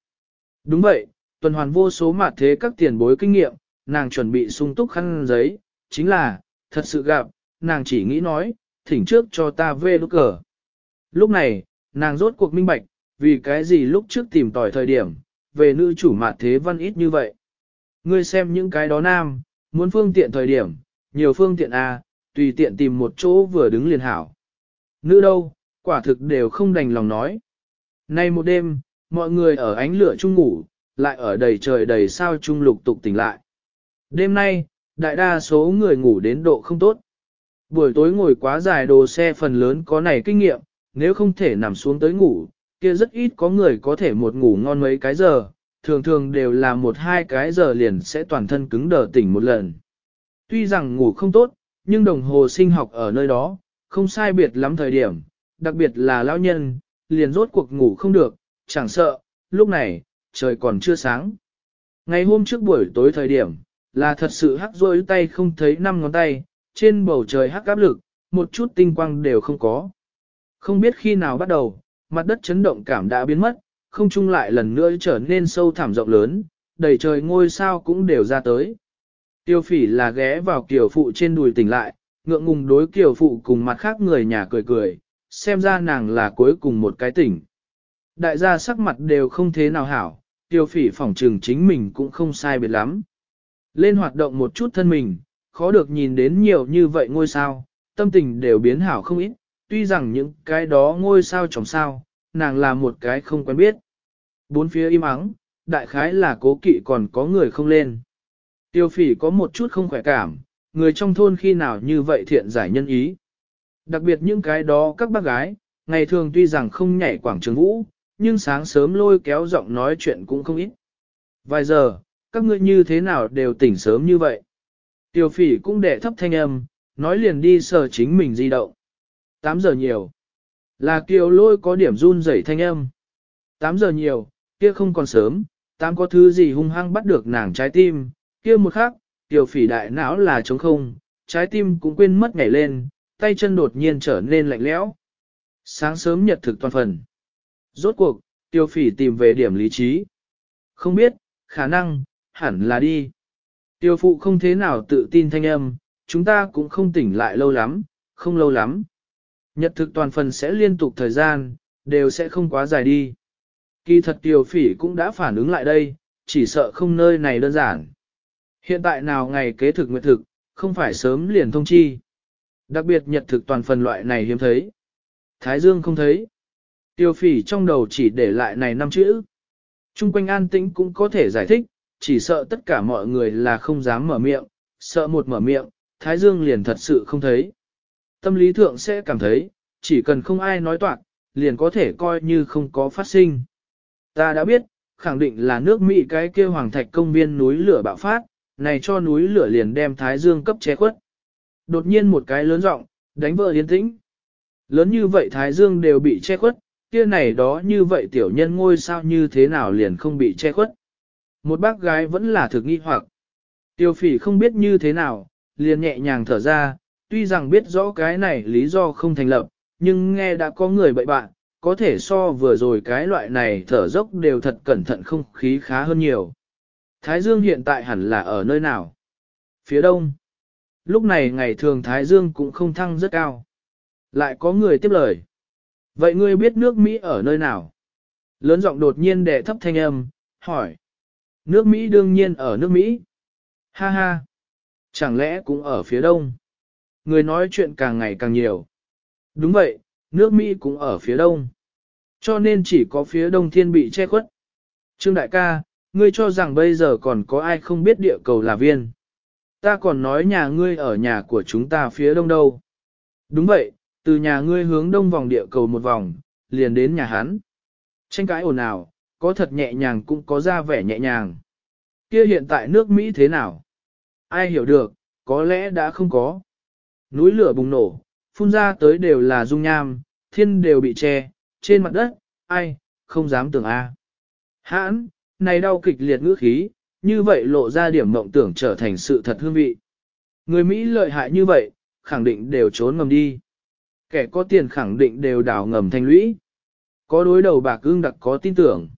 Đúng vậy, tuần hoàn vô số mặt thế các tiền bối kinh nghiệm, nàng chuẩn bị sung túc khăn giấy, chính là, thật sự gặp, nàng chỉ nghĩ nói, thỉnh trước cho ta về lúc cờ. Lúc này, nàng rốt cuộc minh bạch, vì cái gì lúc trước tìm tỏi thời điểm, về nữ chủ mặt thế văn ít như vậy. Ngươi xem những cái đó nam, muốn phương tiện thời điểm, nhiều phương tiện A, tùy tiện tìm một chỗ vừa đứng liền hảo. Nữ đâu, quả thực đều không đành lòng nói. Nay một đêm, mọi người ở ánh lửa chung ngủ, lại ở đầy trời đầy sao chung lục tục tỉnh lại. Đêm nay, đại đa số người ngủ đến độ không tốt. Buổi tối ngồi quá dài đồ xe phần lớn có này kinh nghiệm, nếu không thể nằm xuống tới ngủ, kia rất ít có người có thể một ngủ ngon mấy cái giờ, thường thường đều là một hai cái giờ liền sẽ toàn thân cứng đờ tỉnh một lần. Tuy rằng ngủ không tốt, nhưng đồng hồ sinh học ở nơi đó, không sai biệt lắm thời điểm, đặc biệt là lão nhân, liền rốt cuộc ngủ không được, chẳng sợ, lúc này, trời còn chưa sáng. Ngày hôm trước buổi tối thời điểm, là thật sự hắc rôi tay không thấy năm ngón tay, trên bầu trời hắc áp lực, một chút tinh quang đều không có. Không biết khi nào bắt đầu, mặt đất chấn động cảm đã biến mất, không trung lại lần nữa trở nên sâu thẳm rộng lớn, đầy trời ngôi sao cũng đều ra tới. Tiêu phỉ là ghé vào kiều phụ trên đùi tỉnh lại, ngượng ngùng đối kiều phụ cùng mặt khác người nhà cười cười, xem ra nàng là cuối cùng một cái tỉnh. Đại gia sắc mặt đều không thế nào hảo, tiêu phỉ phỏng trừng chính mình cũng không sai biệt lắm. Lên hoạt động một chút thân mình, khó được nhìn đến nhiều như vậy ngôi sao, tâm tình đều biến hảo không ít, tuy rằng những cái đó ngôi sao trọng sao, nàng là một cái không quen biết. Bốn phía im ắng, đại khái là cố kỵ còn có người không lên. Tiêu phỉ có một chút không khỏe cảm, người trong thôn khi nào như vậy thiện giải nhân ý. Đặc biệt những cái đó các bác gái, ngày thường tuy rằng không nhảy quảng trường vũ, nhưng sáng sớm lôi kéo giọng nói chuyện cũng không ít. Vài giờ, các ngươi như thế nào đều tỉnh sớm như vậy. tiểu phỉ cũng đệ thấp thanh âm, nói liền đi sờ chính mình di động. 8 giờ nhiều. Là kiều lôi có điểm run rẩy thanh âm. 8 giờ nhiều, kia không còn sớm, tám có thứ gì hung hăng bắt được nàng trái tim, kia một khắc, tiểu phỉ đại não là trống không, trái tim cũng quên mất nhảy lên, tay chân đột nhiên trở nên lạnh lẽo. Sáng sớm nhật thực toàn phần. Rốt cuộc, tiêu phỉ tìm về điểm lý trí. Không biết, khả năng, hẳn là đi. Tiêu phụ không thế nào tự tin thanh âm, chúng ta cũng không tỉnh lại lâu lắm, không lâu lắm. Nhật thực toàn phần sẽ liên tục thời gian, đều sẽ không quá dài đi. Kỳ thật tiêu phỉ cũng đã phản ứng lại đây, chỉ sợ không nơi này đơn giản. Hiện tại nào ngày kế thực nguyện thực, không phải sớm liền thông chi. Đặc biệt nhật thực toàn phần loại này hiếm thấy. Thái Dương không thấy. Tiêu phỉ trong đầu chỉ để lại này năm chữ. Trung quanh an tĩnh cũng có thể giải thích, chỉ sợ tất cả mọi người là không dám mở miệng, sợ một mở miệng, Thái Dương liền thật sự không thấy. Tâm lý thượng sẽ cảm thấy, chỉ cần không ai nói toạc, liền có thể coi như không có phát sinh. Ta đã biết, khẳng định là nước Mỹ cái kia hoàng thạch công viên núi lửa bạo phát, này cho núi lửa liền đem Thái Dương cấp che khuất. Đột nhiên một cái lớn rộng, đánh vỡ yên tĩnh. Lớn như vậy Thái Dương đều bị che khuất, kia này đó như vậy tiểu nhân ngôi sao như thế nào liền không bị che khuất. Một bác gái vẫn là thực nghi hoặc. Tiêu phỉ không biết như thế nào, liền nhẹ nhàng thở ra, tuy rằng biết rõ cái này lý do không thành lập, nhưng nghe đã có người bậy bạn, có thể so vừa rồi cái loại này thở dốc đều thật cẩn thận không khí khá hơn nhiều. Thái Dương hiện tại hẳn là ở nơi nào? Phía đông. Lúc này ngày thường Thái Dương cũng không thăng rất cao. Lại có người tiếp lời. Vậy ngươi biết nước Mỹ ở nơi nào? Lớn giọng đột nhiên đè thấp thanh âm, hỏi. Nước Mỹ đương nhiên ở nước Mỹ. Ha ha. Chẳng lẽ cũng ở phía đông? Người nói chuyện càng ngày càng nhiều. Đúng vậy, nước Mỹ cũng ở phía đông. Cho nên chỉ có phía đông thiên bị che khuất. Trương đại ca, ngươi cho rằng bây giờ còn có ai không biết địa cầu là viên. Ta còn nói nhà ngươi ở nhà của chúng ta phía đông đâu. Đúng vậy, từ nhà ngươi hướng đông vòng địa cầu một vòng, liền đến nhà hắn. Tranh cãi ồn ào, có thật nhẹ nhàng cũng có ra vẻ nhẹ nhàng. Kia hiện tại nước Mỹ thế nào? Ai hiểu được, có lẽ đã không có. Núi lửa bùng nổ, phun ra tới đều là dung nham, thiên đều bị che, trên mặt đất, ai, không dám tưởng a. Hãn, này đau kịch liệt ngữ khí, như vậy lộ ra điểm mộng tưởng trở thành sự thật hương vị. Người Mỹ lợi hại như vậy, khẳng định đều trốn ngầm đi. Kẻ có tiền khẳng định đều đào ngầm thành lũy. Có đối đầu bạc ương đặc có tin tưởng.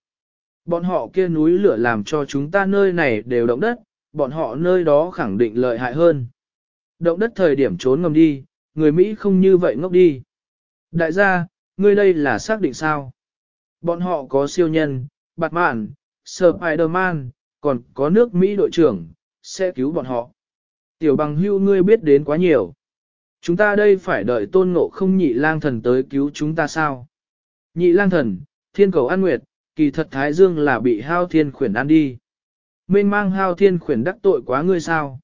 Bọn họ kia núi lửa làm cho chúng ta nơi này đều động đất, bọn họ nơi đó khẳng định lợi hại hơn. Động đất thời điểm trốn ngầm đi, người Mỹ không như vậy ngốc đi. Đại gia, ngươi đây là xác định sao? Bọn họ có siêu nhân, bạt mạn, Spider-Man, còn có nước Mỹ đội trưởng, sẽ cứu bọn họ. Tiểu bằng hưu ngươi biết đến quá nhiều. Chúng ta đây phải đợi tôn ngộ không nhị lang thần tới cứu chúng ta sao? Nhị lang thần, thiên cầu an nguyệt, kỳ thật Thái Dương là bị hao thiên khuyển ăn đi. Mênh mang hao thiên khuyển đắc tội quá ngươi sao?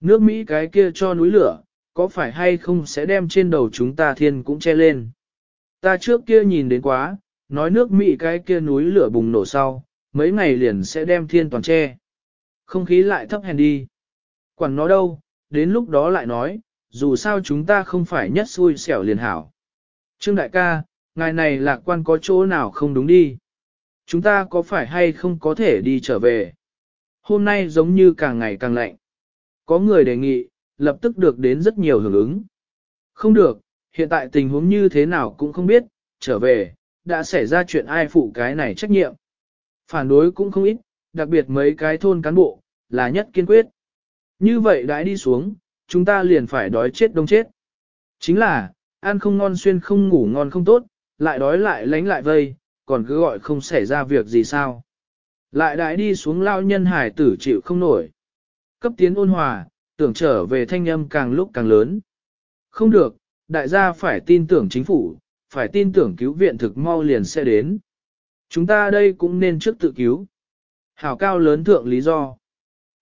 Nước Mỹ cái kia cho núi lửa, có phải hay không sẽ đem trên đầu chúng ta thiên cũng che lên? Ta trước kia nhìn đến quá, nói nước Mỹ cái kia núi lửa bùng nổ sau, mấy ngày liền sẽ đem thiên toàn che. Không khí lại thấp hèn đi. Quản nó đâu, đến lúc đó lại nói, dù sao chúng ta không phải nhất xui xẻo liền hảo. Trương đại ca, ngài này lạc quan có chỗ nào không đúng đi. Chúng ta có phải hay không có thể đi trở về? Hôm nay giống như càng ngày càng lạnh. Có người đề nghị, lập tức được đến rất nhiều hưởng ứng. Không được, hiện tại tình huống như thế nào cũng không biết, trở về, đã xảy ra chuyện ai phụ cái này trách nhiệm. Phản đối cũng không ít, đặc biệt mấy cái thôn cán bộ, là nhất kiên quyết. Như vậy đãi đi xuống, chúng ta liền phải đói chết đông chết. Chính là, ăn không ngon xuyên không ngủ ngon không tốt, lại đói lại lánh lại vây, còn cứ gọi không xảy ra việc gì sao. Lại đại đi xuống lao nhân hải tử chịu không nổi. Cấp tiến ôn hòa, tưởng trở về thanh âm càng lúc càng lớn. Không được, đại gia phải tin tưởng chính phủ, phải tin tưởng cứu viện thực mau liền sẽ đến. Chúng ta đây cũng nên trước tự cứu. Hảo cao lớn thượng lý do.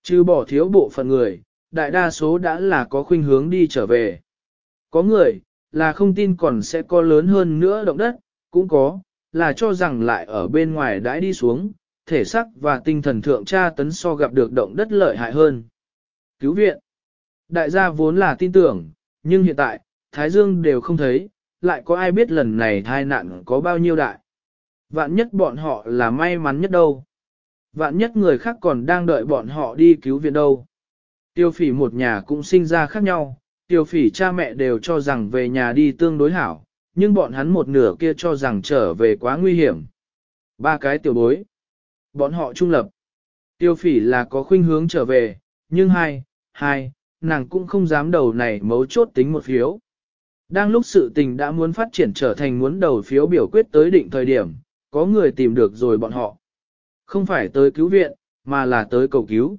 Chứ bỏ thiếu bộ phận người, đại đa số đã là có khuynh hướng đi trở về. Có người, là không tin còn sẽ có lớn hơn nữa động đất, cũng có, là cho rằng lại ở bên ngoài đãi đi xuống, thể xác và tinh thần thượng tra tấn so gặp được động đất lợi hại hơn. Cứu viện. Đại gia vốn là tin tưởng, nhưng hiện tại, Thái Dương đều không thấy, lại có ai biết lần này tai nạn có bao nhiêu đại. Vạn nhất bọn họ là may mắn nhất đâu. Vạn nhất người khác còn đang đợi bọn họ đi cứu viện đâu. Tiêu phỉ một nhà cũng sinh ra khác nhau, tiêu phỉ cha mẹ đều cho rằng về nhà đi tương đối hảo, nhưng bọn hắn một nửa kia cho rằng trở về quá nguy hiểm. Ba cái tiểu bối. Bọn họ trung lập. Tiêu phỉ là có khuynh hướng trở về, nhưng hai, hai, nàng cũng không dám đầu này mấu chốt tính một phiếu. Đang lúc sự tình đã muốn phát triển trở thành muốn đầu phiếu biểu quyết tới định thời điểm, có người tìm được rồi bọn họ. Không phải tới cứu viện, mà là tới cầu cứu.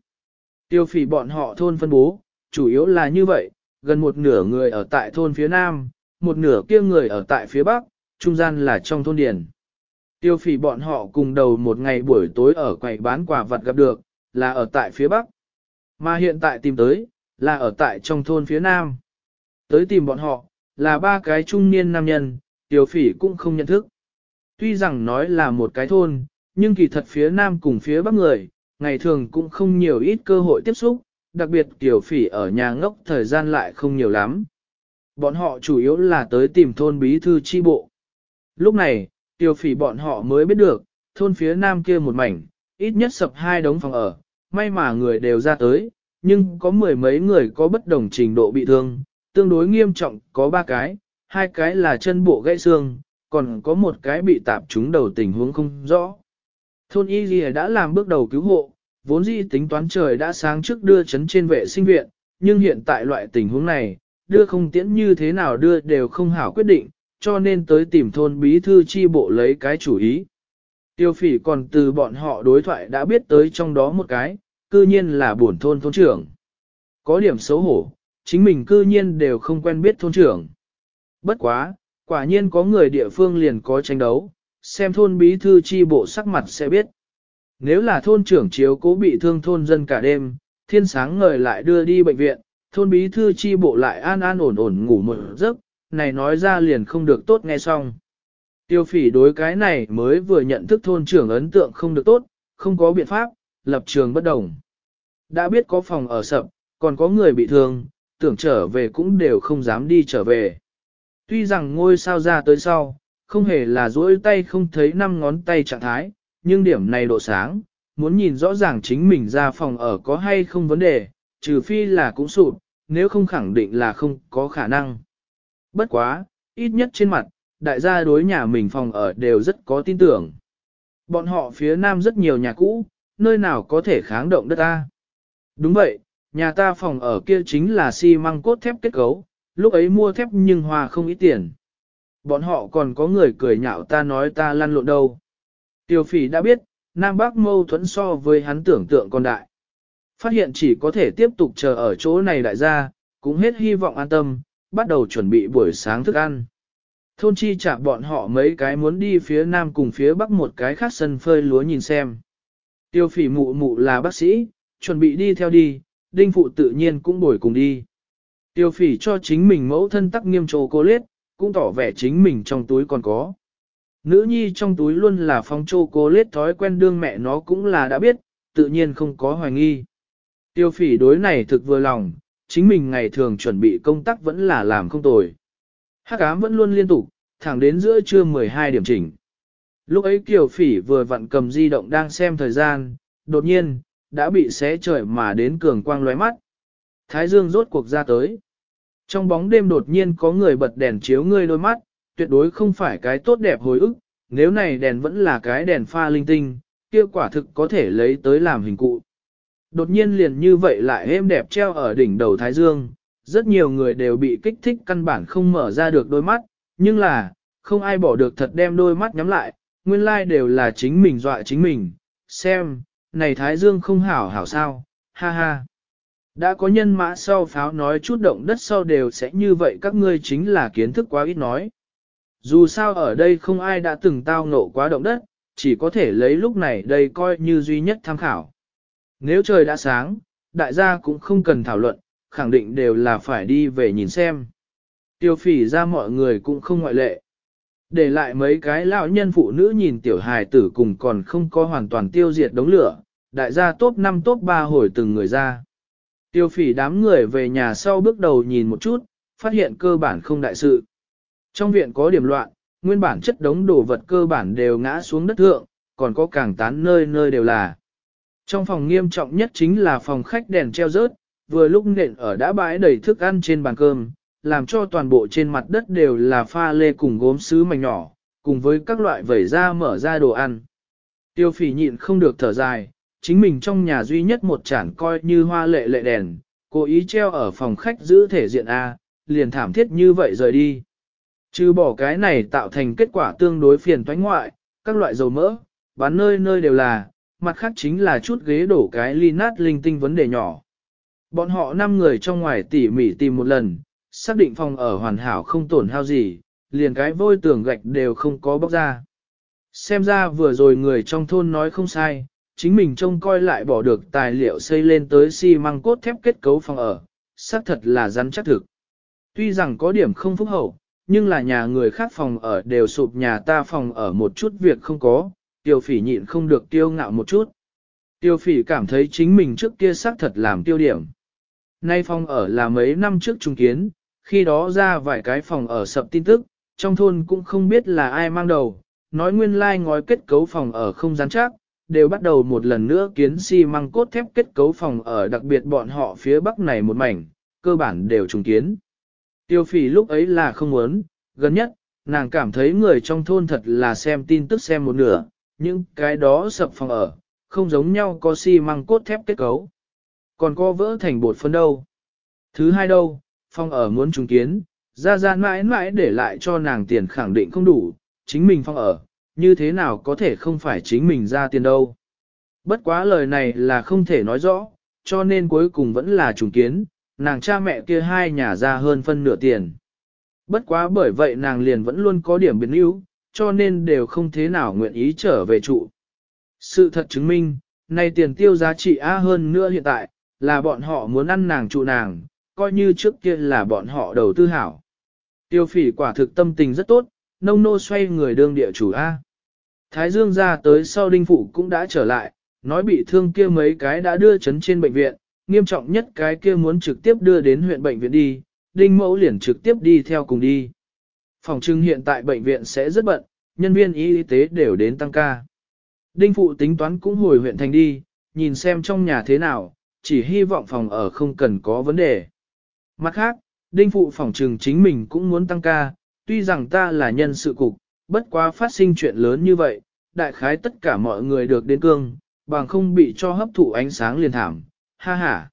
Tiêu phỉ bọn họ thôn phân bố, chủ yếu là như vậy, gần một nửa người ở tại thôn phía nam, một nửa kia người ở tại phía bắc, trung gian là trong thôn điền. Tiêu phỉ bọn họ cùng đầu một ngày buổi tối ở quầy bán quả vật gặp được, là ở tại phía bắc. Mà hiện tại tìm tới, là ở tại trong thôn phía nam. Tới tìm bọn họ, là ba cái trung niên nam nhân, tiêu phỉ cũng không nhận thức. Tuy rằng nói là một cái thôn, nhưng kỳ thật phía nam cùng phía bắc người, ngày thường cũng không nhiều ít cơ hội tiếp xúc, đặc biệt tiểu phỉ ở nhà ngốc thời gian lại không nhiều lắm. Bọn họ chủ yếu là tới tìm thôn bí thư chi bộ. Lúc này, tiểu phỉ bọn họ mới biết được, thôn phía nam kia một mảnh, ít nhất sập hai đống phòng ở, may mà người đều ra tới, nhưng có mười mấy người có bất đồng trình độ bị thương, tương đối nghiêm trọng có ba cái, hai cái là chân bộ gãy xương, còn có một cái bị tạp trúng đầu tình huống không rõ. Thôn Y Ghi đã làm bước đầu cứu hộ, vốn dĩ tính toán trời đã sáng trước đưa chấn trên vệ sinh viện, nhưng hiện tại loại tình huống này, đưa không tiễn như thế nào đưa đều không hảo quyết định, cho nên tới tìm thôn bí thư chi bộ lấy cái chủ ý. Tiêu phỉ còn từ bọn họ đối thoại đã biết tới trong đó một cái, cư nhiên là buồn thôn thôn trưởng. Có điểm xấu hổ, chính mình cư nhiên đều không quen biết thôn trưởng. Bất quá, quả nhiên có người địa phương liền có tranh đấu, xem thôn bí thư chi bộ sắc mặt sẽ biết. Nếu là thôn trưởng chiếu cố bị thương thôn dân cả đêm, thiên sáng ngời lại đưa đi bệnh viện, thôn bí thư chi bộ lại an an ổn ổn ngủ một giấc, này nói ra liền không được tốt nghe xong. Tiêu phỉ đối cái này mới vừa nhận thức thôn trưởng ấn tượng không được tốt, không có biện pháp, lập trường bất đồng. Đã biết có phòng ở sập, còn có người bị thương, tưởng trở về cũng đều không dám đi trở về. Tuy rằng ngôi sao ra tới sau, không hề là duỗi tay không thấy năm ngón tay trạng thái, nhưng điểm này độ sáng, muốn nhìn rõ ràng chính mình ra phòng ở có hay không vấn đề, trừ phi là cũng sụp, nếu không khẳng định là không có khả năng. Bất quá, ít nhất trên mặt, đại gia đối nhà mình phòng ở đều rất có tin tưởng. Bọn họ phía nam rất nhiều nhà cũ, nơi nào có thể kháng động đất ta. Đúng vậy, nhà ta phòng ở kia chính là xi măng cốt thép kết cấu, lúc ấy mua thép nhưng hòa không ít tiền. Bọn họ còn có người cười nhạo ta nói ta lăn lộn đâu. Tiêu phỉ đã biết, Nam Bắc mâu thuẫn so với hắn tưởng tượng còn đại. Phát hiện chỉ có thể tiếp tục chờ ở chỗ này đại gia, cũng hết hy vọng an tâm, bắt đầu chuẩn bị buổi sáng thức ăn. Thôn chi trả bọn họ mấy cái muốn đi phía nam cùng phía bắc một cái khác sân phơi lúa nhìn xem. Tiêu phỉ mụ mụ là bác sĩ, chuẩn bị đi theo đi, đinh phụ tự nhiên cũng bồi cùng đi. Tiêu phỉ cho chính mình mẫu thân tắc nghiêm trồ cô liết, cũng tỏ vẻ chính mình trong túi còn có. Nữ nhi trong túi luôn là phong chô cô lết thói quen đương mẹ nó cũng là đã biết, tự nhiên không có hoài nghi. Tiêu phỉ đối này thực vừa lòng, chính mình ngày thường chuẩn bị công tác vẫn là làm không tồi. Hắc ám vẫn luôn liên tục, thẳng đến giữa trưa 12 điểm chỉnh. Lúc ấy Kiều Phỉ vừa vặn cầm di động đang xem thời gian, đột nhiên, đã bị xé trời mà đến cường quang lóe mắt. Thái dương rốt cuộc ra tới. Trong bóng đêm đột nhiên có người bật đèn chiếu ngươi đôi mắt, tuyệt đối không phải cái tốt đẹp hồi ức, nếu này đèn vẫn là cái đèn pha linh tinh, kia quả thực có thể lấy tới làm hình cụ. Đột nhiên liền như vậy lại êm đẹp treo ở đỉnh đầu Thái Dương, rất nhiều người đều bị kích thích căn bản không mở ra được đôi mắt, nhưng là, không ai bỏ được thật đem đôi mắt nhắm lại, nguyên lai like đều là chính mình dọa chính mình, xem, này Thái Dương không hảo hảo sao, ha ha. Đã có nhân mã sau pháo nói chút động đất sau đều sẽ như vậy các ngươi chính là kiến thức quá ít nói. Dù sao ở đây không ai đã từng tao ngộ quá động đất, chỉ có thể lấy lúc này đây coi như duy nhất tham khảo. Nếu trời đã sáng, đại gia cũng không cần thảo luận, khẳng định đều là phải đi về nhìn xem. Tiêu phỉ ra mọi người cũng không ngoại lệ. Để lại mấy cái lão nhân phụ nữ nhìn tiểu hài tử cùng còn không có hoàn toàn tiêu diệt đống lửa, đại gia top 5 top 3 hồi từng người ra. Tiêu phỉ đám người về nhà sau bước đầu nhìn một chút, phát hiện cơ bản không đại sự. Trong viện có điểm loạn, nguyên bản chất đống đồ vật cơ bản đều ngã xuống đất thượng, còn có càng tán nơi nơi đều là. Trong phòng nghiêm trọng nhất chính là phòng khách đèn treo rớt, vừa lúc nện ở đã bãi đầy thức ăn trên bàn cơm, làm cho toàn bộ trên mặt đất đều là pha lê cùng gốm sứ mảnh nhỏ, cùng với các loại vẩy ra mở ra đồ ăn. Tiêu phỉ nhịn không được thở dài, chính mình trong nhà duy nhất một chản coi như hoa lệ lệ đèn, cố ý treo ở phòng khách giữ thể diện A, liền thảm thiết như vậy rời đi. Chứ bỏ cái này tạo thành kết quả tương đối phiền toái ngoại, các loại dầu mỡ, bán nơi nơi đều là, mặt khác chính là chút ghế đổ cái ly nát linh tinh vấn đề nhỏ. Bọn họ năm người trong ngoài tỉ mỉ tìm một lần, xác định phòng ở hoàn hảo không tổn hao gì, liền cái vôi tường gạch đều không có bóc ra. Xem ra vừa rồi người trong thôn nói không sai, chính mình trông coi lại bỏ được tài liệu xây lên tới xi măng cốt thép kết cấu phòng ở, xác thật là rắn chắc thực. Tuy rằng có điểm không phúc hậu, nhưng là nhà người khác phòng ở đều sụp nhà ta phòng ở một chút việc không có, tiêu phỉ nhịn không được tiêu ngạo một chút. Tiêu phỉ cảm thấy chính mình trước kia xác thật làm tiêu điểm. Nay phòng ở là mấy năm trước trung kiến, khi đó ra vài cái phòng ở sập tin tức, trong thôn cũng không biết là ai mang đầu, nói nguyên lai like ngói kết cấu phòng ở không rắn chắc, đều bắt đầu một lần nữa kiến xi si măng cốt thép kết cấu phòng ở đặc biệt bọn họ phía bắc này một mảnh, cơ bản đều trùng kiến. Tiêu phỉ lúc ấy là không muốn, gần nhất, nàng cảm thấy người trong thôn thật là xem tin tức xem một nửa, nhưng cái đó sập phòng ở, không giống nhau có xi si măng cốt thép kết cấu. Còn có vỡ thành bột phân đâu. Thứ hai đâu, phòng ở muốn trùng kiến, ra ra mãi mãi để lại cho nàng tiền khẳng định không đủ, chính mình phòng ở, như thế nào có thể không phải chính mình ra tiền đâu. Bất quá lời này là không thể nói rõ, cho nên cuối cùng vẫn là trùng kiến, nàng cha mẹ kia hai nhà ra hơn phân nửa tiền. Bất quá bởi vậy nàng liền vẫn luôn có điểm biến yếu, cho nên đều không thế nào nguyện ý trở về trụ. Sự thật chứng minh, này tiền tiêu giá trị á hơn nữa hiện tại, là bọn họ muốn ăn nàng trụ nàng, coi như trước kia là bọn họ đầu tư hảo. Tiêu phỉ quả thực tâm tình rất tốt, nông nô xoay người đương địa chủ A. Thái Dương ra tới sau đinh phụ cũng đã trở lại, nói bị thương kia mấy cái đã đưa chấn trên bệnh viện, nghiêm trọng nhất cái kia muốn trực tiếp đưa đến huyện bệnh viện đi, đinh mẫu liền trực tiếp đi theo cùng đi. Phòng trưng hiện tại bệnh viện sẽ rất bận, nhân viên y tế đều đến tăng ca. Đinh phụ tính toán cũng hồi huyện thành đi, nhìn xem trong nhà thế nào, chỉ hy vọng phòng ở không cần có vấn đề. Mặt khác, đinh phụ phòng trừng chính mình cũng muốn tăng ca, tuy rằng ta là nhân sự cục, bất quá phát sinh chuyện lớn như vậy, đại khái tất cả mọi người được đến cương, bằng không bị cho hấp thụ ánh sáng liền thảm, ha ha.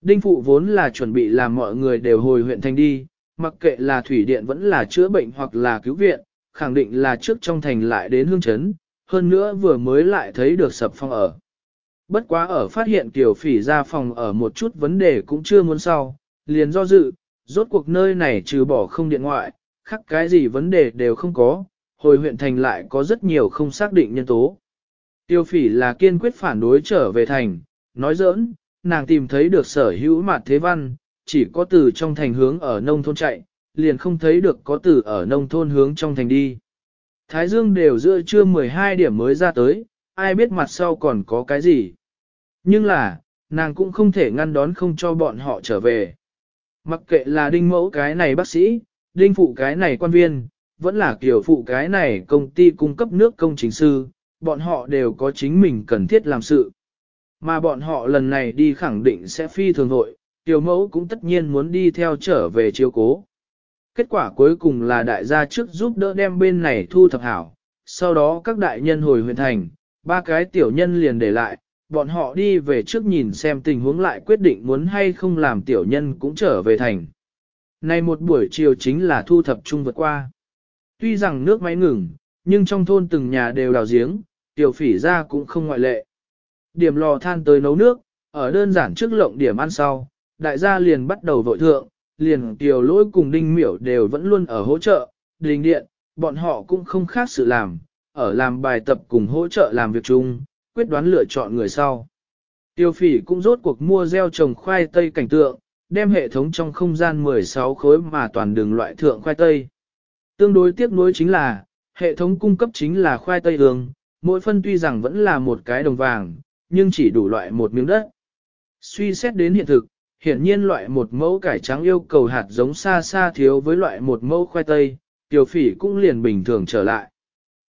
Đinh phụ vốn là chuẩn bị làm mọi người đều hồi huyện thành đi, mặc kệ là thủy điện vẫn là chữa bệnh hoặc là cứu viện, khẳng định là trước trong thành lại đến hương chấn, hơn nữa vừa mới lại thấy được sập phòng ở. Bất quá ở phát hiện tiểu phỉ ra phòng ở một chút vấn đề cũng chưa muốn sau, liền do dự, rốt cuộc nơi này trừ bỏ không điện ngoại, khắc cái gì vấn đề đều không có, hồi huyện thành lại có rất nhiều không xác định nhân tố. Tiêu phỉ là kiên quyết phản đối trở về thành, nói giỡn, nàng tìm thấy được sở hữu mặt thế văn, chỉ có từ trong thành hướng ở nông thôn chạy, liền không thấy được có từ ở nông thôn hướng trong thành đi. Thái Dương đều giữa trưa 12 điểm mới ra tới, ai biết mặt sau còn có cái gì. Nhưng là, nàng cũng không thể ngăn đón không cho bọn họ trở về. Mặc kệ là đinh mẫu cái này bác sĩ, đinh phụ cái này quan viên, vẫn là kiểu phụ cái này công ty cung cấp nước công chính sư, bọn họ đều có chính mình cần thiết làm sự. Mà bọn họ lần này đi khẳng định sẽ phi thường hội, tiểu mẫu cũng tất nhiên muốn đi theo trở về chiếu cố. Kết quả cuối cùng là đại gia trước giúp đỡ đem bên này thu thập hảo, sau đó các đại nhân hồi huyện thành, ba cái tiểu nhân liền để lại, bọn họ đi về trước nhìn xem tình huống lại quyết định muốn hay không làm tiểu nhân cũng trở về thành. Nay một buổi chiều chính là thu thập chung vượt qua. Tuy rằng nước máy ngừng, nhưng trong thôn từng nhà đều đào giếng, tiểu phỉ ra cũng không ngoại lệ. Điểm lò than tới nấu nước, ở đơn giản trước lộng điểm ăn sau, đại gia liền bắt đầu vội thượng, liền tiểu lỗi cùng đinh miểu đều vẫn luôn ở hỗ trợ, đình điện, bọn họ cũng không khác sự làm, ở làm bài tập cùng hỗ trợ làm việc chung, quyết đoán lựa chọn người sau. Tiêu phỉ cũng rốt cuộc mua gieo trồng khoai tây cảnh tượng, đem hệ thống trong không gian 16 khối mà toàn đường loại thượng khoai tây. Tương đối tiếc nuối chính là, hệ thống cung cấp chính là khoai tây đường, mỗi phân tuy rằng vẫn là một cái đồng vàng, nhưng chỉ đủ loại một miếng đất. Suy xét đến hiện thực, hiển nhiên loại một mẫu cải trắng yêu cầu hạt giống xa xa thiếu với loại một mẫu khoai tây, tiểu phỉ cũng liền bình thường trở lại.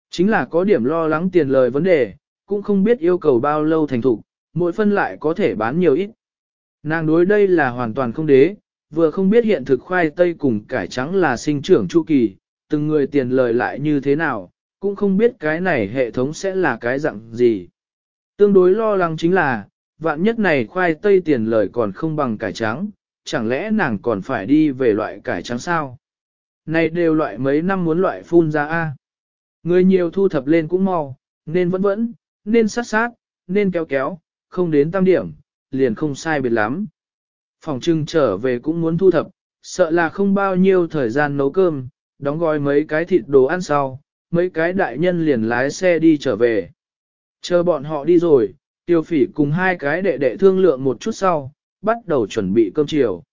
Chính là có điểm lo lắng tiền lời vấn đề, cũng không biết yêu cầu bao lâu thành thục, mỗi phân lại có thể bán nhiều ít. Nàng đối đây là hoàn toàn không đế, vừa không biết hiện thực khoai tây cùng cải trắng là sinh trưởng chu kỳ, từng người tiền lời lại như thế nào, cũng không biết cái này hệ thống sẽ là cái dạng gì. Tương đối lo lắng chính là, vạn nhất này khoai tây tiền lời còn không bằng cải trắng, chẳng lẽ nàng còn phải đi về loại cải trắng sao? Này đều loại mấy năm muốn loại phun ra A. Người nhiều thu thập lên cũng mau, nên vẫn vẫn, nên sát sát, nên kéo kéo, không đến tam điểm, liền không sai biệt lắm. Phòng trưng trở về cũng muốn thu thập, sợ là không bao nhiêu thời gian nấu cơm, đóng gói mấy cái thịt đồ ăn sau, mấy cái đại nhân liền lái xe đi trở về. Chờ bọn họ đi rồi, tiêu phỉ cùng hai cái đệ đệ thương lượng một chút sau, bắt đầu chuẩn bị cơm chiều.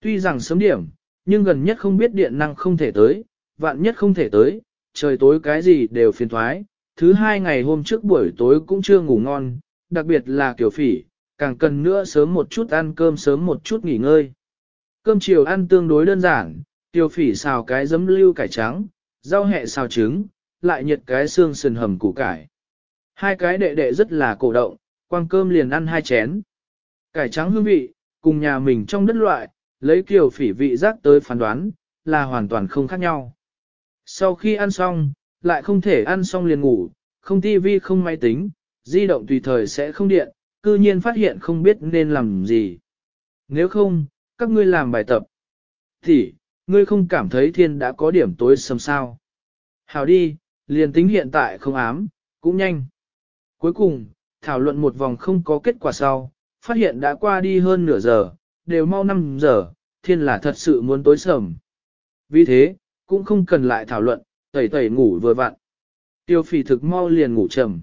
Tuy rằng sớm điểm, nhưng gần nhất không biết điện năng không thể tới, vạn nhất không thể tới, trời tối cái gì đều phiền thoái. Thứ hai ngày hôm trước buổi tối cũng chưa ngủ ngon, đặc biệt là kiểu phỉ, càng cần nữa sớm một chút ăn cơm sớm một chút nghỉ ngơi. Cơm chiều ăn tương đối đơn giản, tiêu phỉ xào cái giấm lưu cải trắng, rau hẹ xào trứng, lại nhiệt cái xương sườn hầm củ cải. Hai cái đệ đệ rất là cổ động, quang cơm liền ăn hai chén. Cải trắng hương vị, cùng nhà mình trong đất loại, lấy kiều phỉ vị giác tới phán đoán, là hoàn toàn không khác nhau. Sau khi ăn xong, lại không thể ăn xong liền ngủ, không tivi không máy tính, di động tùy thời sẽ không điện, cư nhiên phát hiện không biết nên làm gì. Nếu không, các ngươi làm bài tập, thì, ngươi không cảm thấy thiên đã có điểm tối sầm sao. Hào đi, liền tính hiện tại không ám, cũng nhanh. Cuối cùng, thảo luận một vòng không có kết quả sau, phát hiện đã qua đi hơn nửa giờ, đều mau 5 giờ, thiên là thật sự muốn tối sầm. Vì thế, cũng không cần lại thảo luận, tẩy tẩy ngủ vừa vặn. Tiêu phỉ thực mau liền ngủ trầm.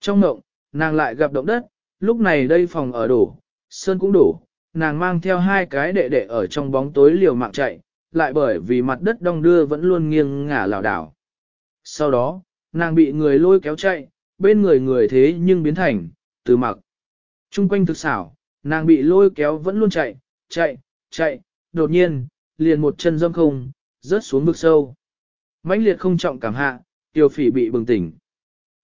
Trong mộng, nàng lại gặp động đất, lúc này đây phòng ở đổ, sơn cũng đổ, nàng mang theo hai cái đệ đệ ở trong bóng tối liều mạng chạy, lại bởi vì mặt đất đong đưa vẫn luôn nghiêng ngả lảo đảo. Sau đó, nàng bị người lôi kéo chạy, bên người người thế nhưng biến thành, từ mặc. Trung quanh thực xảo, nàng bị lôi kéo vẫn luôn chạy, chạy, chạy, đột nhiên, liền một chân dâm không, rớt xuống vực sâu. mãnh liệt không trọng cảm hạ, tiểu phỉ bị bừng tỉnh.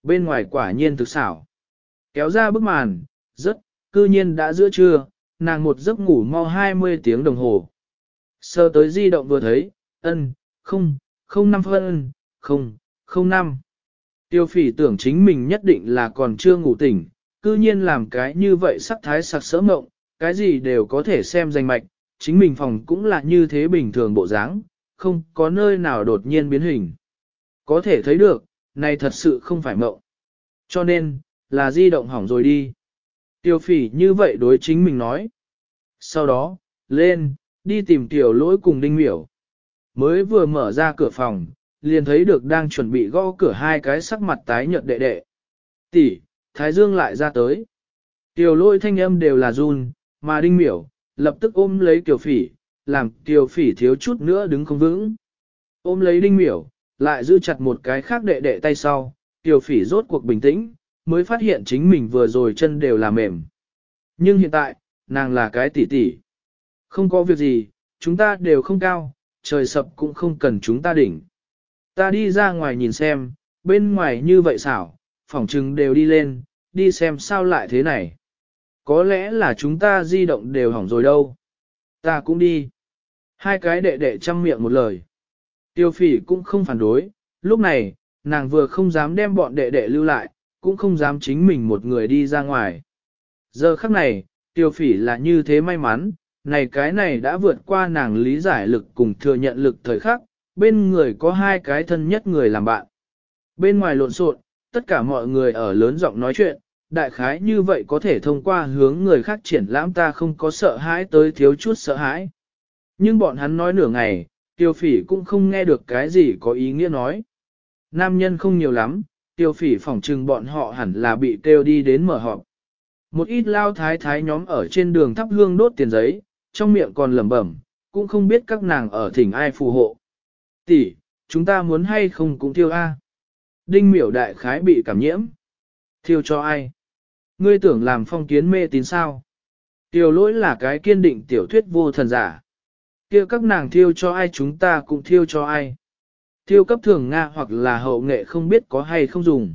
Bên ngoài quả nhiên thực xảo. Kéo ra bức màn, rất, cư nhiên đã giữa trưa, nàng một giấc ngủ mau 20 tiếng đồng hồ. Sơ tới di động vừa thấy, ân, không, không năm phân, không, không năm. Tiêu phỉ tưởng chính mình nhất định là còn chưa ngủ tỉnh, cư nhiên làm cái như vậy sắc thái sặc sỡ mộng, cái gì đều có thể xem danh mạch, chính mình phòng cũng là như thế bình thường bộ dáng, không có nơi nào đột nhiên biến hình. Có thể thấy được, này thật sự không phải mộng. Cho nên, là di động hỏng rồi đi. Tiêu phỉ như vậy đối chính mình nói. Sau đó, lên, đi tìm tiểu lỗi cùng đinh miểu. Mới vừa mở ra cửa phòng, liền thấy được đang chuẩn bị gõ cửa hai cái sắc mặt tái nhợt đệ đệ. Tỷ, Thái Dương lại ra tới. Tiểu lỗi thanh âm đều là run, mà đinh miểu, lập tức ôm lấy tiểu phỉ, làm tiểu phỉ thiếu chút nữa đứng không vững. Ôm lấy đinh miểu, lại giữ chặt một cái khác đệ đệ tay sau, tiểu phỉ rốt cuộc bình tĩnh, mới phát hiện chính mình vừa rồi chân đều là mềm. Nhưng hiện tại, nàng là cái tỷ tỷ. Không có việc gì, chúng ta đều không cao, trời sập cũng không cần chúng ta đỉnh. Ta đi ra ngoài nhìn xem, bên ngoài như vậy xảo, phỏng trừng đều đi lên, đi xem sao lại thế này. Có lẽ là chúng ta di động đều hỏng rồi đâu. Ta cũng đi. Hai cái đệ đệ chăm miệng một lời. Tiêu phỉ cũng không phản đối, lúc này, nàng vừa không dám đem bọn đệ đệ lưu lại, cũng không dám chính mình một người đi ra ngoài. Giờ khắc này, tiêu phỉ là như thế may mắn, này cái này đã vượt qua nàng lý giải lực cùng thừa nhận lực thời khắc, bên người có hai cái thân nhất người làm bạn. Bên ngoài lộn xộn, tất cả mọi người ở lớn giọng nói chuyện, đại khái như vậy có thể thông qua hướng người khác triển lãm ta không có sợ hãi tới thiếu chút sợ hãi. Nhưng bọn hắn nói nửa ngày, tiêu phỉ cũng không nghe được cái gì có ý nghĩa nói. Nam nhân không nhiều lắm, tiêu phỉ phỏng trừng bọn họ hẳn là bị kêu đi đến mở họp. Một ít lao thái thái nhóm ở trên đường thắp hương đốt tiền giấy, trong miệng còn lẩm bẩm, cũng không biết các nàng ở thỉnh ai phù hộ. Tỷ, chúng ta muốn hay không cũng thiêu A. Đinh miểu đại khái bị cảm nhiễm. Thiêu cho ai? Ngươi tưởng làm phong kiến mê tín sao? Tiểu lỗi là cái kiên định tiểu thuyết vô thần giả. kia các nàng thiêu cho ai chúng ta cũng thiêu cho ai. Thiêu cấp thường Nga hoặc là hậu nghệ không biết có hay không dùng.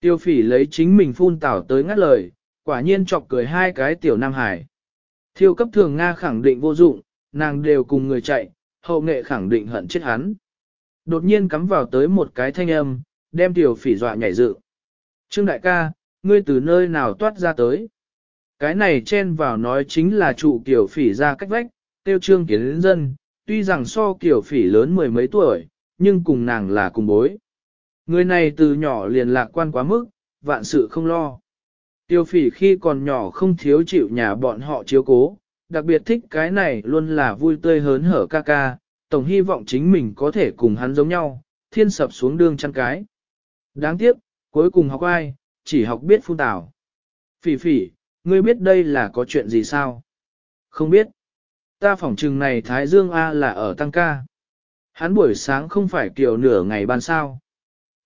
Tiêu phỉ lấy chính mình phun tảo tới ngắt lời, quả nhiên chọc cười hai cái tiểu nam hải. Thiêu cấp thường Nga khẳng định vô dụng, nàng đều cùng người chạy, hậu nghệ khẳng định hận chết hắn. Đột nhiên cắm vào tới một cái thanh âm, đem tiểu phỉ dọa nhảy dự. Trương đại ca, ngươi từ nơi nào toát ra tới? Cái này chen vào nói chính là trụ kiểu phỉ ra cách vách, tiêu trương kiến dân, tuy rằng so kiểu phỉ lớn mười mấy tuổi, nhưng cùng nàng là cùng bối. Người này từ nhỏ liền lạc quan quá mức, vạn sự không lo. Tiêu phỉ khi còn nhỏ không thiếu chịu nhà bọn họ chiếu cố, đặc biệt thích cái này luôn là vui tươi hớn hở ca ca, tổng hy vọng chính mình có thể cùng hắn giống nhau, thiên sập xuống đường chăn cái. Đáng tiếc, cuối cùng học ai, chỉ học biết phun tảo. Phỉ phỉ, ngươi biết đây là có chuyện gì sao? Không biết. Ta phỏng trừng này Thái Dương A là ở tăng ca. Hắn buổi sáng không phải kiểu nửa ngày ban sao.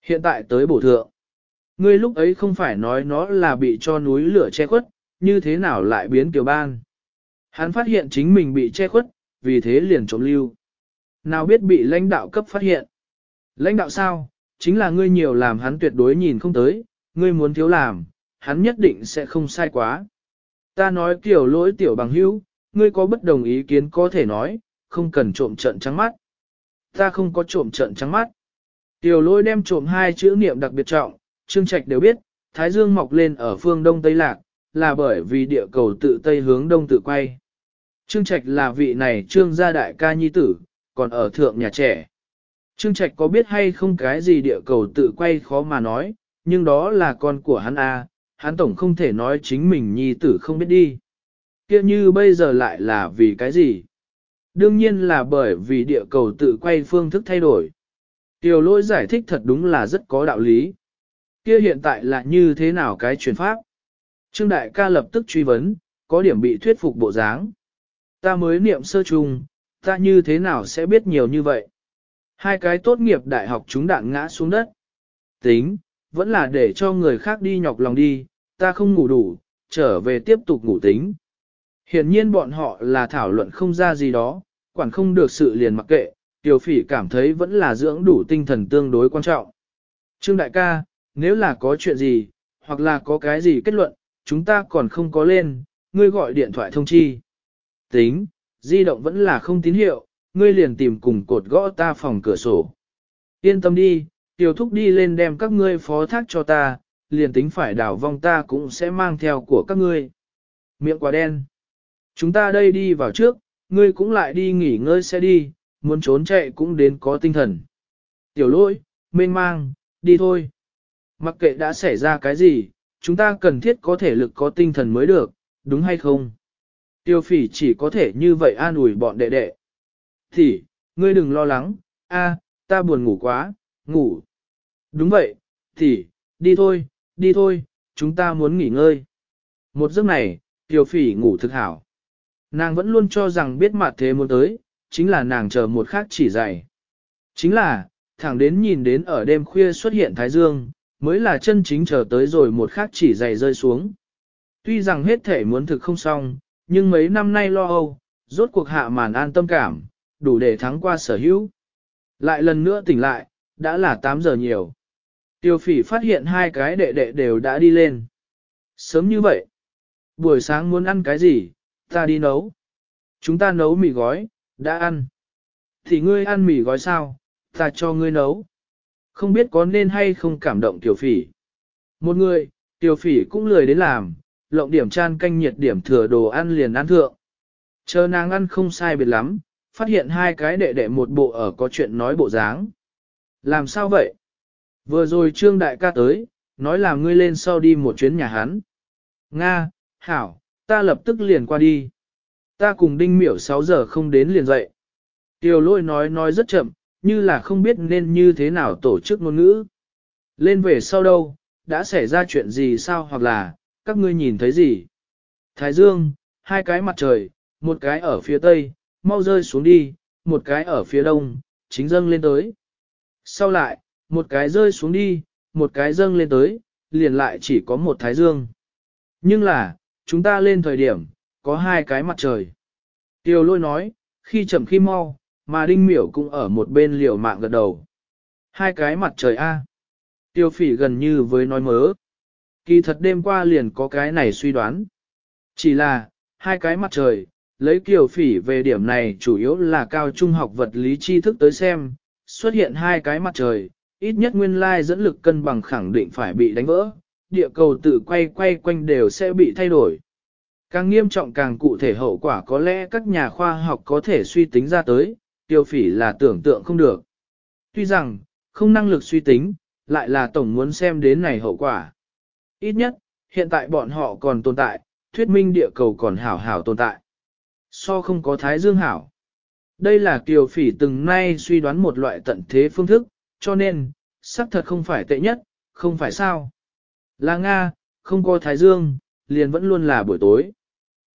Hiện tại tới bổ thượng. Ngươi lúc ấy không phải nói nó là bị cho núi lửa che khuất, như thế nào lại biến kiểu ban. Hắn phát hiện chính mình bị che khuất, vì thế liền trộm lưu. Nào biết bị lãnh đạo cấp phát hiện. Lãnh đạo sao, chính là ngươi nhiều làm hắn tuyệt đối nhìn không tới, ngươi muốn thiếu làm, hắn nhất định sẽ không sai quá. Ta nói kiểu lỗi tiểu bằng hữu, ngươi có bất đồng ý kiến có thể nói, không cần trộm trận trắng mắt. Ta không có trộm trận trắng mắt. Tiểu lỗi đem trộm hai chữ niệm đặc biệt trọng, Trương Trạch đều biết, Thái Dương mọc lên ở phương Đông Tây Lạc, là bởi vì địa cầu tự Tây hướng Đông tự quay. Trương Trạch là vị này trương gia đại ca nhi tử, còn ở thượng nhà trẻ. Trương Trạch có biết hay không cái gì địa cầu tự quay khó mà nói, nhưng đó là con của hắn a, hắn tổng không thể nói chính mình nhi tử không biết đi. Kia như bây giờ lại là vì cái gì? Đương nhiên là bởi vì địa cầu tự quay phương thức thay đổi. Tiểu lỗi giải thích thật đúng là rất có đạo lý. Kia hiện tại là như thế nào cái truyền pháp? Trương Đại ca lập tức truy vấn, có điểm bị thuyết phục bộ dáng. Ta mới niệm sơ chung, ta như thế nào sẽ biết nhiều như vậy? Hai cái tốt nghiệp đại học chúng đạn ngã xuống đất. Tính, vẫn là để cho người khác đi nhọc lòng đi, ta không ngủ đủ, trở về tiếp tục ngủ tính. Hiển nhiên bọn họ là thảo luận không ra gì đó, quản không được sự liền mặc kệ, tiểu phỉ cảm thấy vẫn là dưỡng đủ tinh thần tương đối quan trọng. Trương đại ca, nếu là có chuyện gì, hoặc là có cái gì kết luận, chúng ta còn không có lên, ngươi gọi điện thoại thông chi. Tính, di động vẫn là không tín hiệu, ngươi liền tìm cùng cột gõ ta phòng cửa sổ. Yên tâm đi, tiểu thúc đi lên đem các ngươi phó thác cho ta, liền tính phải đảo vong ta cũng sẽ mang theo của các ngươi. Miệng quả đen. Chúng ta đây đi vào trước, ngươi cũng lại đi nghỉ ngơi sẽ đi, muốn trốn chạy cũng đến có tinh thần. Tiểu lỗi, mênh mang, đi thôi. Mặc kệ đã xảy ra cái gì, chúng ta cần thiết có thể lực có tinh thần mới được, đúng hay không? Tiêu phỉ chỉ có thể như vậy an ủi bọn đệ đệ. Thì, ngươi đừng lo lắng, a, ta buồn ngủ quá, ngủ. Đúng vậy, thì, đi thôi, đi thôi, chúng ta muốn nghỉ ngơi. Một giấc này, tiêu phỉ ngủ thực hảo. Nàng vẫn luôn cho rằng biết mặt thế muốn tới, chính là nàng chờ một khác chỉ dạy. Chính là, thẳng đến nhìn đến ở đêm khuya xuất hiện Thái Dương, mới là chân chính chờ tới rồi một khác chỉ dày rơi xuống. Tuy rằng hết thể muốn thực không xong, nhưng mấy năm nay lo âu, rốt cuộc hạ màn an tâm cảm, đủ để thắng qua sở hữu. Lại lần nữa tỉnh lại, đã là 8 giờ nhiều. Tiêu phỉ phát hiện hai cái đệ đệ đều đã đi lên. Sớm như vậy, buổi sáng muốn ăn cái gì, ta đi nấu. Chúng ta nấu mì gói, đã ăn. Thì ngươi ăn mì gói sao, ta cho ngươi nấu. Không biết có nên hay không cảm động tiểu phỉ. Một người, tiểu phỉ cũng lười đến làm, lộng điểm chan canh nhiệt điểm thừa đồ ăn liền ăn thượng. Chờ nàng ăn không sai biệt lắm, phát hiện hai cái đệ đệ một bộ ở có chuyện nói bộ dáng. Làm sao vậy? Vừa rồi trương đại ca tới, nói là ngươi lên sau đi một chuyến nhà hắn. Nga, Hảo, ta lập tức liền qua đi. Ta cùng đinh miểu 6 giờ không đến liền dậy. Tiểu lôi nói nói rất chậm, như là không biết nên như thế nào tổ chức ngôn ngữ. Lên về sau đâu, đã xảy ra chuyện gì sao hoặc là, các ngươi nhìn thấy gì? Thái Dương, hai cái mặt trời, một cái ở phía tây, mau rơi xuống đi, một cái ở phía đông, chính dâng lên tới. Sau lại, một cái rơi xuống đi, một cái dâng lên tới, liền lại chỉ có một thái dương. Nhưng là, chúng ta lên thời điểm, có hai cái mặt trời. Tiêu lôi nói, khi chậm khi mau, mà đinh miểu cũng ở một bên liều mạng gật đầu. Hai cái mặt trời A. Tiêu phỉ gần như với nói mớ. Kỳ thật đêm qua liền có cái này suy đoán. Chỉ là, hai cái mặt trời, lấy kiều phỉ về điểm này chủ yếu là cao trung học vật lý tri thức tới xem, xuất hiện hai cái mặt trời, ít nhất nguyên lai dẫn lực cân bằng khẳng định phải bị đánh vỡ, địa cầu tự quay quay quanh đều sẽ bị thay đổi. Càng nghiêm trọng càng cụ thể hậu quả có lẽ các nhà khoa học có thể suy tính ra tới, tiêu phỉ là tưởng tượng không được. Tuy rằng, không năng lực suy tính, lại là tổng muốn xem đến này hậu quả. Ít nhất, hiện tại bọn họ còn tồn tại, thuyết minh địa cầu còn hảo hảo tồn tại. So không có thái dương hảo. Đây là kiều phỉ từng nay suy đoán một loại tận thế phương thức, cho nên, xác thật không phải tệ nhất, không phải sao. Là Nga, không có thái dương, liền vẫn luôn là buổi tối.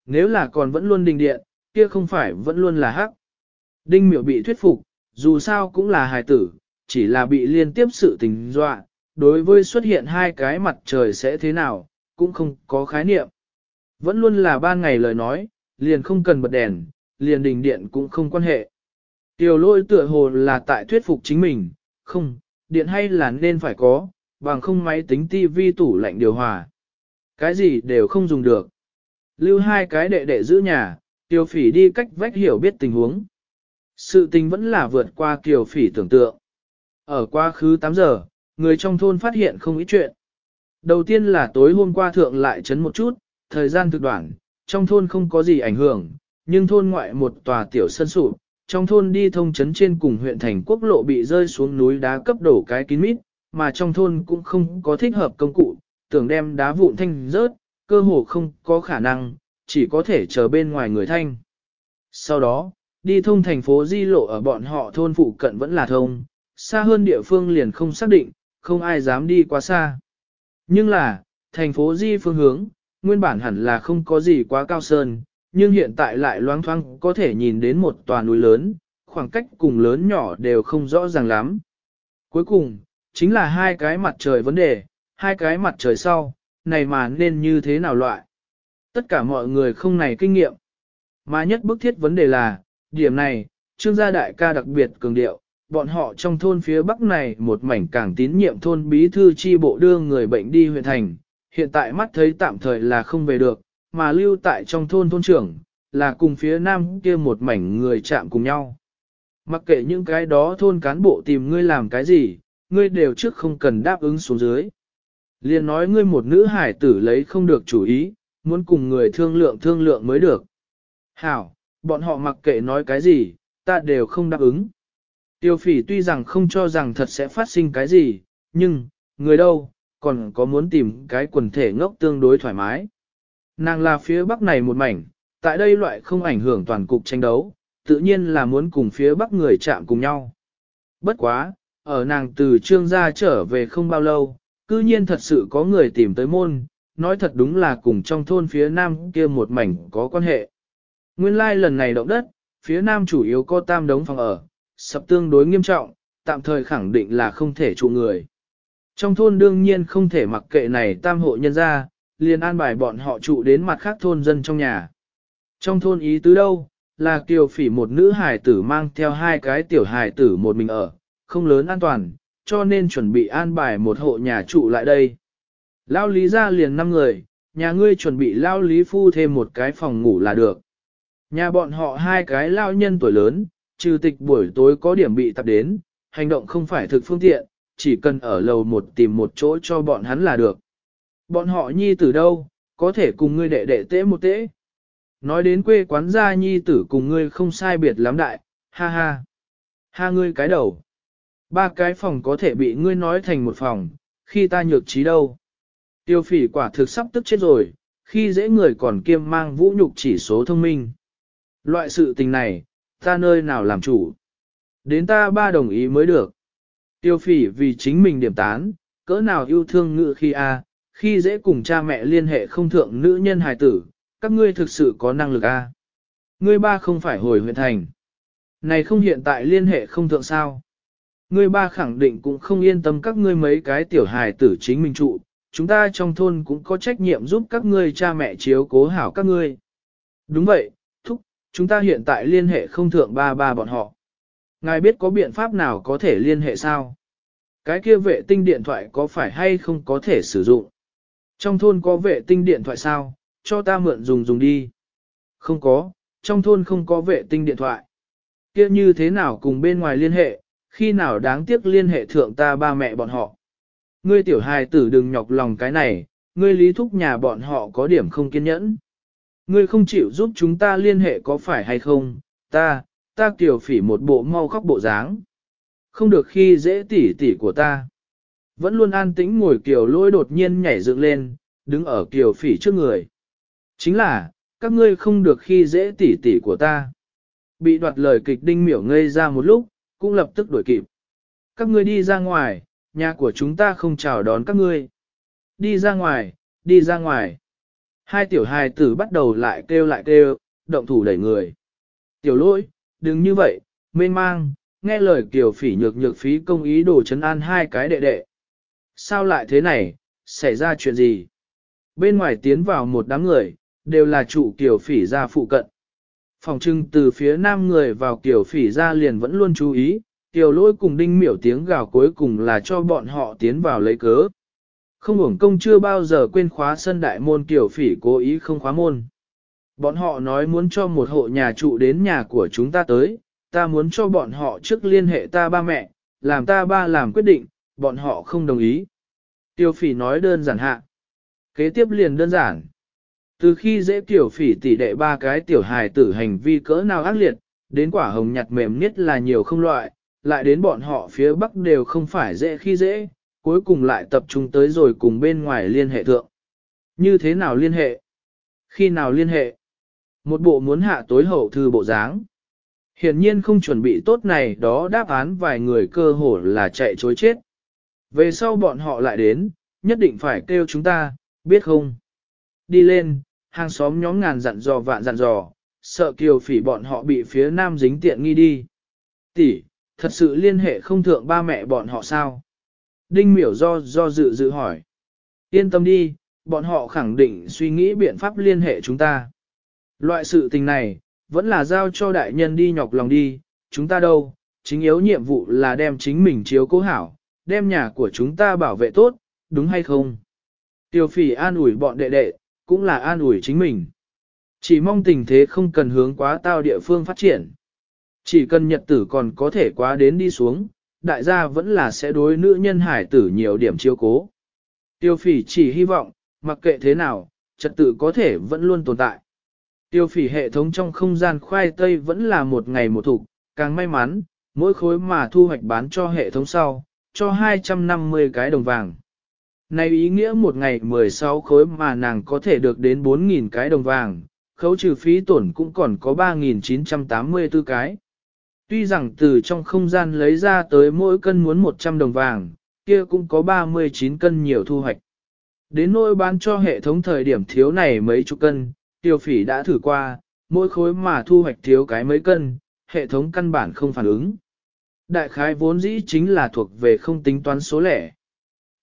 Nếu là còn vẫn luôn đình điện, kia không phải vẫn luôn là hắc. Đinh miệu bị thuyết phục, dù sao cũng là hài tử, chỉ là bị liên tiếp sự tình dọa, đối với xuất hiện hai cái mặt trời sẽ thế nào, cũng không có khái niệm. Vẫn luôn là ban ngày lời nói, liền không cần bật đèn, liền đình điện cũng không quan hệ. Tiểu lôi tựa hồ là tại thuyết phục chính mình, không, điện hay là nên phải có, bằng không máy tính tivi tủ lạnh điều hòa. Cái gì đều không dùng được. Lưu hai cái đệ đệ giữ nhà, tiểu Phỉ đi cách vách hiểu biết tình huống. Sự tình vẫn là vượt qua Kiều Phỉ tưởng tượng. Ở quá khứ 8 giờ, người trong thôn phát hiện không ít chuyện. Đầu tiên là tối hôm qua thượng lại chấn một chút, thời gian thực đoạn, trong thôn không có gì ảnh hưởng, nhưng thôn ngoại một tòa tiểu sân sụp, trong thôn đi thông chấn trên cùng huyện thành quốc lộ bị rơi xuống núi đá cấp đổ cái kín mít, mà trong thôn cũng không có thích hợp công cụ, tưởng đem đá vụn thanh rớt, cơ hồ không có khả năng, chỉ có thể chờ bên ngoài người thanh. Sau đó, đi thông thành phố di lộ ở bọn họ thôn phụ cận vẫn là thông, xa hơn địa phương liền không xác định, không ai dám đi quá xa. Nhưng là, thành phố di phương hướng, nguyên bản hẳn là không có gì quá cao sơn, nhưng hiện tại lại loáng thoáng có thể nhìn đến một tòa núi lớn, khoảng cách cùng lớn nhỏ đều không rõ ràng lắm. Cuối cùng, chính là hai cái mặt trời vấn đề, hai cái mặt trời sau, này mà nên như thế nào loại. Tất cả mọi người không này kinh nghiệm. Mà nhất bức thiết vấn đề là, điểm này, trương gia đại ca đặc biệt cường điệu, bọn họ trong thôn phía bắc này một mảnh càng tín nhiệm thôn bí thư chi bộ đưa người bệnh đi huyện thành, hiện tại mắt thấy tạm thời là không về được, mà lưu tại trong thôn thôn trưởng, là cùng phía nam kia một mảnh người chạm cùng nhau. Mặc kệ những cái đó thôn cán bộ tìm ngươi làm cái gì, ngươi đều trước không cần đáp ứng xuống dưới. Liên nói ngươi một nữ hải tử lấy không được chủ ý, muốn cùng người thương lượng thương lượng mới được. Hảo, bọn họ mặc kệ nói cái gì, ta đều không đáp ứng. Tiêu phỉ tuy rằng không cho rằng thật sẽ phát sinh cái gì, nhưng, người đâu, còn có muốn tìm cái quần thể ngốc tương đối thoải mái. Nàng là phía bắc này một mảnh, tại đây loại không ảnh hưởng toàn cục tranh đấu, tự nhiên là muốn cùng phía bắc người chạm cùng nhau. Bất quá, ở nàng từ trương gia trở về không bao lâu, cư nhiên thật sự có người tìm tới môn, nói thật đúng là cùng trong thôn phía nam kia một mảnh có quan hệ. Nguyên lai like lần này động đất, phía nam chủ yếu có tam đống phòng ở, sập tương đối nghiêm trọng, tạm thời khẳng định là không thể trụ người. Trong thôn đương nhiên không thể mặc kệ này tam hộ nhân ra, liền an bài bọn họ trụ đến mặt khác thôn dân trong nhà. Trong thôn ý tứ đâu, là kiều phỉ một nữ hài tử mang theo hai cái tiểu hài tử một mình ở, không lớn an toàn, cho nên chuẩn bị an bài một hộ nhà trụ lại đây. Lao lý ra liền năm người, nhà ngươi chuẩn bị lao lý phu thêm một cái phòng ngủ là được. Nhà bọn họ hai cái lao nhân tuổi lớn, trừ tịch buổi tối có điểm bị tập đến, hành động không phải thực phương tiện, chỉ cần ở lầu một tìm một chỗ cho bọn hắn là được. Bọn họ nhi tử đâu, có thể cùng ngươi đệ đệ tế một tế. Nói đến quê quán gia nhi tử cùng ngươi không sai biệt lắm đại, ha ha. Ha ngươi cái đầu. Ba cái phòng có thể bị ngươi nói thành một phòng, khi ta nhược trí đâu. Tiêu phỉ quả thực sắp tức chết rồi, khi dễ người còn kiêm mang vũ nhục chỉ số thông minh. Loại sự tình này, ta nơi nào làm chủ. Đến ta ba đồng ý mới được. Tiêu phỉ vì chính mình điểm tán, cỡ nào yêu thương ngự khi a, khi dễ cùng cha mẹ liên hệ không thượng nữ nhân hài tử, các ngươi thực sự có năng lực a. Ngươi ba không phải hồi huyện thành. Này không hiện tại liên hệ không thượng sao. Ngươi ba khẳng định cũng không yên tâm các ngươi mấy cái tiểu hài tử chính mình trụ, chúng ta trong thôn cũng có trách nhiệm giúp các ngươi cha mẹ chiếu cố hảo các ngươi. Đúng vậy, chúng ta hiện tại liên hệ không thượng ba ba bọn họ. Ngài biết có biện pháp nào có thể liên hệ sao? Cái kia vệ tinh điện thoại có phải hay không có thể sử dụng? Trong thôn có vệ tinh điện thoại sao? Cho ta mượn dùng dùng đi. Không có, trong thôn không có vệ tinh điện thoại. Kia như thế nào cùng bên ngoài liên hệ, khi nào đáng tiếc liên hệ thượng ta ba mẹ bọn họ. Ngươi tiểu hài tử đừng nhọc lòng cái này, ngươi lý thúc nhà bọn họ có điểm không kiên nhẫn. Ngươi không chịu giúp chúng ta liên hệ có phải hay không, ta, ta tiểu phỉ một bộ mau khóc bộ dáng. Không được khi dễ tỉ tỉ của ta. Vẫn luôn an tĩnh ngồi kiểu lôi đột nhiên nhảy dựng lên, đứng ở kiểu phỉ trước người. Chính là, các ngươi không được khi dễ tỉ tỉ của ta. Bị đoạt lời kịch đinh miểu ngây ra một lúc, cũng lập tức đuổi kịp. Các ngươi đi ra ngoài, nhà của chúng ta không chào đón các ngươi. Đi ra ngoài, đi ra ngoài. Hai tiểu hài tử bắt đầu lại kêu lại kêu, động thủ đẩy người. Tiểu lỗi, đừng như vậy, mênh mang, nghe lời kiểu phỉ nhược nhược phí công ý đồ chấn an hai cái đệ đệ. Sao lại thế này, xảy ra chuyện gì? Bên ngoài tiến vào một đám người, đều là trụ kiểu phỉ ra phụ cận. Phòng trưng từ phía nam người vào kiểu phỉ ra liền vẫn luôn chú ý, tiểu lỗi cùng đinh miểu tiếng gào cuối cùng là cho bọn họ tiến vào lấy cớ. Không ổng công chưa bao giờ quên khóa sân đại môn Tiểu phỉ cố ý không khóa môn. Bọn họ nói muốn cho một hộ nhà trụ đến nhà của chúng ta tới, ta muốn cho bọn họ trước liên hệ ta ba mẹ, làm ta ba làm quyết định, bọn họ không đồng ý. Tiêu phỉ nói đơn giản hạ. Kế tiếp liền đơn giản. Từ khi dễ tiểu phỉ tỷ đệ ba cái tiểu hài tử hành vi cỡ nào ác liệt, đến quả hồng nhặt mềm nhất là nhiều không loại, lại đến bọn họ phía bắc đều không phải dễ khi dễ, cuối cùng lại tập trung tới rồi cùng bên ngoài liên hệ thượng. Như thế nào liên hệ? Khi nào liên hệ? Một bộ muốn hạ tối hậu thư bộ dáng. Hiển nhiên không chuẩn bị tốt này đó đáp án vài người cơ hồ là chạy chối chết. Về sau bọn họ lại đến, nhất định phải kêu chúng ta, biết không? Đi lên, hàng xóm nhóm ngàn dặn dò vạn dặn dò, sợ kiều phỉ bọn họ bị phía nam dính tiện nghi đi. Tỷ, thật sự liên hệ không thượng ba mẹ bọn họ sao? Đinh miểu do do dự dự hỏi. Yên tâm đi, bọn họ khẳng định suy nghĩ biện pháp liên hệ chúng ta. Loại sự tình này, vẫn là giao cho đại nhân đi nhọc lòng đi, chúng ta đâu, chính yếu nhiệm vụ là đem chính mình chiếu cố hảo, đem nhà của chúng ta bảo vệ tốt, đúng hay không? Tiêu phỉ an ủi bọn đệ đệ, cũng là an ủi chính mình. Chỉ mong tình thế không cần hướng quá tao địa phương phát triển. Chỉ cần nhật tử còn có thể quá đến đi xuống, đại gia vẫn là sẽ đối nữ nhân hải tử nhiều điểm chiếu cố. Tiêu phỉ chỉ hy vọng, mặc kệ thế nào, trật tự có thể vẫn luôn tồn tại. Tiêu phỉ hệ thống trong không gian khoai tây vẫn là một ngày một thục, càng may mắn, mỗi khối mà thu hoạch bán cho hệ thống sau, cho 250 cái đồng vàng. Này ý nghĩa một ngày 16 khối mà nàng có thể được đến 4.000 cái đồng vàng, khấu trừ phí tổn cũng còn có 3.984 cái. Tuy rằng từ trong không gian lấy ra tới mỗi cân muốn 100 đồng vàng, kia cũng có 39 cân nhiều thu hoạch. Đến nỗi bán cho hệ thống thời điểm thiếu này mấy chục cân, tiêu phỉ đã thử qua, mỗi khối mà thu hoạch thiếu cái mấy cân, hệ thống căn bản không phản ứng. Đại khái vốn dĩ chính là thuộc về không tính toán số lẻ.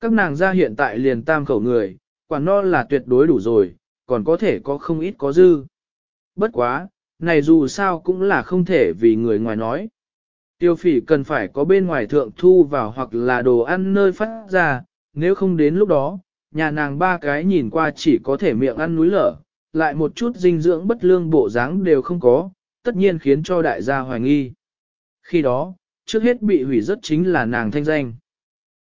Các nàng ra hiện tại liền tam khẩu người, quả no là tuyệt đối đủ rồi, còn có thể có không ít có dư. Bất quá, này dù sao cũng là không thể vì người ngoài nói. Tiêu phỉ cần phải có bên ngoài thượng thu vào hoặc là đồ ăn nơi phát ra, nếu không đến lúc đó, nhà nàng ba cái nhìn qua chỉ có thể miệng ăn núi lở, lại một chút dinh dưỡng bất lương bộ dáng đều không có, tất nhiên khiến cho đại gia hoài nghi. Khi đó, trước hết bị hủy rất chính là nàng thanh danh.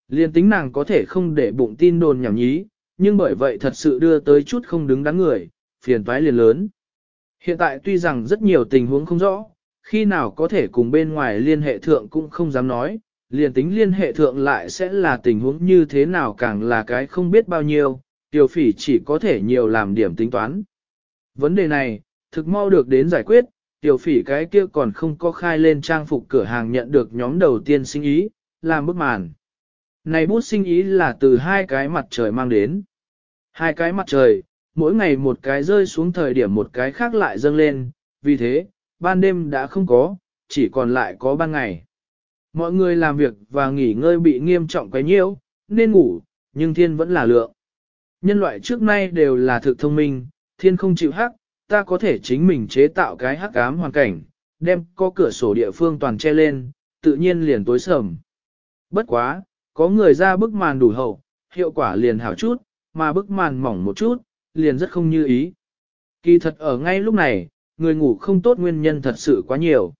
Liên tính nàng có thể không để bụng tin đồn nhảm nhí, nhưng bởi vậy thật sự đưa tới chút không đứng đắn người, phiền toái liền lớn. Hiện tại tuy rằng rất nhiều tình huống không rõ, khi nào có thể cùng bên ngoài liên hệ thượng cũng không dám nói, liền tính liên hệ thượng lại sẽ là tình huống như thế nào càng là cái không biết bao nhiêu, tiểu phỉ chỉ có thể nhiều làm điểm tính toán. Vấn đề này, thực mau được đến giải quyết, tiểu phỉ cái kia còn không có khai lên trang phục cửa hàng nhận được nhóm đầu tiên sinh ý, làm bức màn. Này bút sinh ý là từ hai cái mặt trời mang đến. Hai cái mặt trời, mỗi ngày một cái rơi xuống thời điểm một cái khác lại dâng lên, vì thế, ban đêm đã không có, chỉ còn lại có ban ngày. Mọi người làm việc và nghỉ ngơi bị nghiêm trọng quấy nhiễu, nên ngủ, nhưng thiên vẫn là lượng. Nhân loại trước nay đều là thực thông minh, thiên không chịu hắc, ta có thể chính mình chế tạo cái hắc ám hoàn cảnh, đem có cửa sổ địa phương toàn che lên, tự nhiên liền tối sầm. Bất quá, có người ra bức màn đủ hậu, hiệu quả liền hảo chút, mà bức màn mỏng một chút, liền rất không như ý. Kỳ thật ở ngay lúc này, người ngủ không tốt nguyên nhân thật sự quá nhiều.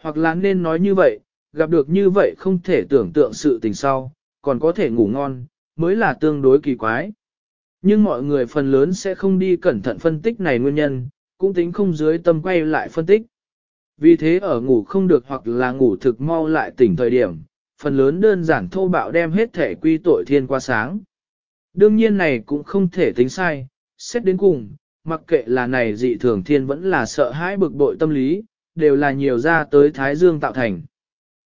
Hoặc là nên nói như vậy, gặp được như vậy không thể tưởng tượng sự tình sau, còn có thể ngủ ngon, mới là tương đối kỳ quái. Nhưng mọi người phần lớn sẽ không đi cẩn thận phân tích này nguyên nhân, cũng tính không dưới tâm quay lại phân tích. Vì thế ở ngủ không được hoặc là ngủ thực mau lại tỉnh thời điểm, phần lớn đơn giản thô bạo đem hết thể quy tội thiên qua sáng. Đương nhiên này cũng không thể tính sai, xét đến cùng, mặc kệ là này dị thường thiên vẫn là sợ hãi bực bội tâm lý, đều là nhiều ra tới Thái Dương tạo thành.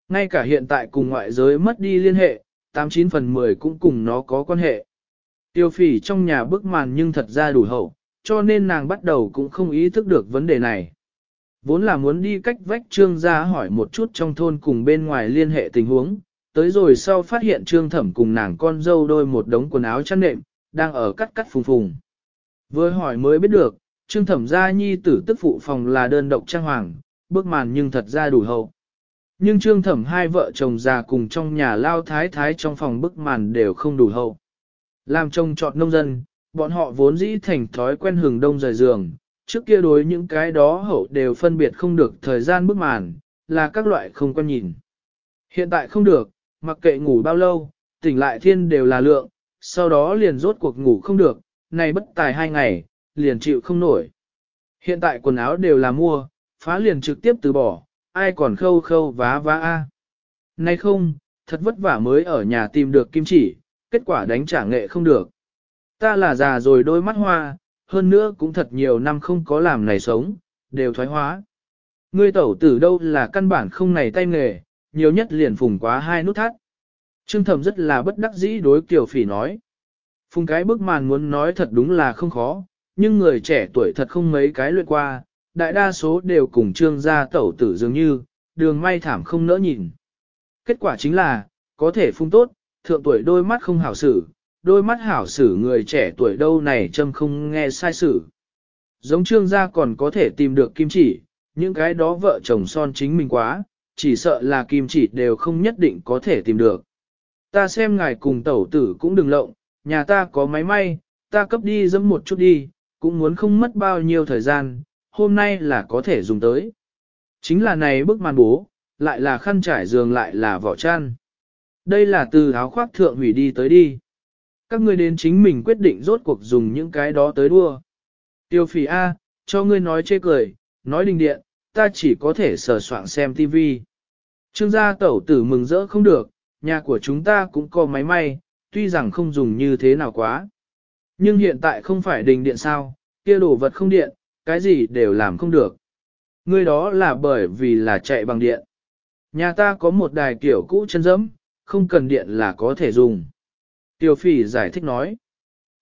Ngay cả hiện tại cùng ngoại giới mất đi liên hệ, 89 phần 10 cũng cùng nó có quan hệ. Tiêu phỉ trong nhà bức màn nhưng thật ra đủ hậu, cho nên nàng bắt đầu cũng không ý thức được vấn đề này. Vốn là muốn đi cách vách trương ra hỏi một chút trong thôn cùng bên ngoài liên hệ tình huống, tới rồi sau phát hiện trương thẩm cùng nàng con dâu đôi một đống quần áo chăn nệm, đang ở cắt cắt phùng phùng. Vừa hỏi mới biết được, trương thẩm gia nhi tử tức phụ phòng là đơn độc trang hoàng, bức màn nhưng thật ra đủ hậu. Nhưng trương thẩm hai vợ chồng già cùng trong nhà lao thái thái trong phòng bức màn đều không đủ hậu. Làm trông trọt nông dân, bọn họ vốn dĩ thành thói quen hừng đông rời giường, trước kia đối những cái đó hậu đều phân biệt không được thời gian bức màn, là các loại không quan nhìn. Hiện tại không được, mặc kệ ngủ bao lâu, tỉnh lại thiên đều là lượng, sau đó liền rốt cuộc ngủ không được, này bất tài hai ngày, liền chịu không nổi. Hiện tại quần áo đều là mua, phá liền trực tiếp từ bỏ, ai còn khâu khâu vá vá a. Nay không, thật vất vả mới ở nhà tìm được kim chỉ, kết quả đánh trả nghệ không được. Ta là già rồi đôi mắt hoa, hơn nữa cũng thật nhiều năm không có làm này sống, đều thoái hóa. Ngươi tẩu tử đâu là căn bản không này tay nghề, nhiều nhất liền phùng quá hai nút thắt. Trương thẩm rất là bất đắc dĩ đối kiểu phỉ nói. Phùng cái bức màn muốn nói thật đúng là không khó, nhưng người trẻ tuổi thật không mấy cái luyện qua, đại đa số đều cùng trương gia tẩu tử dường như, đường may thảm không nỡ nhìn. Kết quả chính là, có thể phung tốt, thượng tuổi đôi mắt không hảo xử, đôi mắt hảo xử người trẻ tuổi đâu này châm không nghe sai xử. Giống trương gia còn có thể tìm được kim chỉ, những cái đó vợ chồng son chính mình quá, chỉ sợ là kim chỉ đều không nhất định có thể tìm được. Ta xem ngài cùng tẩu tử cũng đừng lộng, nhà ta có máy may, ta cấp đi dẫm một chút đi, cũng muốn không mất bao nhiêu thời gian, hôm nay là có thể dùng tới. Chính là này bức màn bố, lại là khăn trải giường lại là vỏ chăn. Đây là từ áo khoác thượng hủy đi tới đi. Các ngươi đến chính mình quyết định rốt cuộc dùng những cái đó tới đua. Tiêu phỉ A, cho ngươi nói chê cười, nói đình điện, ta chỉ có thể sờ soạn xem TV. Trương gia tẩu tử mừng rỡ không được, nhà của chúng ta cũng có máy may, tuy rằng không dùng như thế nào quá. Nhưng hiện tại không phải đình điện sao, kia đồ vật không điện, cái gì đều làm không được. Ngươi đó là bởi vì là chạy bằng điện. Nhà ta có một đài kiểu cũ chân dẫm, không cần điện là có thể dùng. Tiêu phỉ giải thích nói.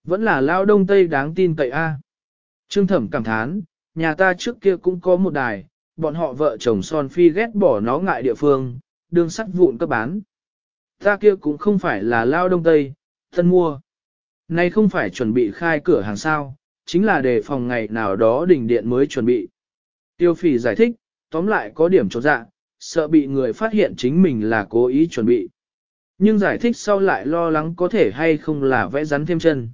Vẫn là lao đông tây đáng tin cậy a. Trương thẩm cảm thán, nhà ta trước kia cũng có một đài, bọn họ vợ chồng son phi ghét bỏ nó ngại địa phương, đương sắt vụn cấp bán. Ta kia cũng không phải là lao đông tây, thân mua. Nay không phải chuẩn bị khai cửa hàng sao, chính là để phòng ngày nào đó đỉnh điện mới chuẩn bị. Tiêu phỉ giải thích, tóm lại có điểm chỗ dạ, sợ bị người phát hiện chính mình là cố ý chuẩn bị. Nhưng giải thích sau lại lo lắng có thể hay không là vẽ rắn thêm chân.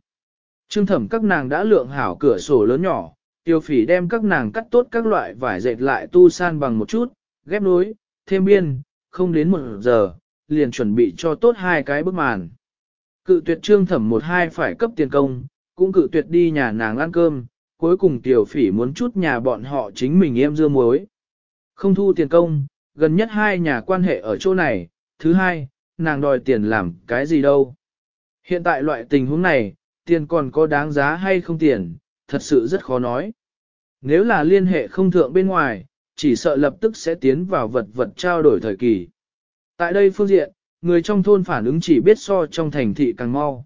Trương thẩm các nàng đã lượng hảo cửa sổ lớn nhỏ, tiêu phỉ đem các nàng cắt tốt các loại vải dệt lại tu san bằng một chút, ghép nối, thêm biên, không đến một giờ, liền chuẩn bị cho tốt hai cái bức màn. Cự tuyệt trương thẩm một hai phải cấp tiền công, cũng cự tuyệt đi nhà nàng ăn cơm, cuối cùng tiểu phỉ muốn chút nhà bọn họ chính mình em dưa muối. Không thu tiền công, gần nhất hai nhà quan hệ ở chỗ này, thứ hai, nàng đòi tiền làm cái gì đâu. Hiện tại loại tình huống này, tiền còn có đáng giá hay không tiền, thật sự rất khó nói. Nếu là liên hệ không thượng bên ngoài, chỉ sợ lập tức sẽ tiến vào vật vật trao đổi thời kỳ. Tại đây phương diện, người trong thôn phản ứng chỉ biết so trong thành thị càng mau.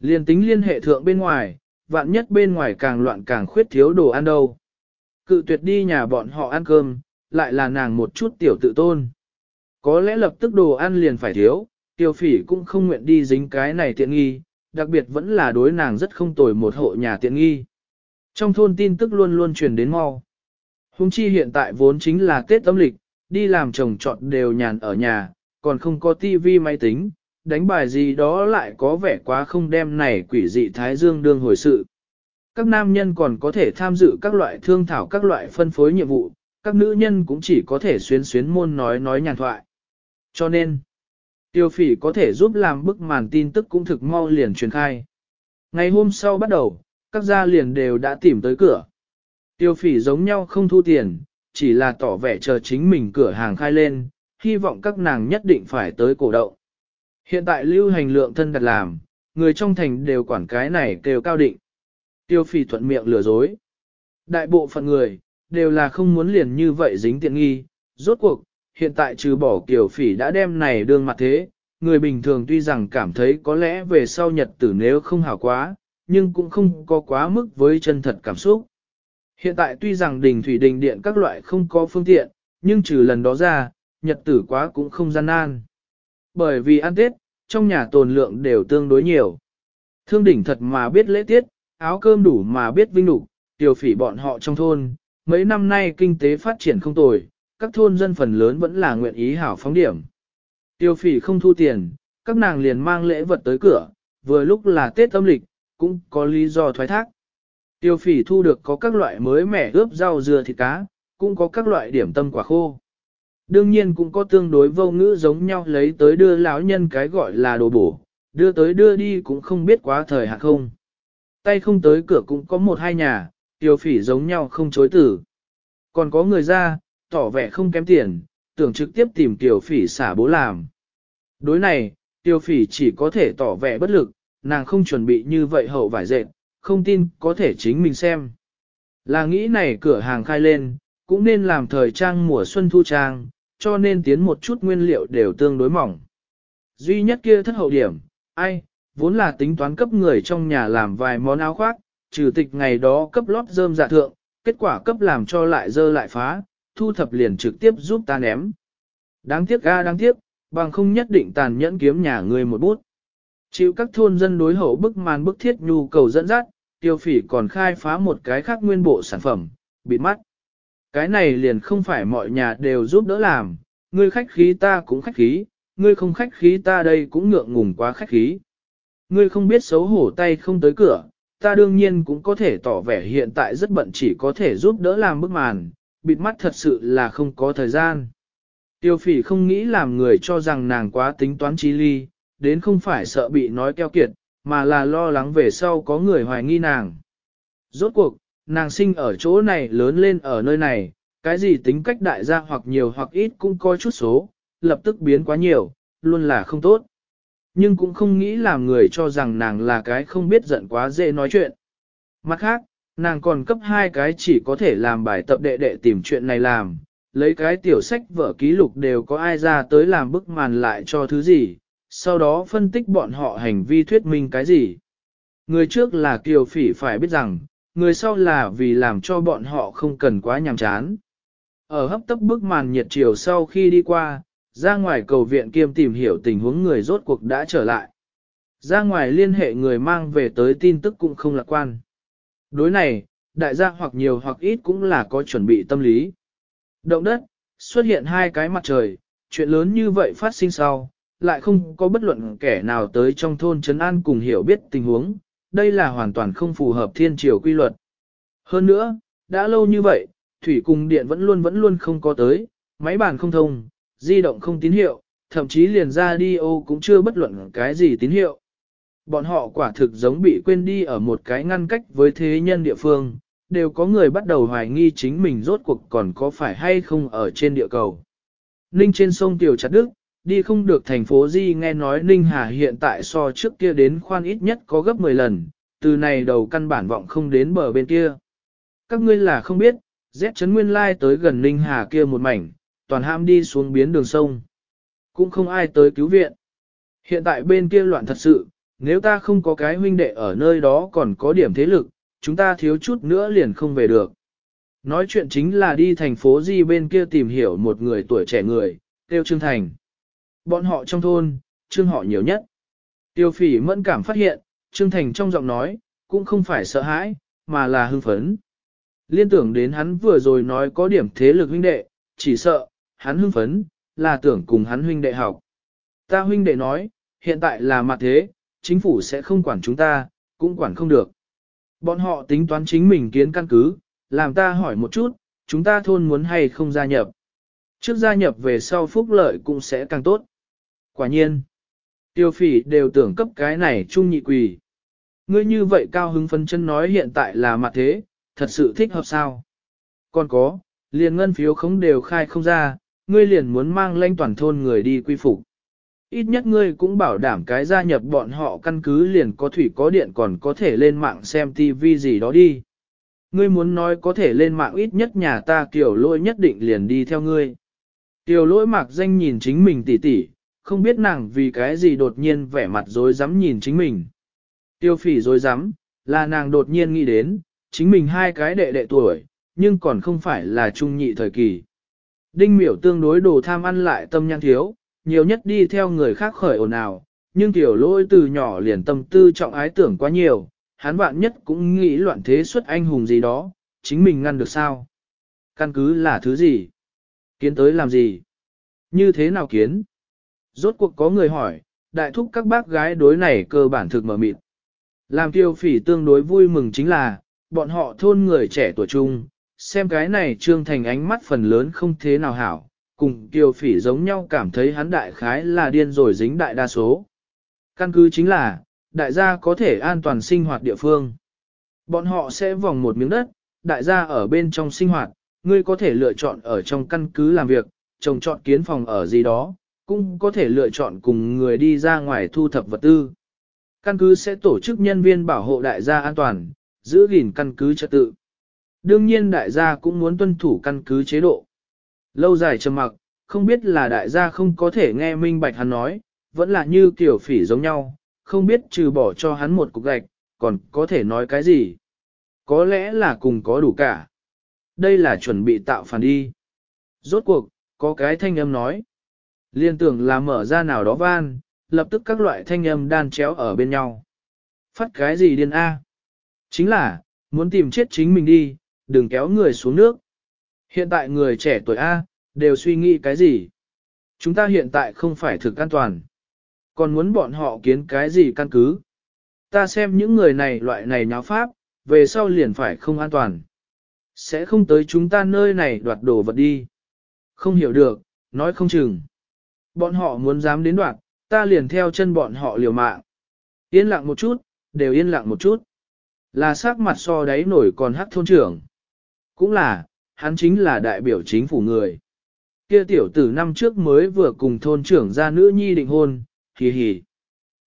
Liên tính liên hệ thượng bên ngoài, vạn nhất bên ngoài càng loạn càng khuyết thiếu đồ ăn đâu. Cự tuyệt đi nhà bọn họ ăn cơm, lại là nàng một chút tiểu tự tôn. Có lẽ lập tức đồ ăn liền phải thiếu, tiêu phỉ cũng không nguyện đi dính cái này tiện nghi, đặc biệt vẫn là đối nàng rất không tồi một hộ nhà tiện nghi. Trong thôn tin tức luôn luôn truyền đến mau. Hùng chi hiện tại vốn chính là Tết âm lịch, đi làm chồng trọt đều nhàn ở nhà, còn không có tivi máy tính, đánh bài gì đó lại có vẻ quá không đem này quỷ dị Thái Dương đương hồi sự. Các nam nhân còn có thể tham dự các loại thương thảo các loại phân phối nhiệm vụ, các nữ nhân cũng chỉ có thể xuyến xuyến môn nói nói nhàn thoại. Cho nên, tiêu phỉ có thể giúp làm bức màn tin tức cũng thực mau liền truyền khai. Ngày hôm sau bắt đầu, các gia liền đều đã tìm tới cửa. Tiêu phỉ giống nhau không thu tiền, chỉ là tỏ vẻ chờ chính mình cửa hàng khai lên, hy vọng các nàng nhất định phải tới cổ động. Hiện tại lưu hành lượng thân đặt làm, người trong thành đều quản cái này kêu cao định. Tiêu phỉ thuận miệng lừa dối. Đại bộ phận người, đều là không muốn liền như vậy dính tiện nghi. Rốt cuộc, hiện tại trừ bỏ kiểu phỉ đã đem này đương mặt thế, người bình thường tuy rằng cảm thấy có lẽ về sau nhật tử nếu không hảo quá, nhưng cũng không có quá mức với chân thật cảm xúc. Hiện tại tuy rằng đình thủy đình điện các loại không có phương tiện, nhưng trừ lần đó ra, nhật tử quá cũng không gian nan. Bởi vì ăn Tết, trong nhà tồn lượng đều tương đối nhiều. Thương đỉnh thật mà biết lễ tiết, áo cơm đủ mà biết vinh đủ, tiểu phỉ bọn họ trong thôn, mấy năm nay kinh tế phát triển không tồi, các thôn dân phần lớn vẫn là nguyện ý hảo phóng điểm. Tiêu phỉ không thu tiền, các nàng liền mang lễ vật tới cửa, vừa lúc là Tết âm lịch, cũng có lý do thoái thác. Tiêu phỉ thu được có các loại mới mẻ ướp rau dừa thịt cá, cũng có các loại điểm tâm quả khô. Đương nhiên cũng có tương đối vô ngữ giống nhau lấy tới đưa lão nhân cái gọi là đồ bổ, đưa tới đưa đi cũng không biết quá thời hạn không. Tay không tới cửa cũng có một hai nhà, tiêu phỉ giống nhau không chối tử. Còn có người ra, tỏ vẻ không kém tiền, tưởng trực tiếp tìm tiêu phỉ xả bố làm. Đối này, tiêu phỉ chỉ có thể tỏ vẻ bất lực, nàng không chuẩn bị như vậy hậu vải dệt, không tin có thể chính mình xem. Là nghĩ này cửa hàng khai lên, cũng nên làm thời trang mùa xuân thu trang, cho nên tiến một chút nguyên liệu đều tương đối mỏng. Duy nhất kia thất hậu điểm, ai, vốn là tính toán cấp người trong nhà làm vài món áo khoác, trừ tịch ngày đó cấp lót rơm dạ thượng, kết quả cấp làm cho lại dơ lại phá, thu thập liền trực tiếp giúp ta ném. Đáng tiếc ga đáng tiếc, bằng không nhất định tàn nhẫn kiếm nhà người một bút. Chịu các thôn dân đối hậu bức màn bức thiết nhu cầu dẫn dắt, tiêu phỉ còn khai phá một cái khác nguyên bộ sản phẩm, bịt mắt. Cái này liền không phải mọi nhà đều giúp đỡ làm, ngươi khách khí ta cũng khách khí, ngươi không khách khí ta đây cũng ngượng ngùng quá khách khí. Ngươi không biết xấu hổ tay không tới cửa, ta đương nhiên cũng có thể tỏ vẻ hiện tại rất bận chỉ có thể giúp đỡ làm bức màn, bịt mắt thật sự là không có thời gian. Tiêu phỉ không nghĩ làm người cho rằng nàng quá tính toán trí ly, đến không phải sợ bị nói keo kiệt, mà là lo lắng về sau có người hoài nghi nàng. Rốt cuộc, nàng sinh ở chỗ này lớn lên ở nơi này, cái gì tính cách đại gia hoặc nhiều hoặc ít cũng coi chút số, lập tức biến quá nhiều, luôn là không tốt. Nhưng cũng không nghĩ làm người cho rằng nàng là cái không biết giận quá dễ nói chuyện. Mặt khác, nàng còn cấp hai cái chỉ có thể làm bài tập đệ đệ tìm chuyện này làm, lấy cái tiểu sách vở ký lục đều có ai ra tới làm bức màn lại cho thứ gì, sau đó phân tích bọn họ hành vi thuyết minh cái gì. Người trước là kiều phỉ phải biết rằng, người sau là vì làm cho bọn họ không cần quá nhàm chán. Ở hấp tấp bức màn nhiệt chiều sau khi đi qua, ra ngoài cầu viện kiêm tìm hiểu tình huống người rốt cuộc đã trở lại. Ra ngoài liên hệ người mang về tới tin tức cũng không lạc quan. Đối này, đại gia hoặc nhiều hoặc ít cũng là có chuẩn bị tâm lý. Động đất, xuất hiện hai cái mặt trời, chuyện lớn như vậy phát sinh sau, lại không có bất luận kẻ nào tới trong thôn Trấn An cùng hiểu biết tình huống, đây là hoàn toàn không phù hợp thiên triều quy luật. Hơn nữa, đã lâu như vậy, thủy cung điện vẫn luôn vẫn luôn không có tới, máy bàn không thông, di động không tín hiệu, thậm chí liền ra đi ô cũng chưa bất luận cái gì tín hiệu. Bọn họ quả thực giống bị quên đi ở một cái ngăn cách với thế nhân địa phương, đều có người bắt đầu hoài nghi chính mình rốt cuộc còn có phải hay không ở trên địa cầu. Ninh trên sông Tiểu chặt đức, đi không được thành phố Di nghe nói Ninh Hà hiện tại so trước kia đến khoan ít nhất có gấp 10 lần, từ này đầu căn bản vọng không đến bờ bên kia. Các ngươi là không biết, Z chấn nguyên lai tới gần Ninh Hà kia một mảnh, toàn ham đi xuống biến đường sông. Cũng không ai tới cứu viện. Hiện tại bên kia loạn thật sự, nếu ta không có cái huynh đệ ở nơi đó còn có điểm thế lực, chúng ta thiếu chút nữa liền không về được. Nói chuyện chính là đi thành phố Di bên kia tìm hiểu một người tuổi trẻ người, tiêu Trương Thành. Bọn họ trong thôn, Trương họ nhiều nhất. Tiêu phỉ mẫn cảm phát hiện, Trương Thành trong giọng nói, cũng không phải sợ hãi, mà là hưng phấn. Liên tưởng đến hắn vừa rồi nói có điểm thế lực huynh đệ, chỉ sợ, hắn hưng phấn, là tưởng cùng hắn huynh đệ học. Ta huynh đệ nói, hiện tại là mặt thế, chính phủ sẽ không quản chúng ta, cũng quản không được. Bọn họ tính toán chính mình kiến căn cứ, làm ta hỏi một chút, chúng ta thôn muốn hay không gia nhập. Trước gia nhập về sau phúc lợi cũng sẽ càng tốt. Quả nhiên, tiêu phỉ đều tưởng cấp cái này trung nhị quỳ. Ngươi như vậy cao hứng phấn chân nói hiện tại là mặt thế, thật sự thích hợp sao. Còn có, liền ngân phiếu không đều khai không ra, ngươi liền muốn mang lanh toàn thôn người đi quy phục. Ít nhất ngươi cũng bảo đảm cái gia nhập bọn họ căn cứ liền có thủy có điện còn có thể lên mạng xem tivi gì đó đi. Ngươi muốn nói có thể lên mạng ít nhất nhà ta kiểu lỗi nhất định liền đi theo ngươi. Tiểu lỗi mạc danh nhìn chính mình tỉ tỉ, không biết nàng vì cái gì đột nhiên vẻ mặt dối rắm nhìn chính mình. Tiêu phỉ dối rắm là nàng đột nhiên nghĩ đến, chính mình hai cái đệ đệ tuổi, nhưng còn không phải là trung nhị thời kỳ. Đinh miểu tương đối đồ tham ăn lại tâm nhăn thiếu, nhiều nhất đi theo người khác khởi ồn ào, nhưng tiểu lỗi từ nhỏ liền tâm tư trọng ái tưởng quá nhiều, hắn vạn nhất cũng nghĩ loạn thế xuất anh hùng gì đó, chính mình ngăn được sao? Căn cứ là thứ gì? Kiến tới làm gì? Như thế nào kiến? Rốt cuộc có người hỏi, đại thúc các bác gái đối này cơ bản thực mở mịt. Làm tiêu phỉ tương đối vui mừng chính là, bọn họ thôn người trẻ tuổi trung, xem cái này trương thành ánh mắt phần lớn không thế nào hảo, cùng tiêu phỉ giống nhau cảm thấy hắn đại khái là điên rồi dính đại đa số. Căn cứ chính là, đại gia có thể an toàn sinh hoạt địa phương. Bọn họ sẽ vòng một miếng đất, đại gia ở bên trong sinh hoạt, ngươi có thể lựa chọn ở trong căn cứ làm việc, trồng trọt kiến phòng ở gì đó, cũng có thể lựa chọn cùng người đi ra ngoài thu thập vật tư. Căn cứ sẽ tổ chức nhân viên bảo hộ đại gia an toàn, giữ gìn căn cứ trật tự. Đương nhiên đại gia cũng muốn tuân thủ căn cứ chế độ. Lâu dài trầm mặc, không biết là đại gia không có thể nghe minh bạch hắn nói, vẫn là như kiểu phỉ giống nhau, không biết trừ bỏ cho hắn một cục gạch, còn có thể nói cái gì. Có lẽ là cùng có đủ cả. Đây là chuẩn bị tạo phản đi. Rốt cuộc, có cái thanh âm nói. Liên tưởng là mở ra nào đó van, lập tức các loại thanh âm đan chéo ở bên nhau. Phát cái gì điên A? Chính là, muốn tìm chết chính mình đi, đừng kéo người xuống nước. Hiện tại người trẻ tuổi A, đều suy nghĩ cái gì? Chúng ta hiện tại không phải thực an toàn. Còn muốn bọn họ kiến cái gì căn cứ? Ta xem những người này loại này nháo pháp, về sau liền phải không an toàn. Sẽ không tới chúng ta nơi này đoạt đồ vật đi. Không hiểu được, nói không chừng. Bọn họ muốn dám đến đoạt, ta liền theo chân bọn họ liều mạng. Yên lặng một chút, đều yên lặng một chút. Là sắc mặt so đáy nổi còn hắc thôn trưởng. Cũng là, hắn chính là đại biểu chính phủ người. Kia tiểu tử năm trước mới vừa cùng thôn trưởng ra nữ nhi định hôn, hì hì.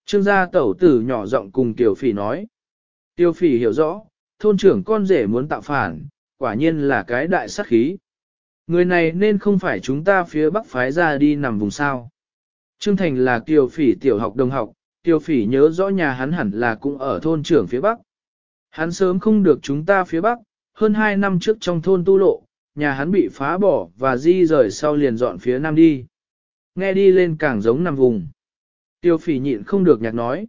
Trương gia tẩu tử nhỏ giọng cùng tiểu phỉ nói. Tiểu phỉ hiểu rõ, thôn trưởng con rể muốn tạo phản, quả nhiên là cái đại sát khí. Người này nên không phải chúng ta phía bắc phái ra đi nằm vùng sao. Trương Thành là tiểu phỉ tiểu học đồng học, tiểu phỉ nhớ rõ nhà hắn hẳn là cũng ở thôn trưởng phía bắc. Hắn sớm không được chúng ta phía bắc, hơn 2 năm trước trong thôn tu lộ, nhà hắn bị phá bỏ và di rời sau liền dọn phía nam đi. Nghe đi lên càng giống nằm vùng. Tiêu phỉ nhịn không được nhạc nói.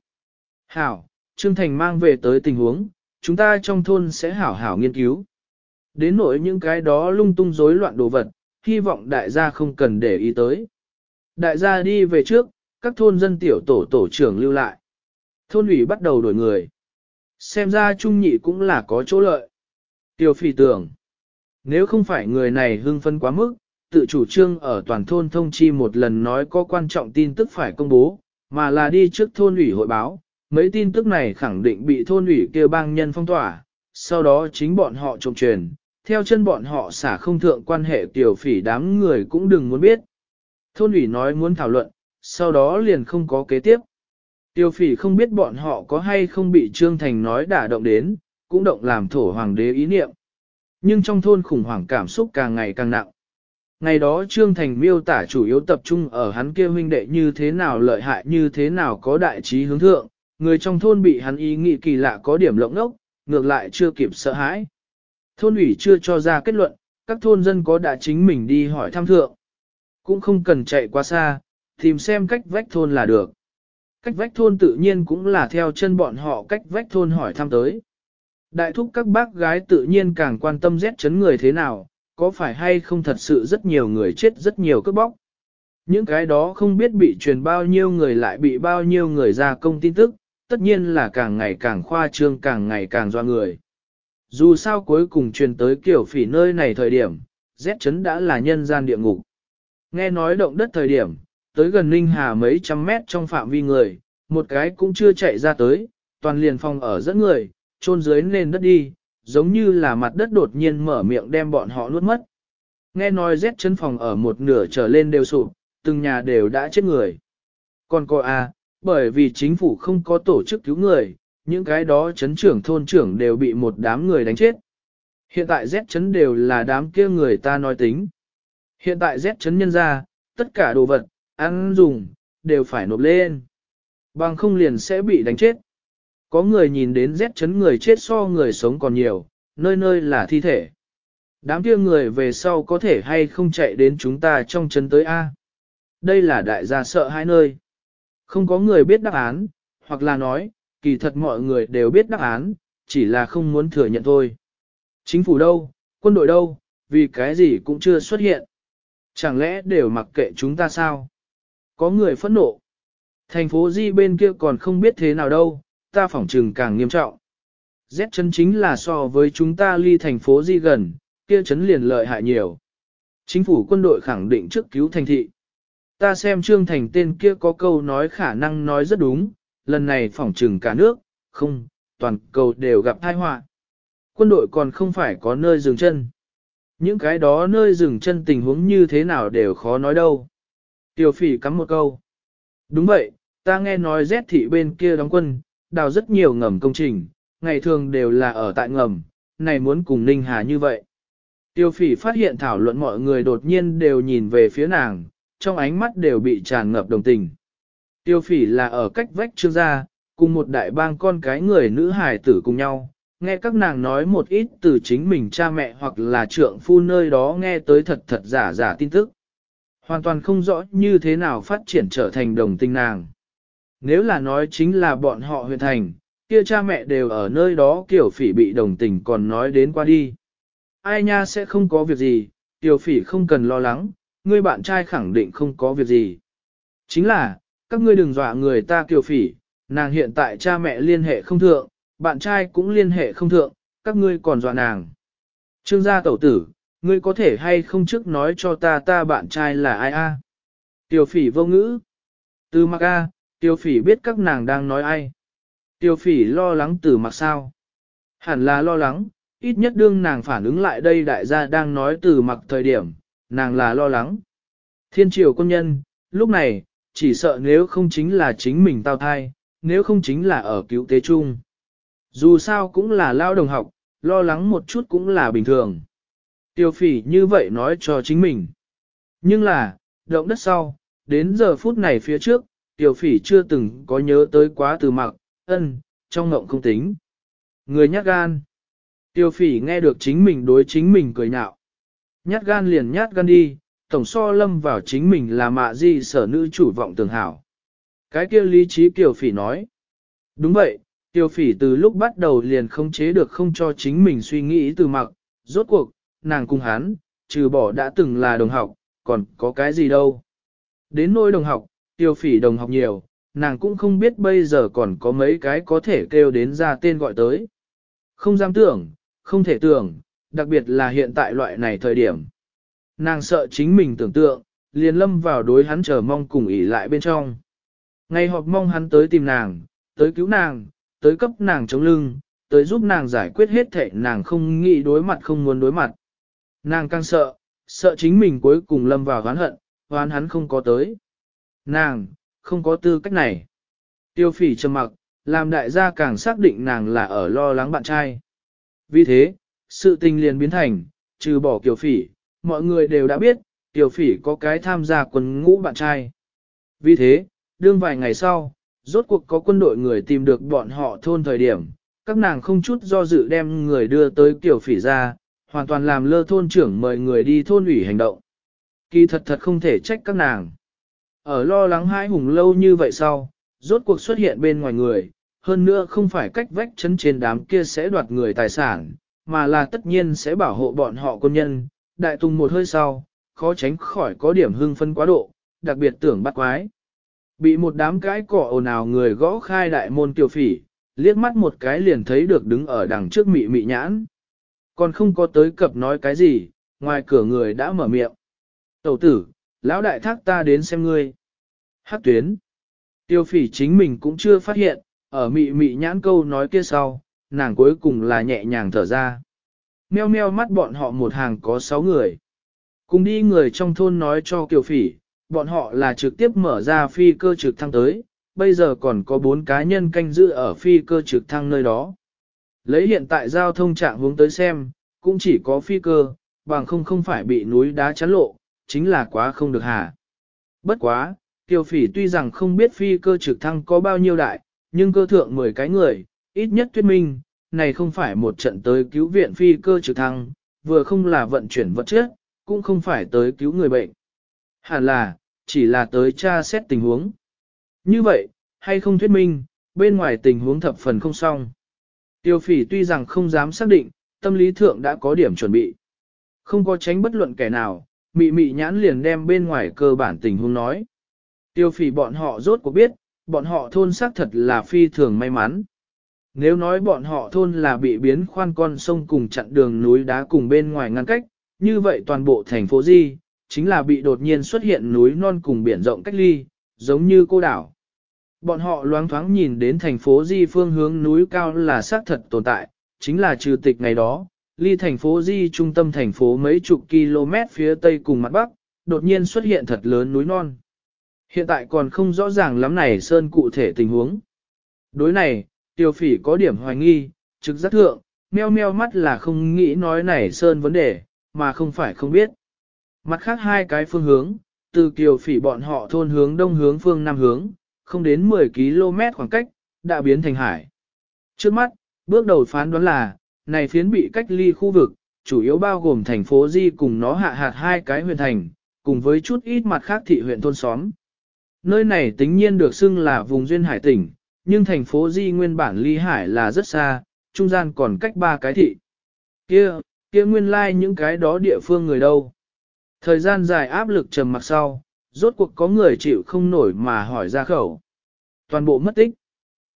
Hảo, Trương Thành mang về tới tình huống, chúng ta trong thôn sẽ hảo hảo nghiên cứu. Đến nỗi những cái đó lung tung rối loạn đồ vật, hy vọng đại gia không cần để ý tới. Đại gia đi về trước, các thôn dân tiểu tổ tổ trưởng lưu lại. Thôn ủy bắt đầu đổi người. Xem ra trung nhị cũng là có chỗ lợi. Tiêu phỉ tưởng. Nếu không phải người này hưng phân quá mức, tự chủ trương ở toàn thôn thông chi một lần nói có quan trọng tin tức phải công bố, mà là đi trước thôn ủy hội báo. Mấy tin tức này khẳng định bị thôn ủy kêu bang nhân phong tỏa, sau đó chính bọn họ trộm truyền, theo chân bọn họ xả không thượng quan hệ tiểu phỉ đám người cũng đừng muốn biết. Thôn ủy nói muốn thảo luận, sau đó liền không có kế tiếp. Tiêu phỉ không biết bọn họ có hay không bị Trương Thành nói đả động đến, cũng động làm thổ hoàng đế ý niệm. Nhưng trong thôn khủng hoảng cảm xúc càng ngày càng nặng. Ngày đó Trương Thành miêu tả chủ yếu tập trung ở hắn kia huynh đệ như thế nào lợi hại như thế nào có đại trí hướng thượng, người trong thôn bị hắn ý nghĩ kỳ lạ có điểm lộng ốc, ngược lại chưa kịp sợ hãi. Thôn ủy chưa cho ra kết luận, các thôn dân có đã chính mình đi hỏi thăm thượng. Cũng không cần chạy quá xa, tìm xem cách vách thôn là được. Cách vách thôn tự nhiên cũng là theo chân bọn họ cách vách thôn hỏi thăm tới. Đại thúc các bác gái tự nhiên càng quan tâm rét chấn người thế nào, có phải hay không thật sự rất nhiều người chết rất nhiều cướp bóc. Những cái đó không biết bị truyền bao nhiêu người lại bị bao nhiêu người ra công tin tức, tất nhiên là càng ngày càng khoa trương càng ngày càng doa người. Dù sao cuối cùng truyền tới kiểu phỉ nơi này thời điểm, rét chấn đã là nhân gian địa ngục. Nghe nói động đất thời điểm, tới gần Ninh Hà mấy trăm mét trong phạm vi người, một cái cũng chưa chạy ra tới, toàn liền phòng ở dẫn người, trôn dưới nền đất đi, giống như là mặt đất đột nhiên mở miệng đem bọn họ nuốt mất. Nghe nói rét chân phòng ở một nửa trở lên đều sụp, từng nhà đều đã chết người. Còn cô à, bởi vì chính phủ không có tổ chức cứu người, những cái đó chấn trưởng thôn trưởng đều bị một đám người đánh chết. Hiện tại Z chấn đều là đám kia người ta nói tính. Hiện tại Z chấn nhân ra, tất cả đồ vật, ăn dùng, đều phải nộp lên. Bằng không liền sẽ bị đánh chết. Có người nhìn đến Z chấn người chết so người sống còn nhiều, nơi nơi là thi thể. Đám kia người về sau có thể hay không chạy đến chúng ta trong chấn tới A. Đây là đại gia sợ hai nơi. Không có người biết đáp án, hoặc là nói, kỳ thật mọi người đều biết đáp án, chỉ là không muốn thừa nhận thôi. Chính phủ đâu, quân đội đâu, vì cái gì cũng chưa xuất hiện. Chẳng lẽ đều mặc kệ chúng ta sao? Có người phẫn nộ. Thành phố Di bên kia còn không biết thế nào đâu, ta phỏng trừng càng nghiêm trọng. Z chấn chính là so với chúng ta ly thành phố Di gần, kia chấn liền lợi hại nhiều. Chính phủ quân đội khẳng định trước cứu thành thị. Ta xem Trương Thành tên kia có câu nói khả năng nói rất đúng, lần này phỏng trừng cả nước, không, toàn cầu đều gặp tai họa. Quân đội còn không phải có nơi dừng chân. Những cái đó nơi dừng chân tình huống như thế nào đều khó nói đâu. Tiểu phỉ cắm một câu. Đúng vậy, ta nghe nói Z thị bên kia đóng quân, đào rất nhiều ngầm công trình, ngày thường đều là ở tại ngầm, này muốn cùng Ninh Hà như vậy. Tiêu phỉ phát hiện thảo luận mọi người đột nhiên đều nhìn về phía nàng, trong ánh mắt đều bị tràn ngập đồng tình. Tiêu phỉ là ở cách vách trương gia, cùng một đại bang con cái người nữ hài tử cùng nhau, nghe các nàng nói một ít từ chính mình cha mẹ hoặc là trượng phu nơi đó nghe tới thật thật giả giả tin tức. Hoàn toàn không rõ như thế nào phát triển trở thành đồng tình nàng. Nếu là nói chính là bọn họ huyện thành, kia cha mẹ đều ở nơi đó kiểu phỉ bị đồng tình còn nói đến qua đi. Ai nha sẽ không có việc gì, tiểu phỉ không cần lo lắng, ngươi bạn trai khẳng định không có việc gì. Chính là, các ngươi đừng dọa người ta kiều phỉ, nàng hiện tại cha mẹ liên hệ không thượng, bạn trai cũng liên hệ không thượng, các ngươi còn dọa nàng. Trương gia tẩu tử, ngươi có thể hay không trước nói cho ta ta bạn trai là ai a? Tiểu phỉ vô ngữ. Từ mặc a, tiểu phỉ biết các nàng đang nói ai. Tiểu phỉ lo lắng từ mặc sao. Hẳn là lo lắng, ít nhất đương nàng phản ứng lại đây đại gia đang nói từ mặc thời điểm, nàng là lo lắng. Thiên triều quân nhân, lúc này, chỉ sợ nếu không chính là chính mình tao thai, nếu không chính là ở cứu tế chung. Dù sao cũng là lao đồng học, lo lắng một chút cũng là bình thường. Tiêu phỉ như vậy nói cho chính mình. Nhưng là, động đất sau, đến giờ phút này phía trước, tiêu phỉ chưa từng có nhớ tới quá từ mặc, ân, trong ngộng không tính. Người nhát gan. Tiêu phỉ nghe được chính mình đối chính mình cười nhạo. Nhát gan liền nhát gan đi, tổng so lâm vào chính mình là mạ di sở nữ chủ vọng tường hảo. Cái kia lý trí Kiều Phỉ nói. Đúng vậy, Kiều Phỉ từ lúc bắt đầu liền không chế được không cho chính mình suy nghĩ từ mặc, rốt cuộc, nàng cùng hắn, trừ bỏ đã từng là đồng học, còn có cái gì đâu. Đến nôi đồng học, Kiều Phỉ đồng học nhiều, nàng cũng không biết bây giờ còn có mấy cái có thể kêu đến ra tên gọi tới. Không dám tưởng, không thể tưởng, đặc biệt là hiện tại loại này thời điểm. Nàng sợ chính mình tưởng tượng, liền lâm vào đối hắn chờ mong cùng ỉ lại bên trong. Ngày họp mong hắn tới tìm nàng, tới cứu nàng, tới cấp nàng chống lưng, tới giúp nàng giải quyết hết thệ nàng không nghĩ đối mặt không muốn đối mặt. Nàng càng sợ, sợ chính mình cuối cùng lâm vào oán hận, oán hắn không có tới. Nàng, không có tư cách này. Tiêu phỉ trầm mặc, làm đại gia càng xác định nàng là ở lo lắng bạn trai. Vì thế, sự tình liền biến thành, trừ bỏ kiều phỉ, mọi người đều đã biết, Tiểu phỉ có cái tham gia quân ngũ bạn trai. Vì thế, đương vài ngày sau, rốt cuộc có quân đội người tìm được bọn họ thôn thời điểm, các nàng không chút do dự đem người đưa tới Tiểu phỉ ra, hoàn toàn làm lơ thôn trưởng mời người đi thôn ủy hành động. Kỳ thật thật không thể trách các nàng. Ở lo lắng hai hùng lâu như vậy sau, rốt cuộc xuất hiện bên ngoài người, hơn nữa không phải cách vách chấn trên đám kia sẽ đoạt người tài sản, mà là tất nhiên sẽ bảo hộ bọn họ quân nhân. Đại tùng một hơi sau, khó tránh khỏi có điểm hưng phân quá độ, đặc biệt tưởng bắt quái. Bị một đám cái cỏ ồn ào người gõ khai đại môn tiểu phỉ, liếc mắt một cái liền thấy được đứng ở đằng trước mị mị nhãn. Còn không có tới cập nói cái gì, ngoài cửa người đã mở miệng. Tẩu tử, lão đại thác ta đến xem ngươi. Hát tuyến. Tiêu phỉ chính mình cũng chưa phát hiện, ở mị mị nhãn câu nói kia sau, nàng cuối cùng là nhẹ nhàng thở ra. Meo meo mắt bọn họ một hàng có sáu người. Cùng đi người trong thôn nói cho kiều phỉ, bọn họ là trực tiếp mở ra phi cơ trực thăng tới, bây giờ còn có bốn cá nhân canh giữ ở phi cơ trực thăng nơi đó. Lấy hiện tại giao thông trạng hướng tới xem, cũng chỉ có phi cơ, bằng không không phải bị núi đá chắn lộ, chính là quá không được hả. Bất quá, Kiều Phỉ tuy rằng không biết phi cơ trực thăng có bao nhiêu đại, nhưng cơ thượng 10 cái người, ít nhất thuyết minh, này không phải một trận tới cứu viện phi cơ trực thăng, vừa không là vận chuyển vật chất, cũng không phải tới cứu người bệnh. Hẳn là, chỉ là tới tra xét tình huống. Như vậy, hay không thuyết minh, bên ngoài tình huống thập phần không xong. Tiêu phỉ tuy rằng không dám xác định, tâm lý thượng đã có điểm chuẩn bị. Không có tránh bất luận kẻ nào, mị mị nhãn liền đem bên ngoài cơ bản tình huống nói. Tiêu phỉ bọn họ rốt cuộc biết, bọn họ thôn xác thật là phi thường may mắn. Nếu nói bọn họ thôn là bị biến khoan con sông cùng chặn đường núi đá cùng bên ngoài ngăn cách, như vậy toàn bộ thành phố Di, chính là bị đột nhiên xuất hiện núi non cùng biển rộng cách ly, giống như cô đảo. Bọn họ loáng thoáng nhìn đến thành phố Di phương hướng núi cao là xác thật tồn tại, chính là trừ tịch ngày đó, ly thành phố Di trung tâm thành phố mấy chục km phía tây cùng mặt bắc, đột nhiên xuất hiện thật lớn núi non. Hiện tại còn không rõ ràng lắm này Sơn cụ thể tình huống. Đối này, tiêu phỉ có điểm hoài nghi, trực giác thượng, meo meo mắt là không nghĩ nói này Sơn vấn đề, mà không phải không biết. Mặt khác hai cái phương hướng, từ kiều phỉ bọn họ thôn hướng đông hướng phương nam hướng, không đến 10 km khoảng cách, đã biến thành hải. Trước mắt, bước đầu phán đoán là, này phiến bị cách ly khu vực, chủ yếu bao gồm thành phố Di cùng nó hạ hạt hai cái huyện thành, cùng với chút ít mặt khác thị huyện thôn xóm. Nơi này tính nhiên được xưng là vùng duyên hải tỉnh, nhưng thành phố Di nguyên bản ly hải là rất xa, trung gian còn cách ba cái thị. Kia, kia nguyên lai like những cái đó địa phương người đâu. Thời gian dài áp lực trầm mặc sau, rốt cuộc có người chịu không nổi mà hỏi ra khẩu. Toàn bộ mất tích.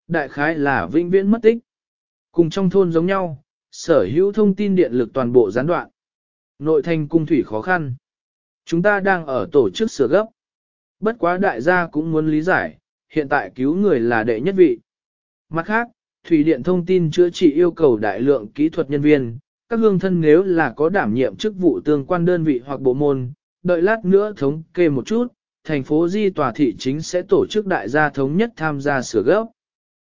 Đại khái là vĩnh viễn mất tích. Cùng trong thôn giống nhau, sở hữu thông tin điện lực toàn bộ gián đoạn. Nội thành cung thủy khó khăn. Chúng ta đang ở tổ chức sửa gấp. Bất quá đại gia cũng muốn lý giải, hiện tại cứu người là đệ nhất vị. Mặt khác, thủy điện thông tin chữa trị yêu cầu đại lượng kỹ thuật nhân viên, các hương thân nếu là có đảm nhiệm chức vụ tương quan đơn vị hoặc bộ môn, đợi lát nữa thống kê một chút, thành phố Di tòa thị chính sẽ tổ chức đại gia thống nhất tham gia sửa gấp.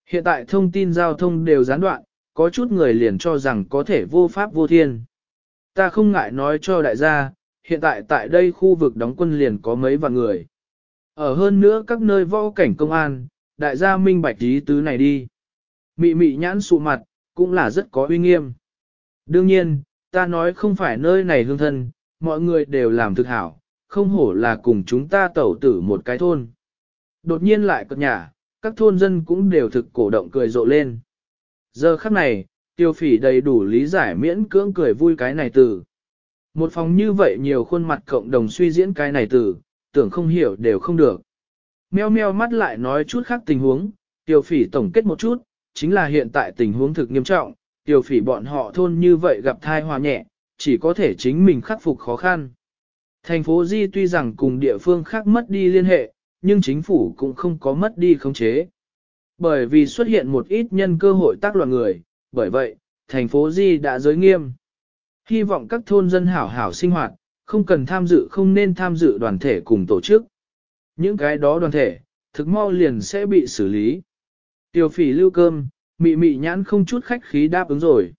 Hiện tại thông tin giao thông đều gián đoạn, có chút người liền cho rằng có thể vô pháp vô thiên. Ta không ngại nói cho đại gia, hiện tại tại đây khu vực đóng quân liền có mấy vạn người. Ở hơn nữa các nơi võ cảnh công an, đại gia minh bạch ý tứ này đi. Mị mị nhãn sụ mặt, cũng là rất có uy nghiêm. Đương nhiên, ta nói không phải nơi này hương thân, mọi người đều làm thực hảo, không hổ là cùng chúng ta tẩu tử một cái thôn. Đột nhiên lại cất nhà, các thôn dân cũng đều thực cổ động cười rộ lên. Giờ khắc này, tiêu phỉ đầy đủ lý giải miễn cưỡng cười vui cái này từ. Một phòng như vậy nhiều khuôn mặt cộng đồng suy diễn cái này từ, tưởng không hiểu đều không được. Meo meo mắt lại nói chút khác tình huống, tiêu phỉ tổng kết một chút, chính là hiện tại tình huống thực nghiêm trọng, tiêu phỉ bọn họ thôn như vậy gặp thai hòa nhẹ, chỉ có thể chính mình khắc phục khó khăn. Thành phố Di tuy rằng cùng địa phương khác mất đi liên hệ, nhưng chính phủ cũng không có mất đi khống chế. Bởi vì xuất hiện một ít nhân cơ hội tác loạn người, bởi vậy, thành phố Di đã giới nghiêm. Hy vọng các thôn dân hảo hảo sinh hoạt, không cần tham dự không nên tham dự đoàn thể cùng tổ chức. Những cái đó đoàn thể, thực mau liền sẽ bị xử lý. Tiểu phỉ lưu cơm, mị mị nhãn không chút khách khí đáp ứng rồi.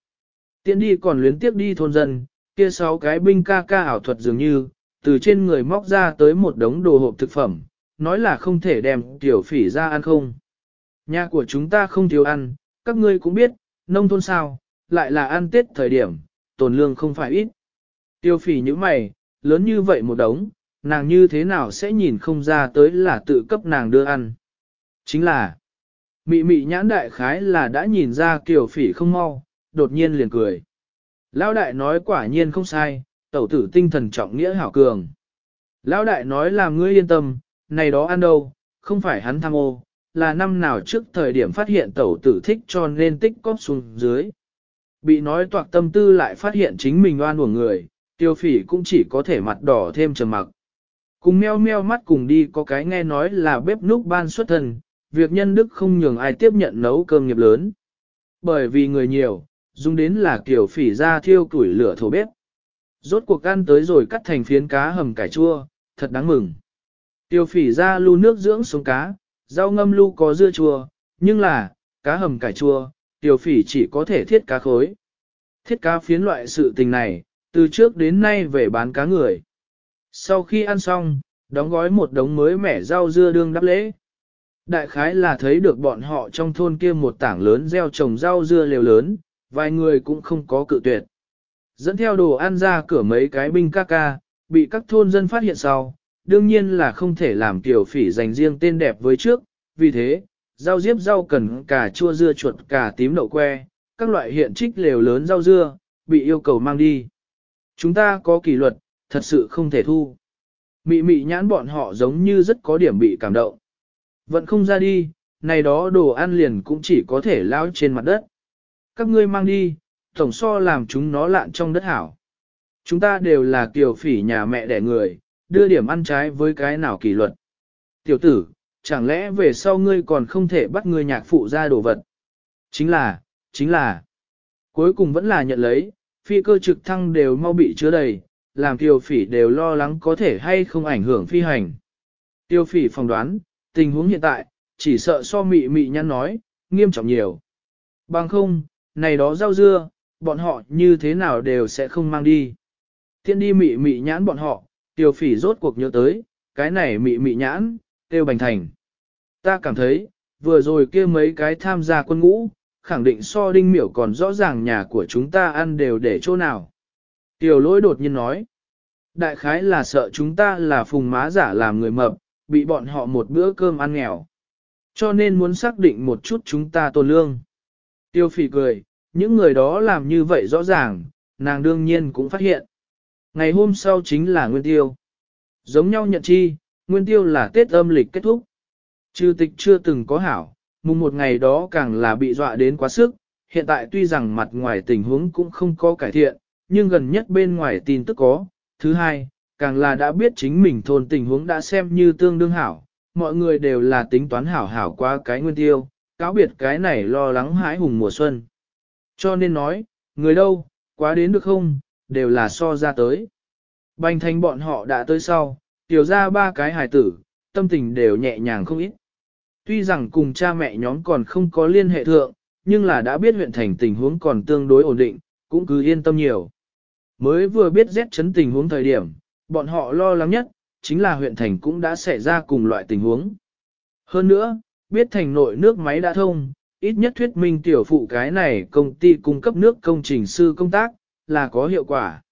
tiến đi còn luyến tiếp đi thôn dân, kia sáu cái binh ca ca ảo thuật dường như, từ trên người móc ra tới một đống đồ hộp thực phẩm, nói là không thể đem tiểu phỉ ra ăn không. Nhà của chúng ta không thiếu ăn, các ngươi cũng biết, nông thôn sao, lại là ăn tết thời điểm, tồn lương không phải ít. Tiêu phỉ như mày, lớn như vậy một đống, nàng như thế nào sẽ nhìn không ra tới là tự cấp nàng đưa ăn. Chính là, mị mị nhãn đại khái là đã nhìn ra kiều phỉ không mau, đột nhiên liền cười. Lão đại nói quả nhiên không sai, tẩu tử tinh thần trọng nghĩa hảo cường. Lão đại nói là ngươi yên tâm, này đó ăn đâu, không phải hắn tham ô, là năm nào trước thời điểm phát hiện tẩu tử thích cho nên tích cóp xuống dưới. Bị nói toạc tâm tư lại phát hiện chính mình oan uổng người, tiêu phỉ cũng chỉ có thể mặt đỏ thêm trầm mặc. Cùng meo meo mắt cùng đi có cái nghe nói là bếp núc ban xuất thân, việc nhân đức không nhường ai tiếp nhận nấu cơm nghiệp lớn. Bởi vì người nhiều, dùng đến là kiểu phỉ ra thiêu củi lửa thổ bếp. Rốt cuộc ăn tới rồi cắt thành phiến cá hầm cải chua, thật đáng mừng. Tiêu phỉ ra lu nước dưỡng sống cá, rau ngâm lu có dưa chua, nhưng là, cá hầm cải chua, tiêu phỉ chỉ có thể thiết cá khối. Thiết cá phiến loại sự tình này, từ trước đến nay về bán cá người. Sau khi ăn xong, đóng gói một đống mới mẻ rau dưa đương đắp lễ. Đại khái là thấy được bọn họ trong thôn kia một tảng lớn gieo trồng rau dưa liều lớn, vài người cũng không có cự tuyệt. Dẫn theo đồ ăn ra cửa mấy cái binh ca ca, bị các thôn dân phát hiện sau, đương nhiên là không thể làm tiểu phỉ dành riêng tên đẹp với trước, vì thế, rau diếp rau cần cà chua dưa chuột cà tím đậu que, các loại hiện trích lều lớn rau dưa, bị yêu cầu mang đi. Chúng ta có kỷ luật, thật sự không thể thu. Mị mị nhãn bọn họ giống như rất có điểm bị cảm động. Vẫn không ra đi, này đó đồ ăn liền cũng chỉ có thể lao trên mặt đất. Các ngươi mang đi, tổng so làm chúng nó lạn trong đất hảo. Chúng ta đều là kiều phỉ nhà mẹ đẻ người, đưa điểm ăn trái với cái nào kỷ luật. Tiểu tử, chẳng lẽ về sau ngươi còn không thể bắt ngươi nhạc phụ ra đồ vật? Chính là, chính là, cuối cùng vẫn là nhận lấy, phi cơ trực thăng đều mau bị chứa đầy, làm tiêu phỉ đều lo lắng có thể hay không ảnh hưởng phi hành. Tiêu phỉ phỏng đoán, tình huống hiện tại, chỉ sợ so mị mị nhăn nói, nghiêm trọng nhiều. Bằng không, này đó rau dưa, bọn họ như thế nào đều sẽ không mang đi. Thiên đi mị mị nhãn bọn họ, tiêu phỉ rốt cuộc nhớ tới, cái này mị mị nhãn, tiêu bành thành. Ta cảm thấy, vừa rồi kia mấy cái tham gia quân ngũ, khẳng định so đinh miểu còn rõ ràng nhà của chúng ta ăn đều để chỗ nào. Tiểu lỗi đột nhiên nói, đại khái là sợ chúng ta là phùng má giả làm người mập, bị bọn họ một bữa cơm ăn nghèo. Cho nên muốn xác định một chút chúng ta tôn lương. Tiêu phỉ cười, những người đó làm như vậy rõ ràng, nàng đương nhiên cũng phát hiện. Ngày hôm sau chính là Nguyên Tiêu. Giống nhau nhận chi, Nguyên Tiêu là Tết âm lịch kết thúc. Chư tịch chưa từng có hảo, mùng một ngày đó càng là bị dọa đến quá sức, hiện tại tuy rằng mặt ngoài tình huống cũng không có cải thiện, nhưng gần nhất bên ngoài tin tức có. Thứ hai, càng là đã biết chính mình thôn tình huống đã xem như tương đương hảo, mọi người đều là tính toán hảo hảo qua cái nguyên tiêu, cáo biệt cái này lo lắng hãi hùng mùa xuân. Cho nên nói, người đâu, quá đến được không, đều là so ra tới. Bành thành bọn họ đã tới sau, tiểu ra ba cái hài tử, tâm tình đều nhẹ nhàng không ít. Tuy rằng cùng cha mẹ nhóm còn không có liên hệ thượng, nhưng là đã biết huyện thành tình huống còn tương đối ổn định, cũng cứ yên tâm nhiều. Mới vừa biết rét chấn tình huống thời điểm, bọn họ lo lắng nhất, chính là huyện thành cũng đã xảy ra cùng loại tình huống. Hơn nữa, biết thành nội nước máy đã thông, ít nhất thuyết minh tiểu phụ cái này công ty cung cấp nước công trình sư công tác, là có hiệu quả.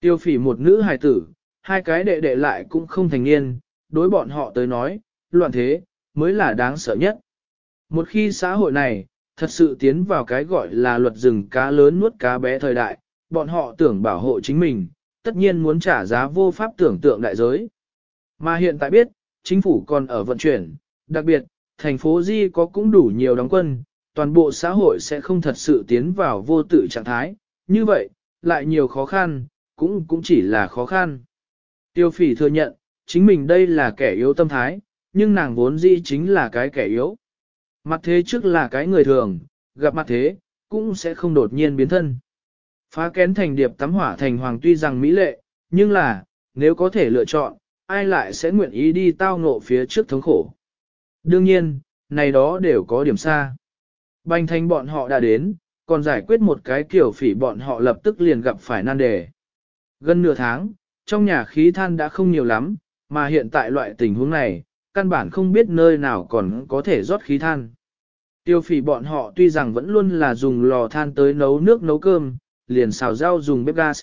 Tiêu phỉ một nữ hài tử, hai cái đệ đệ lại cũng không thành niên, đối bọn họ tới nói, loạn thế, mới là đáng sợ nhất. Một khi xã hội này, thật sự tiến vào cái gọi là luật rừng cá lớn nuốt cá bé thời đại, bọn họ tưởng bảo hộ chính mình, tất nhiên muốn trả giá vô pháp tưởng tượng đại giới. Mà hiện tại biết, chính phủ còn ở vận chuyển, đặc biệt, thành phố Di có cũng đủ nhiều đóng quân, toàn bộ xã hội sẽ không thật sự tiến vào vô tự trạng thái, như vậy, lại nhiều khó khăn, cũng cũng chỉ là khó khăn. Tiêu phỉ thừa nhận, chính mình đây là kẻ yếu tâm thái, nhưng nàng vốn dĩ chính là cái kẻ yếu. Mặt thế trước là cái người thường, gặp mặt thế, cũng sẽ không đột nhiên biến thân. Phá kén thành điệp tắm hỏa thành hoàng tuy rằng mỹ lệ, nhưng là, nếu có thể lựa chọn, ai lại sẽ nguyện ý đi tao ngộ phía trước thống khổ. Đương nhiên, này đó đều có điểm xa. Bành thành bọn họ đã đến, còn giải quyết một cái kiểu phỉ bọn họ lập tức liền gặp phải nan đề. Gần nửa tháng, trong nhà khí than đã không nhiều lắm, mà hiện tại loại tình huống này, căn bản không biết nơi nào còn có thể rót khí than. Tiêu phỉ bọn họ tuy rằng vẫn luôn là dùng lò than tới nấu nước nấu cơm, liền xào rau dùng bếp gas.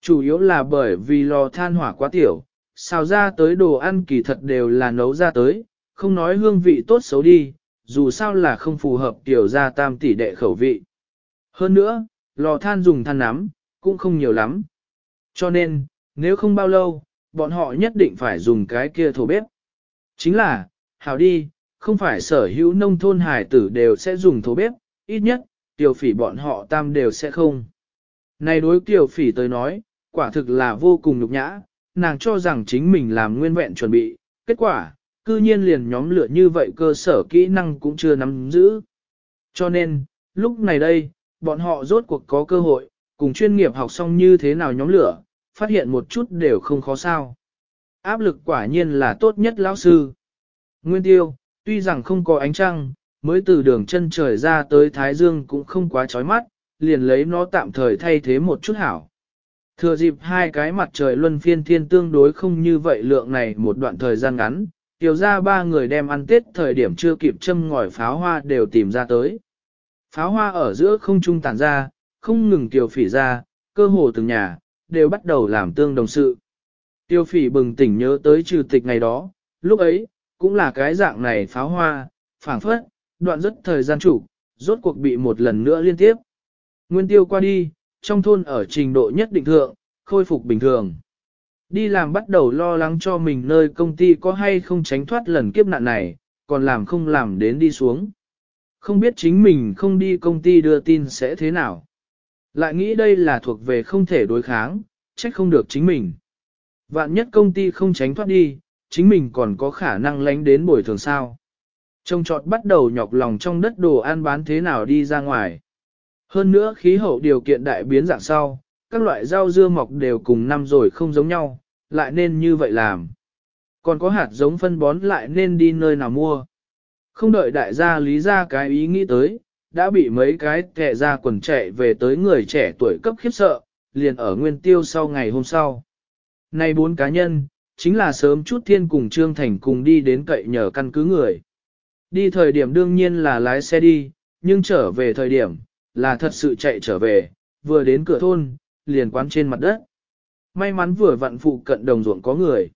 Chủ yếu là bởi vì lò than hỏa quá tiểu, xào ra tới đồ ăn kỳ thật đều là nấu ra tới, không nói hương vị tốt xấu đi, dù sao là không phù hợp tiểu gia tam tỷ đệ khẩu vị. Hơn nữa, lò than dùng than nắm, cũng không nhiều lắm. Cho nên, nếu không bao lâu, bọn họ nhất định phải dùng cái kia thổ bếp. Chính là, hảo đi, không phải sở hữu nông thôn hải tử đều sẽ dùng thổ bếp, ít nhất, tiểu phỉ bọn họ tam đều sẽ không. Này đối tiểu phỉ tới nói, quả thực là vô cùng nhục nhã, nàng cho rằng chính mình làm nguyên vẹn chuẩn bị, kết quả, cư nhiên liền nhóm lửa như vậy cơ sở kỹ năng cũng chưa nắm giữ. Cho nên, lúc này đây, bọn họ rốt cuộc có cơ hội, cùng chuyên nghiệp học xong như thế nào nhóm lửa, phát hiện một chút đều không khó sao. Áp lực quả nhiên là tốt nhất lão sư. Nguyên tiêu, tuy rằng không có ánh trăng, mới từ đường chân trời ra tới Thái Dương cũng không quá chói mắt, liền lấy nó tạm thời thay thế một chút hảo. Thừa dịp hai cái mặt trời luân phiên thiên tương đối không như vậy lượng này một đoạn thời gian ngắn, tiểu ra ba người đem ăn tết thời điểm chưa kịp châm ngòi pháo hoa đều tìm ra tới. Pháo hoa ở giữa không trung tản ra, không ngừng tiểu phỉ ra, cơ hồ từng nhà, đều bắt đầu làm tương đồng sự. Tiêu phỉ bừng tỉnh nhớ tới trừ tịch ngày đó, lúc ấy, cũng là cái dạng này pháo hoa, phảng phất, đoạn rất thời gian chủ, rốt cuộc bị một lần nữa liên tiếp. Nguyên tiêu qua đi, trong thôn ở trình độ nhất định thượng, khôi phục bình thường. Đi làm bắt đầu lo lắng cho mình nơi công ty có hay không tránh thoát lần kiếp nạn này, còn làm không làm đến đi xuống. Không biết chính mình không đi công ty đưa tin sẽ thế nào. Lại nghĩ đây là thuộc về không thể đối kháng, trách không được chính mình. Vạn nhất công ty không tránh thoát đi, chính mình còn có khả năng lánh đến bồi thường sao. Trông trọt bắt đầu nhọc lòng trong đất đồ ăn bán thế nào đi ra ngoài. Hơn nữa khí hậu điều kiện đại biến dạng sau, các loại rau dưa mọc đều cùng năm rồi không giống nhau, lại nên như vậy làm. Còn có hạt giống phân bón lại nên đi nơi nào mua. Không đợi đại gia lý ra cái ý nghĩ tới, đã bị mấy cái kẻ ra quần chạy về tới người trẻ tuổi cấp khiếp sợ, liền ở nguyên tiêu sau ngày hôm sau. Này bốn cá nhân, chính là sớm chút thiên cùng Trương Thành cùng đi đến cậy nhờ căn cứ người. Đi thời điểm đương nhiên là lái xe đi, nhưng trở về thời điểm, là thật sự chạy trở về, vừa đến cửa thôn, liền quán trên mặt đất. May mắn vừa vặn phụ cận đồng ruộng có người.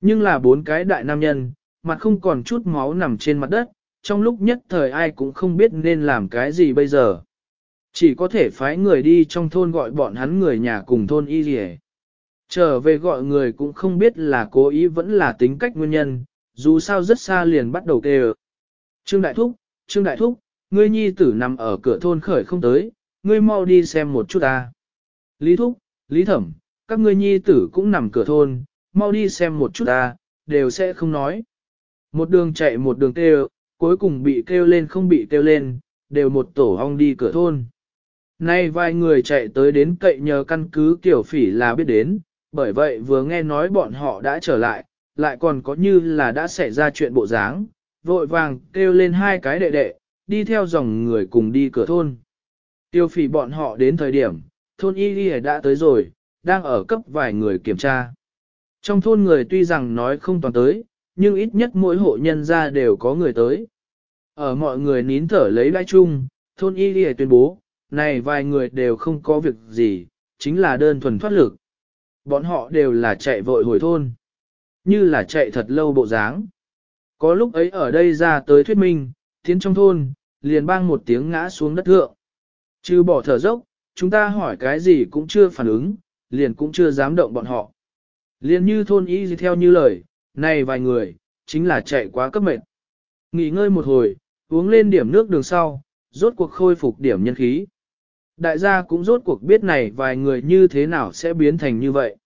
Nhưng là bốn cái đại nam nhân, mặt không còn chút máu nằm trên mặt đất, trong lúc nhất thời ai cũng không biết nên làm cái gì bây giờ. Chỉ có thể phái người đi trong thôn gọi bọn hắn người nhà cùng thôn y gì Trở về gọi người cũng không biết là cố ý vẫn là tính cách nguyên nhân, dù sao rất xa liền bắt đầu kêu. Trương Đại Thúc, Trương Đại Thúc, ngươi nhi tử nằm ở cửa thôn khởi không tới, ngươi mau đi xem một chút ta. Lý Thúc, Lý Thẩm, các ngươi nhi tử cũng nằm cửa thôn, mau đi xem một chút ta, đều sẽ không nói. Một đường chạy một đường kêu, cuối cùng bị kêu lên không bị kêu lên, đều một tổ ong đi cửa thôn. Nay vài người chạy tới đến cậy nhờ căn cứ tiểu phỉ là biết đến, bởi vậy vừa nghe nói bọn họ đã trở lại, lại còn có như là đã xảy ra chuyện bộ dáng, vội vàng kêu lên hai cái đệ đệ, đi theo dòng người cùng đi cửa thôn. Tiêu phỉ bọn họ đến thời điểm, thôn y y đã tới rồi, đang ở cấp vài người kiểm tra. Trong thôn người tuy rằng nói không toàn tới, nhưng ít nhất mỗi hộ nhân gia đều có người tới. Ở mọi người nín thở lấy đai chung, thôn y y tuyên bố, này vài người đều không có việc gì, chính là đơn thuần thoát lực. Bọn họ đều là chạy vội hồi thôn, như là chạy thật lâu bộ dáng. Có lúc ấy ở đây ra tới thuyết minh, tiến trong thôn, liền bang một tiếng ngã xuống đất thượng. Chứ bỏ thở dốc, chúng ta hỏi cái gì cũng chưa phản ứng, liền cũng chưa dám động bọn họ. Liền như thôn y theo như lời, này vài người, chính là chạy quá cấp mệt. Nghỉ ngơi một hồi, uống lên điểm nước đường sau, rốt cuộc khôi phục điểm nhân khí. Đại gia cũng rốt cuộc biết này vài người như thế nào sẽ biến thành như vậy.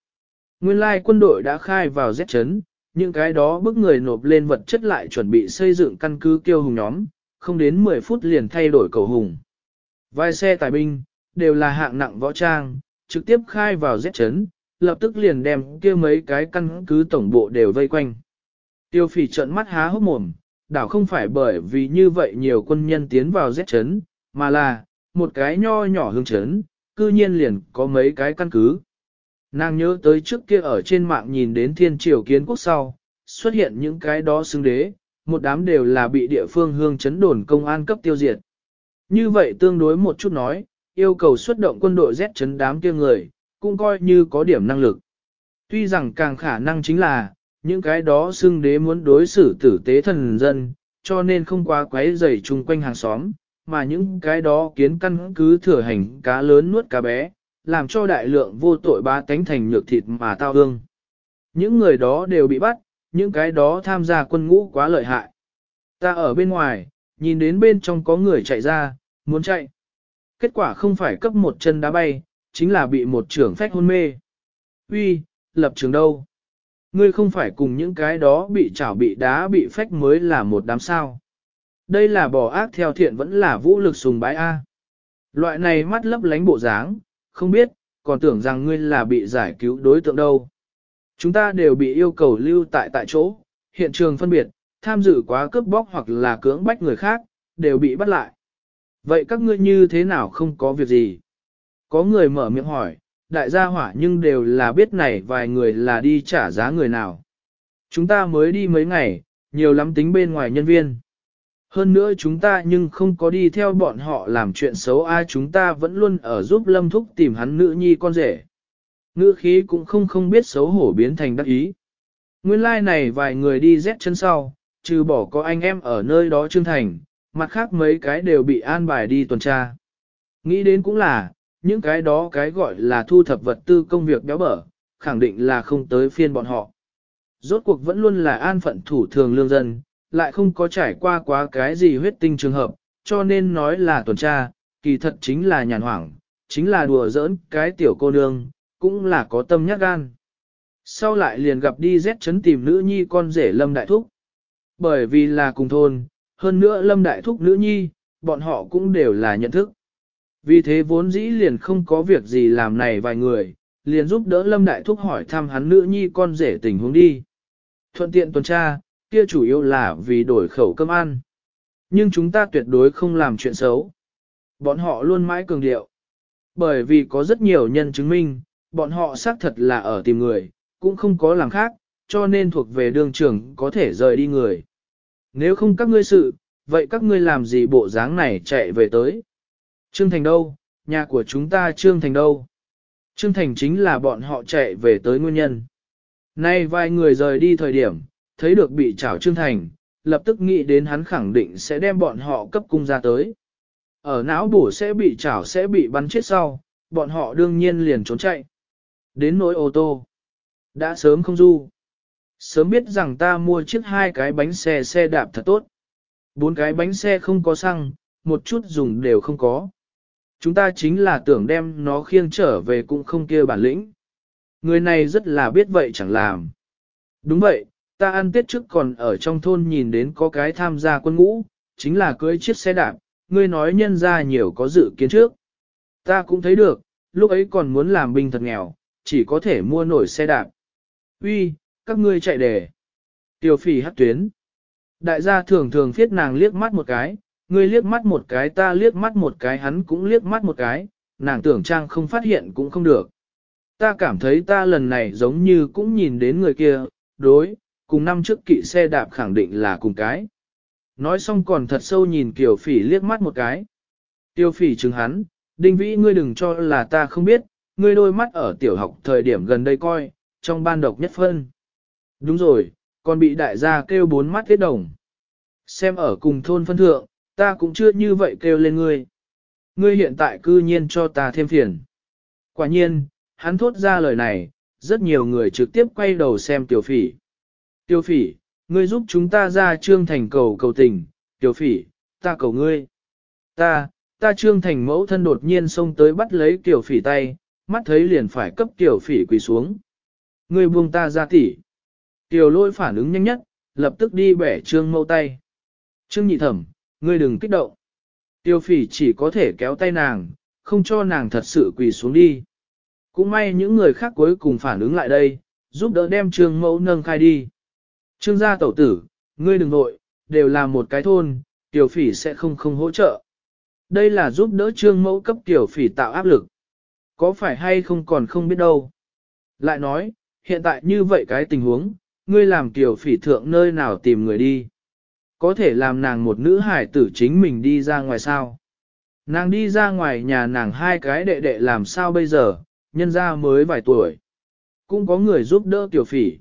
Nguyên lai quân đội đã khai vào Z chấn, những cái đó bức người nộp lên vật chất lại chuẩn bị xây dựng căn cứ kiêu hùng nhóm, không đến 10 phút liền thay đổi cầu hùng. Vài xe tài binh, đều là hạng nặng võ trang, trực tiếp khai vào Z chấn, lập tức liền đem kia mấy cái căn cứ tổng bộ đều vây quanh. Tiêu phỉ trận mắt há hốc mồm, đảo không phải bởi vì như vậy nhiều quân nhân tiến vào Z chấn, mà là, một cái nho nhỏ hương chấn, cư nhiên liền có mấy cái căn cứ. Nàng nhớ tới trước kia ở trên mạng nhìn đến thiên triều kiến quốc sau, xuất hiện những cái đó xứng đế, một đám đều là bị địa phương hương chấn đồn công an cấp tiêu diệt. Như vậy tương đối một chút nói, yêu cầu xuất động quân đội Z chấn đám kia người, cũng coi như có điểm năng lực. Tuy rằng càng khả năng chính là, những cái đó xưng đế muốn đối xử tử tế thần dân, cho nên không quá quấy rầy chung quanh hàng xóm, mà những cái đó kiến căn cứ thừa hành cá lớn nuốt cá bé, làm cho đại lượng vô tội ba tánh thành nhược thịt mà tao hương. Những người đó đều bị bắt, những cái đó tham gia quân ngũ quá lợi hại. Ta ở bên ngoài, nhìn đến bên trong có người chạy ra, muốn chạy. Kết quả không phải cấp một chân đá bay, chính là bị một trưởng phách hôn mê. Uy, lập trường đâu? Ngươi không phải cùng những cái đó bị chảo bị đá bị phách mới là một đám sao. Đây là bỏ ác theo thiện vẫn là vũ lực sùng bái A. Loại này mắt lấp lánh bộ dáng, không biết, còn tưởng rằng ngươi là bị giải cứu đối tượng đâu. Chúng ta đều bị yêu cầu lưu tại tại chỗ, hiện trường phân biệt, tham dự quá cướp bóc hoặc là cưỡng bách người khác, đều bị bắt lại. Vậy các ngươi như thế nào không có việc gì? Có người mở miệng hỏi, đại gia hỏa nhưng đều là biết này vài người là đi trả giá người nào. Chúng ta mới đi mấy ngày, nhiều lắm tính bên ngoài nhân viên. Hơn nữa chúng ta nhưng không có đi theo bọn họ làm chuyện xấu ai chúng ta vẫn luôn ở giúp Lâm Thúc tìm hắn nữ nhi con rể. Ngữ khí cũng không không biết xấu hổ biến thành đắc ý. Nguyên lai like này vài người đi rét chân sau, trừ bỏ có anh em ở nơi đó trương thành, mặt khác mấy cái đều bị an bài đi tuần tra. Nghĩ đến cũng là, những cái đó cái gọi là thu thập vật tư công việc béo bở, khẳng định là không tới phiên bọn họ. Rốt cuộc vẫn luôn là an phận thủ thường lương dân, lại không có trải qua quá cái gì huyết tinh trường hợp, cho nên nói là tuần tra, kỳ thật chính là nhàn hoảng, chính là đùa giỡn cái tiểu cô nương, cũng là có tâm nhát gan. Sau lại liền gặp đi rét chấn tìm nữ nhi con rể Lâm Đại Thúc. Bởi vì là cùng thôn, hơn nữa Lâm Đại Thúc nữ nhi, bọn họ cũng đều là nhận thức. Vì thế vốn dĩ liền không có việc gì làm này vài người, liền giúp đỡ Lâm Đại Thúc hỏi thăm hắn nữ nhi con rể tình huống đi. Thuận tiện tuần tra, kia chủ yếu là vì đổi khẩu cơm ăn. Nhưng chúng ta tuyệt đối không làm chuyện xấu. Bọn họ luôn mãi cường điệu. Bởi vì có rất nhiều nhân chứng minh, bọn họ xác thật là ở tìm người, cũng không có làm khác, cho nên thuộc về đường trưởng có thể rời đi người. Nếu không các ngươi sự, vậy các ngươi làm gì bộ dáng này chạy về tới? Trương Thành đâu? Nhà của chúng ta Trương Thành đâu? Trương Thành chính là bọn họ chạy về tới nguyên nhân. Nay vài người rời đi thời điểm, thấy được bị trảo Trương Thành, lập tức nghĩ đến hắn khẳng định sẽ đem bọn họ cấp cung ra tới. Ở não bổ sẽ bị trảo sẽ bị bắn chết sau, bọn họ đương nhiên liền trốn chạy. Đến nỗi ô tô, đã sớm không du. Sớm biết rằng ta mua chiếc hai cái bánh xe xe đạp thật tốt. Bốn cái bánh xe không có xăng, một chút dùng đều không có. Chúng ta chính là tưởng đem nó khiêng trở về cũng không kia bản lĩnh. Người này rất là biết vậy chẳng làm. Đúng vậy, ta ăn tết trước còn ở trong thôn nhìn đến có cái tham gia quân ngũ, chính là cưới chiếc xe đạp, ngươi nói nhân ra nhiều có dự kiến trước. Ta cũng thấy được, lúc ấy còn muốn làm binh thật nghèo, chỉ có thể mua nổi xe đạp. Uy, các ngươi chạy đề. Tiểu phỉ hát tuyến. Đại gia thường thường phiết nàng liếc mắt một cái, ngươi liếc mắt một cái ta liếc mắt một cái hắn cũng liếc mắt một cái, nàng tưởng trang không phát hiện cũng không được. Ta cảm thấy ta lần này giống như cũng nhìn đến người kia, đối, cùng năm trước kỵ xe đạp khẳng định là cùng cái. Nói xong còn thật sâu nhìn Kiều Phỉ liếc mắt một cái. Tiêu Phỉ chứng hắn, đinh vĩ ngươi đừng cho là ta không biết, ngươi đôi mắt ở tiểu học thời điểm gần đây coi, trong ban độc nhất phân. Đúng rồi, còn bị đại gia kêu bốn mắt thiết đồng. Xem ở cùng thôn phân thượng, ta cũng chưa như vậy kêu lên ngươi. Ngươi hiện tại cư nhiên cho ta thêm phiền. Quả nhiên, hắn thốt ra lời này, rất nhiều người trực tiếp quay đầu xem tiểu phỉ. Tiểu phỉ, ngươi giúp chúng ta ra trương thành cầu cầu tình, tiểu phỉ, ta cầu ngươi. Ta, ta trương thành mẫu thân đột nhiên xông tới bắt lấy tiểu phỉ tay, mắt thấy liền phải cấp tiểu phỉ quỳ xuống. Ngươi buông ta ra tỉ. Tiểu lôi phản ứng nhanh nhất, lập tức đi bẻ trương mâu tay. Trương nhị thẩm, ngươi đừng kích động. Tiêu phỉ chỉ có thể kéo tay nàng, không cho nàng thật sự quỳ xuống đi. Cũng may những người khác cuối cùng phản ứng lại đây, giúp đỡ đem trương mẫu nâng khai đi. Trương gia tẩu tử, ngươi đừng nội, đều là một cái thôn, tiểu phỉ sẽ không không hỗ trợ. Đây là giúp đỡ trương mẫu cấp tiểu phỉ tạo áp lực. Có phải hay không còn không biết đâu. Lại nói, hiện tại như vậy cái tình huống, ngươi làm tiểu phỉ thượng nơi nào tìm người đi. Có thể làm nàng một nữ hải tử chính mình đi ra ngoài sao. Nàng đi ra ngoài nhà nàng hai cái đệ đệ làm sao bây giờ, nhân ra mới vài tuổi. Cũng có người giúp đỡ tiểu phỉ.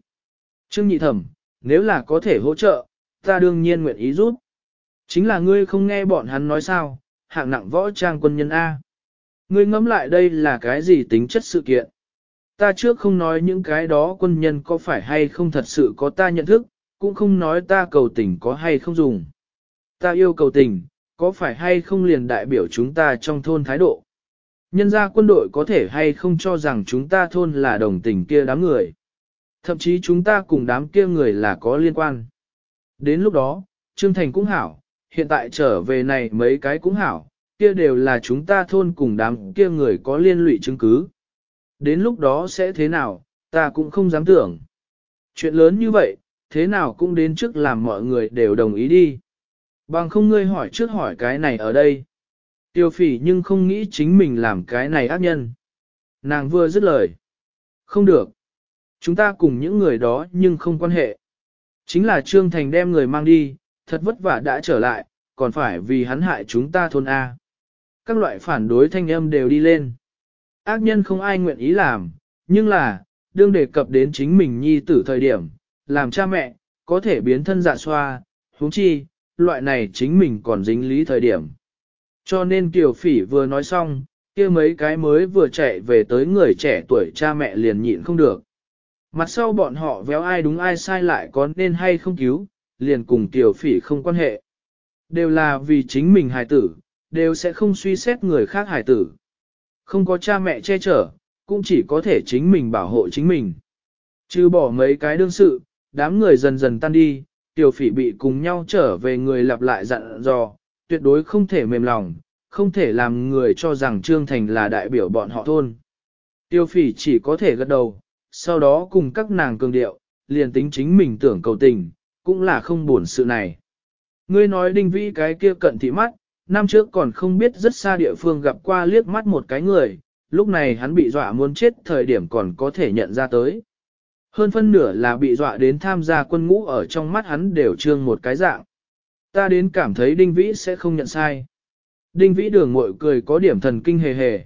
Trương nhị thẩm, nếu là có thể hỗ trợ, ta đương nhiên nguyện ý giúp. Chính là ngươi không nghe bọn hắn nói sao, hạng nặng võ trang quân nhân A. Ngươi ngẫm lại đây là cái gì tính chất sự kiện. Ta trước không nói những cái đó quân nhân có phải hay không thật sự có ta nhận thức, cũng không nói ta cầu tình có hay không dùng. Ta yêu cầu tình, có phải hay không liền đại biểu chúng ta trong thôn thái độ. Nhân ra quân đội có thể hay không cho rằng chúng ta thôn là đồng tình kia đám người. Thậm chí chúng ta cùng đám kia người là có liên quan. Đến lúc đó, Trương Thành cũng hảo, hiện tại trở về này mấy cái cũng hảo, kia đều là chúng ta thôn cùng đám kia người có liên lụy chứng cứ. Đến lúc đó sẽ thế nào, ta cũng không dám tưởng. Chuyện lớn như vậy, thế nào cũng đến trước làm mọi người đều đồng ý đi. Bằng không ngươi hỏi trước hỏi cái này ở đây. Tiêu phỉ nhưng không nghĩ chính mình làm cái này ác nhân. Nàng vừa dứt lời. Không được. Chúng ta cùng những người đó nhưng không quan hệ. Chính là Trương Thành đem người mang đi, thật vất vả đã trở lại, còn phải vì hắn hại chúng ta thôn A. Các loại phản đối thanh âm đều đi lên. Ác nhân không ai nguyện ý làm, nhưng là, đương đề cập đến chính mình nhi tử thời điểm, làm cha mẹ, có thể biến thân dạ xoa, huống chi, loại này chính mình còn dính lý thời điểm. Cho nên Kiều Phỉ vừa nói xong, kia mấy cái mới vừa chạy về tới người trẻ tuổi cha mẹ liền nhịn không được. Mặt sau bọn họ véo ai đúng ai sai lại có nên hay không cứu, liền cùng Tiểu Phỉ không quan hệ. Đều là vì chính mình hài tử, đều sẽ không suy xét người khác hài tử. Không có cha mẹ che chở, cũng chỉ có thể chính mình bảo hộ chính mình. Chứ bỏ mấy cái đương sự, đám người dần dần tan đi, tiểu phỉ bị cùng nhau trở về người lặp lại dặn dò, tuyệt đối không thể mềm lòng, không thể làm người cho rằng Trương Thành là đại biểu bọn họ thôn. Tiêu phỉ chỉ có thể gật đầu, sau đó cùng các nàng cường điệu, liền tính chính mình tưởng cầu tình, cũng là không buồn sự này. Ngươi nói đinh vĩ cái kia cận thị mắt, năm trước còn không biết rất xa địa phương gặp qua liếc mắt một cái người, lúc này hắn bị dọa muốn chết thời điểm còn có thể nhận ra tới. Hơn phân nửa là bị dọa đến tham gia quân ngũ ở trong mắt hắn đều trương một cái dạng. Ta đến cảm thấy Đinh Vĩ sẽ không nhận sai. Đinh Vĩ đường mội cười có điểm thần kinh hề hề.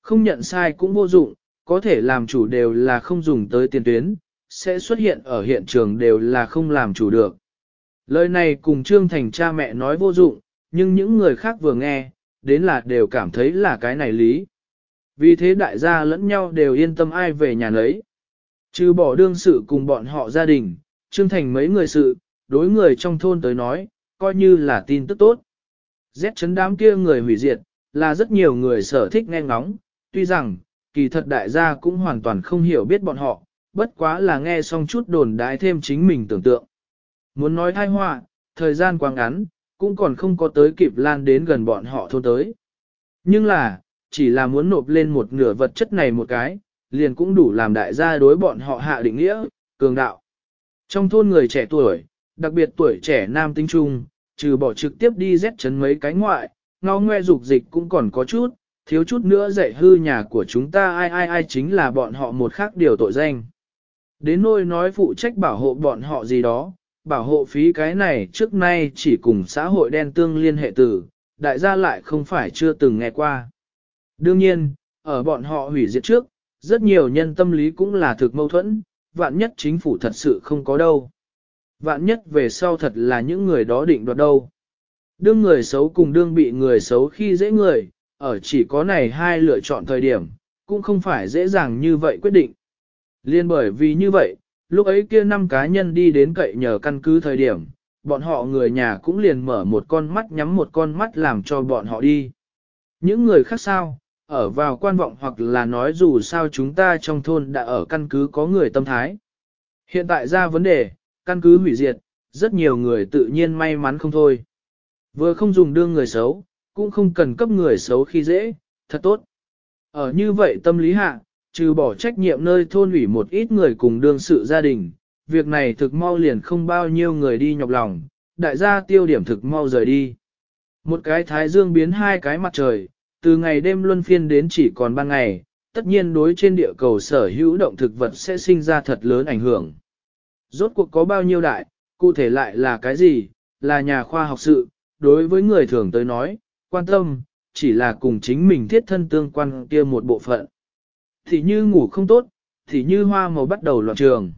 Không nhận sai cũng vô dụng, có thể làm chủ đều là không dùng tới tiền tuyến, sẽ xuất hiện ở hiện trường đều là không làm chủ được. Lời này cùng Trương Thành cha mẹ nói vô dụng, nhưng những người khác vừa nghe, đến là đều cảm thấy là cái này lý. Vì thế đại gia lẫn nhau đều yên tâm ai về nhà lấy Trừ bỏ đương sự cùng bọn họ gia đình, Trương Thành mấy người sự, đối người trong thôn tới nói, coi như là tin tức tốt. Rét chấn đám kia người hủy diệt, là rất nhiều người sở thích nghe ngóng, tuy rằng, kỳ thật đại gia cũng hoàn toàn không hiểu biết bọn họ, bất quá là nghe xong chút đồn đái thêm chính mình tưởng tượng. Muốn nói thai họa, thời gian quá ngắn, cũng còn không có tới kịp lan đến gần bọn họ thôn tới. Nhưng là, chỉ là muốn nộp lên một nửa vật chất này một cái, liền cũng đủ làm đại gia đối bọn họ hạ định nghĩa, cường đạo. Trong thôn người trẻ tuổi, đặc biệt tuổi trẻ nam tinh trung, trừ bỏ trực tiếp đi rét chấn mấy cái ngoại, ngao ngoe dục dịch cũng còn có chút, thiếu chút nữa dạy hư nhà của chúng ta ai ai ai chính là bọn họ một khác điều tội danh. Đến nôi nói phụ trách bảo hộ bọn họ gì đó, bảo hộ phí cái này trước nay chỉ cùng xã hội đen tương liên hệ tử, đại gia lại không phải chưa từng nghe qua. Đương nhiên, ở bọn họ hủy diệt trước, rất nhiều nhân tâm lý cũng là thực mâu thuẫn, vạn nhất chính phủ thật sự không có đâu. Vạn nhất về sau thật là những người đó định đoạt đâu. Đương người xấu cùng đương bị người xấu khi dễ người, ở chỉ có này hai lựa chọn thời điểm, cũng không phải dễ dàng như vậy quyết định. Liên bởi vì như vậy, lúc ấy kia năm cá nhân đi đến cậy nhờ căn cứ thời điểm, bọn họ người nhà cũng liền mở một con mắt nhắm một con mắt làm cho bọn họ đi. Những người khác sao, ở vào quan vọng hoặc là nói dù sao chúng ta trong thôn đã ở căn cứ có người tâm thái. Hiện tại ra vấn đề, căn cứ hủy diệt, rất nhiều người tự nhiên may mắn không thôi. Vừa không dùng đương người xấu, cũng không cần cấp người xấu khi dễ, thật tốt. Ở như vậy tâm lý hạ, Trừ bỏ trách nhiệm nơi thôn ủy một ít người cùng đương sự gia đình, việc này thực mau liền không bao nhiêu người đi nhọc lòng, đại gia tiêu điểm thực mau rời đi. Một cái thái dương biến hai cái mặt trời, từ ngày đêm luân phiên đến chỉ còn ban ngày, tất nhiên đối trên địa cầu sở hữu động thực vật sẽ sinh ra thật lớn ảnh hưởng. Rốt cuộc có bao nhiêu đại, cụ thể lại là cái gì, là nhà khoa học sự, đối với người thường tới nói, quan tâm, chỉ là cùng chính mình thiết thân tương quan kia một bộ phận. Thì như ngủ không tốt, thì như hoa màu bắt đầu loạn trường.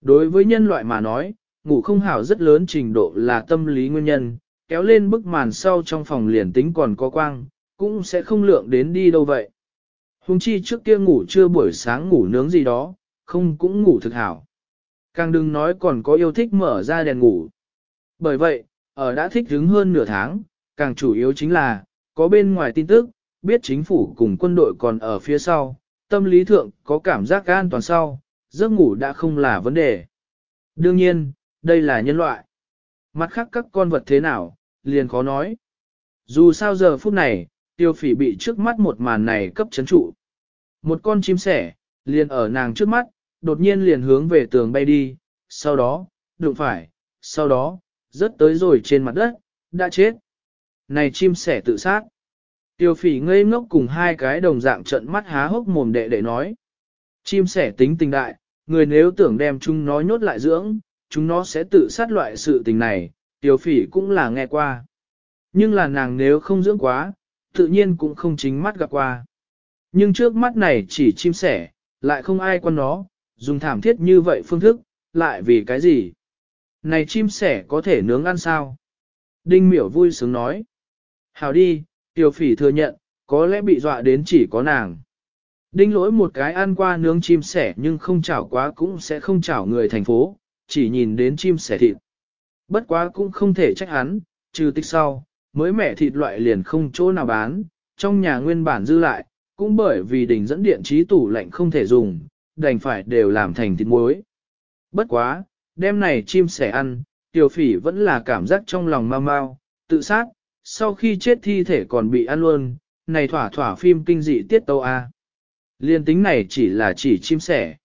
Đối với nhân loại mà nói, ngủ không hảo rất lớn trình độ là tâm lý nguyên nhân, kéo lên bức màn sau trong phòng liền tính còn có quang, cũng sẽ không lượng đến đi đâu vậy. Hùng chi trước kia ngủ trưa buổi sáng ngủ nướng gì đó, không cũng ngủ thực hảo. Càng đừng nói còn có yêu thích mở ra đèn ngủ. Bởi vậy, ở đã thích đứng hơn nửa tháng, càng chủ yếu chính là, có bên ngoài tin tức, biết chính phủ cùng quân đội còn ở phía sau, tâm lý thượng có cảm giác an toàn sau, giấc ngủ đã không là vấn đề. Đương nhiên, đây là nhân loại. Mặt khác các con vật thế nào, liền khó nói. Dù sao giờ phút này, tiêu phỉ bị trước mắt một màn này cấp chấn trụ. Một con chim sẻ, liền ở nàng trước mắt, đột nhiên liền hướng về tường bay đi, sau đó, đụng phải, sau đó, rớt tới rồi trên mặt đất, đã chết. Này chim sẻ tự sát. Tiêu phỉ ngây ngốc cùng hai cái đồng dạng trận mắt há hốc mồm đệ đệ nói. Chim sẻ tính tình đại, người nếu tưởng đem chúng nó nhốt lại dưỡng, chúng nó sẽ tự sát loại sự tình này, tiêu phỉ cũng là nghe qua. Nhưng là nàng nếu không dưỡng quá, tự nhiên cũng không chính mắt gặp qua. Nhưng trước mắt này chỉ chim sẻ, lại không ai quan nó, dùng thảm thiết như vậy phương thức, lại vì cái gì? Này chim sẻ có thể nướng ăn sao? Đinh miểu vui sướng nói. Hào đi, tiểu phỉ thừa nhận, có lẽ bị dọa đến chỉ có nàng. Đinh lỗi một cái ăn qua nướng chim sẻ nhưng không chảo quá cũng sẽ không chảo người thành phố, chỉ nhìn đến chim sẻ thịt. Bất quá cũng không thể trách hắn, trừ tích sau, mới mẻ thịt loại liền không chỗ nào bán, trong nhà nguyên bản dư lại, cũng bởi vì đỉnh dẫn điện trí tủ lạnh không thể dùng, đành phải đều làm thành thịt muối. Bất quá, đêm này chim sẻ ăn, tiểu phỉ vẫn là cảm giác trong lòng mau mau, tự sát, sau khi chết thi thể còn bị ăn luôn, này thỏa thỏa phim kinh dị tiết tâu A. Liên tính này chỉ là chỉ chim sẻ.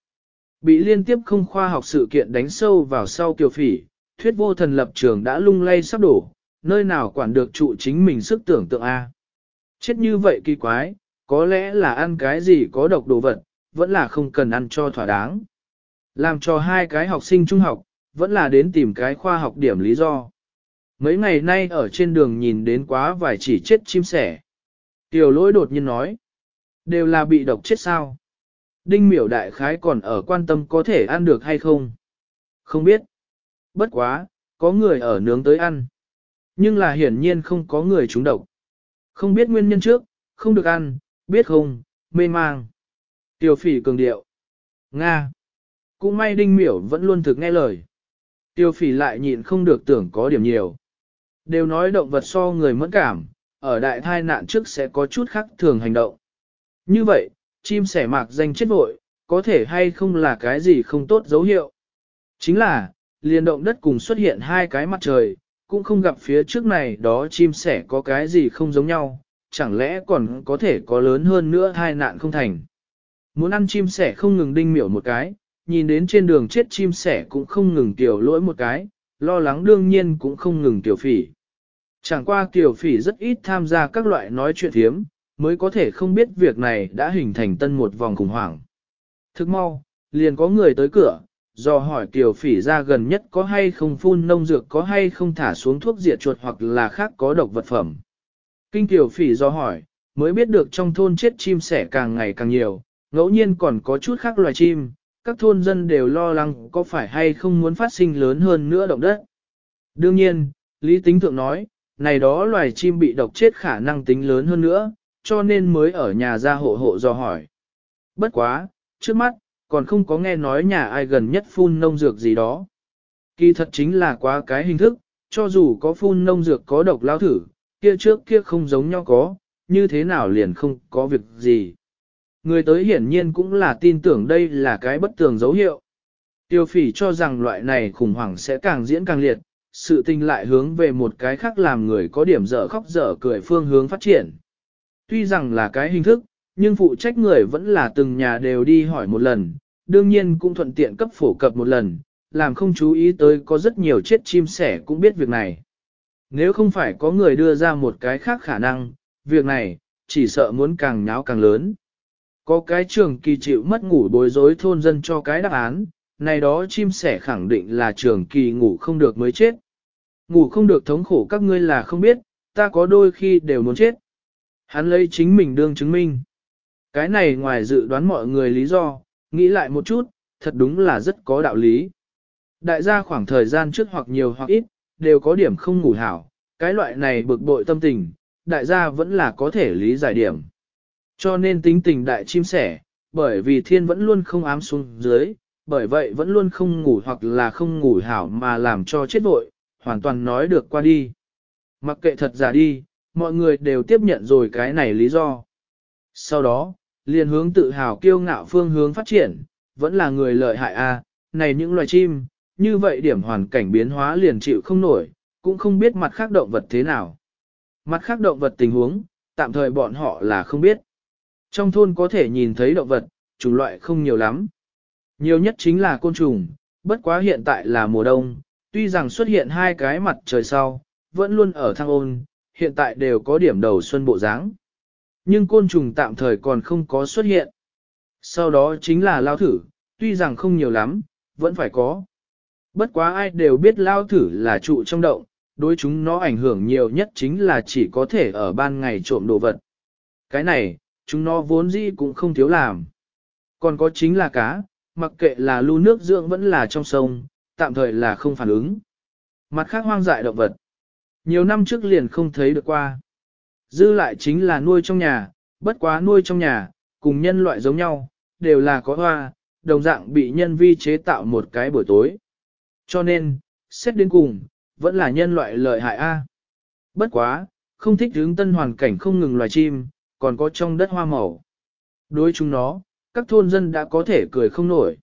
Bị liên tiếp không khoa học sự kiện đánh sâu vào sau kiều phỉ, thuyết vô thần lập trường đã lung lay sắp đổ, nơi nào quản được trụ chính mình sức tưởng tượng A. Chết như vậy kỳ quái, có lẽ là ăn cái gì có độc đồ vật, vẫn là không cần ăn cho thỏa đáng. Làm cho hai cái học sinh trung học, vẫn là đến tìm cái khoa học điểm lý do. Mấy ngày nay ở trên đường nhìn đến quá vài chỉ chết chim sẻ. Tiểu lỗi đột nhiên nói, đều là bị độc chết sao. Đinh miểu đại khái còn ở quan tâm có thể ăn được hay không. Không biết. Bất quá, có người ở nướng tới ăn. Nhưng là hiển nhiên không có người trúng độc. Không biết nguyên nhân trước, không được ăn, biết không, mê mang. Tiểu phỉ cường điệu. Nga. Cũng may đinh miểu vẫn luôn thực nghe lời. Tiêu phỉ lại nhịn không được tưởng có điểm nhiều. Đều nói động vật so người mẫn cảm, ở đại thai nạn trước sẽ có chút khác thường hành động. Như vậy, chim sẻ mạc danh chết vội, có thể hay không là cái gì không tốt dấu hiệu. Chính là, liền động đất cùng xuất hiện hai cái mặt trời, cũng không gặp phía trước này đó chim sẻ có cái gì không giống nhau, chẳng lẽ còn có thể có lớn hơn nữa hai nạn không thành. Muốn ăn chim sẻ không ngừng đinh miểu một cái, nhìn đến trên đường chết chim sẻ cũng không ngừng tiểu lỗi một cái, lo lắng đương nhiên cũng không ngừng tiểu phỉ. Chẳng qua tiểu phỉ rất ít tham gia các loại nói chuyện thiếm, mới có thể không biết việc này đã hình thành tân một vòng khủng hoảng. Thức mau, liền có người tới cửa, do hỏi tiểu phỉ ra gần nhất có hay không phun nông dược có hay không thả xuống thuốc diệt chuột hoặc là khác có độc vật phẩm. Kinh tiểu phỉ do hỏi, mới biết được trong thôn chết chim sẻ càng ngày càng nhiều, ngẫu nhiên còn có chút khác loài chim, các thôn dân đều lo lắng có phải hay không muốn phát sinh lớn hơn nữa động đất. Đương nhiên, Lý Tính Thượng nói, này đó loài chim bị độc chết khả năng tính lớn hơn nữa, cho nên mới ở nhà ra hộ hộ do hỏi. Bất quá, trước mắt, còn không có nghe nói nhà ai gần nhất phun nông dược gì đó. Kỳ thật chính là quá cái hình thức, cho dù có phun nông dược có độc lao thử, kia trước kia không giống nhau có, như thế nào liền không có việc gì. Người tới hiển nhiên cũng là tin tưởng đây là cái bất tường dấu hiệu. Tiêu phỉ cho rằng loại này khủng hoảng sẽ càng diễn càng liệt, sự tình lại hướng về một cái khác làm người có điểm dở khóc dở cười phương hướng phát triển. Tuy rằng là cái hình thức, Nhưng phụ trách người vẫn là từng nhà đều đi hỏi một lần, đương nhiên cũng thuận tiện cấp phổ cập một lần, làm không chú ý tới có rất nhiều chết chim sẻ cũng biết việc này. Nếu không phải có người đưa ra một cái khác khả năng, việc này, chỉ sợ muốn càng nháo càng lớn. Có cái trường kỳ chịu mất ngủ bối rối thôn dân cho cái đáp án, này đó chim sẻ khẳng định là trường kỳ ngủ không được mới chết. Ngủ không được thống khổ các ngươi là không biết, ta có đôi khi đều muốn chết. Hắn lấy chính mình đương chứng minh. Cái này ngoài dự đoán mọi người lý do, nghĩ lại một chút, thật đúng là rất có đạo lý. Đại gia khoảng thời gian trước hoặc nhiều hoặc ít, đều có điểm không ngủ hảo, cái loại này bực bội tâm tình, đại gia vẫn là có thể lý giải điểm. Cho nên tính tình đại chim sẻ, bởi vì thiên vẫn luôn không ám xuống dưới, bởi vậy vẫn luôn không ngủ hoặc là không ngủ hảo mà làm cho chết vội, hoàn toàn nói được qua đi. Mặc kệ thật giả đi, mọi người đều tiếp nhận rồi cái này lý do. Sau đó, liền hướng tự hào kiêu ngạo phương hướng phát triển, vẫn là người lợi hại a, này những loài chim, như vậy điểm hoàn cảnh biến hóa liền chịu không nổi, cũng không biết mặt khác động vật thế nào. Mặt khác động vật tình huống, tạm thời bọn họ là không biết. Trong thôn có thể nhìn thấy động vật, chủng loại không nhiều lắm. Nhiều nhất chính là côn trùng, bất quá hiện tại là mùa đông, tuy rằng xuất hiện hai cái mặt trời sau, vẫn luôn ở thăng ôn, hiện tại đều có điểm đầu xuân bộ dáng. Nhưng côn trùng tạm thời còn không có xuất hiện. Sau đó chính là lao thử, tuy rằng không nhiều lắm, vẫn phải có. Bất quá ai đều biết lao thử là trụ trong động, đối chúng nó ảnh hưởng nhiều nhất chính là chỉ có thể ở ban ngày trộm đồ vật. Cái này, chúng nó vốn dĩ cũng không thiếu làm. Còn có chính là cá, mặc kệ là lưu nước dưỡng vẫn là trong sông, tạm thời là không phản ứng. Mặt khác hoang dại động vật. Nhiều năm trước liền không thấy được qua. Dư lại chính là nuôi trong nhà, bất quá nuôi trong nhà, cùng nhân loại giống nhau, đều là có hoa, đồng dạng bị nhân vi chế tạo một cái buổi tối. Cho nên, xét đến cùng, vẫn là nhân loại lợi hại A. Bất quá, không thích hướng tân hoàn cảnh không ngừng loài chim, còn có trong đất hoa màu. Đối chúng nó, các thôn dân đã có thể cười không nổi.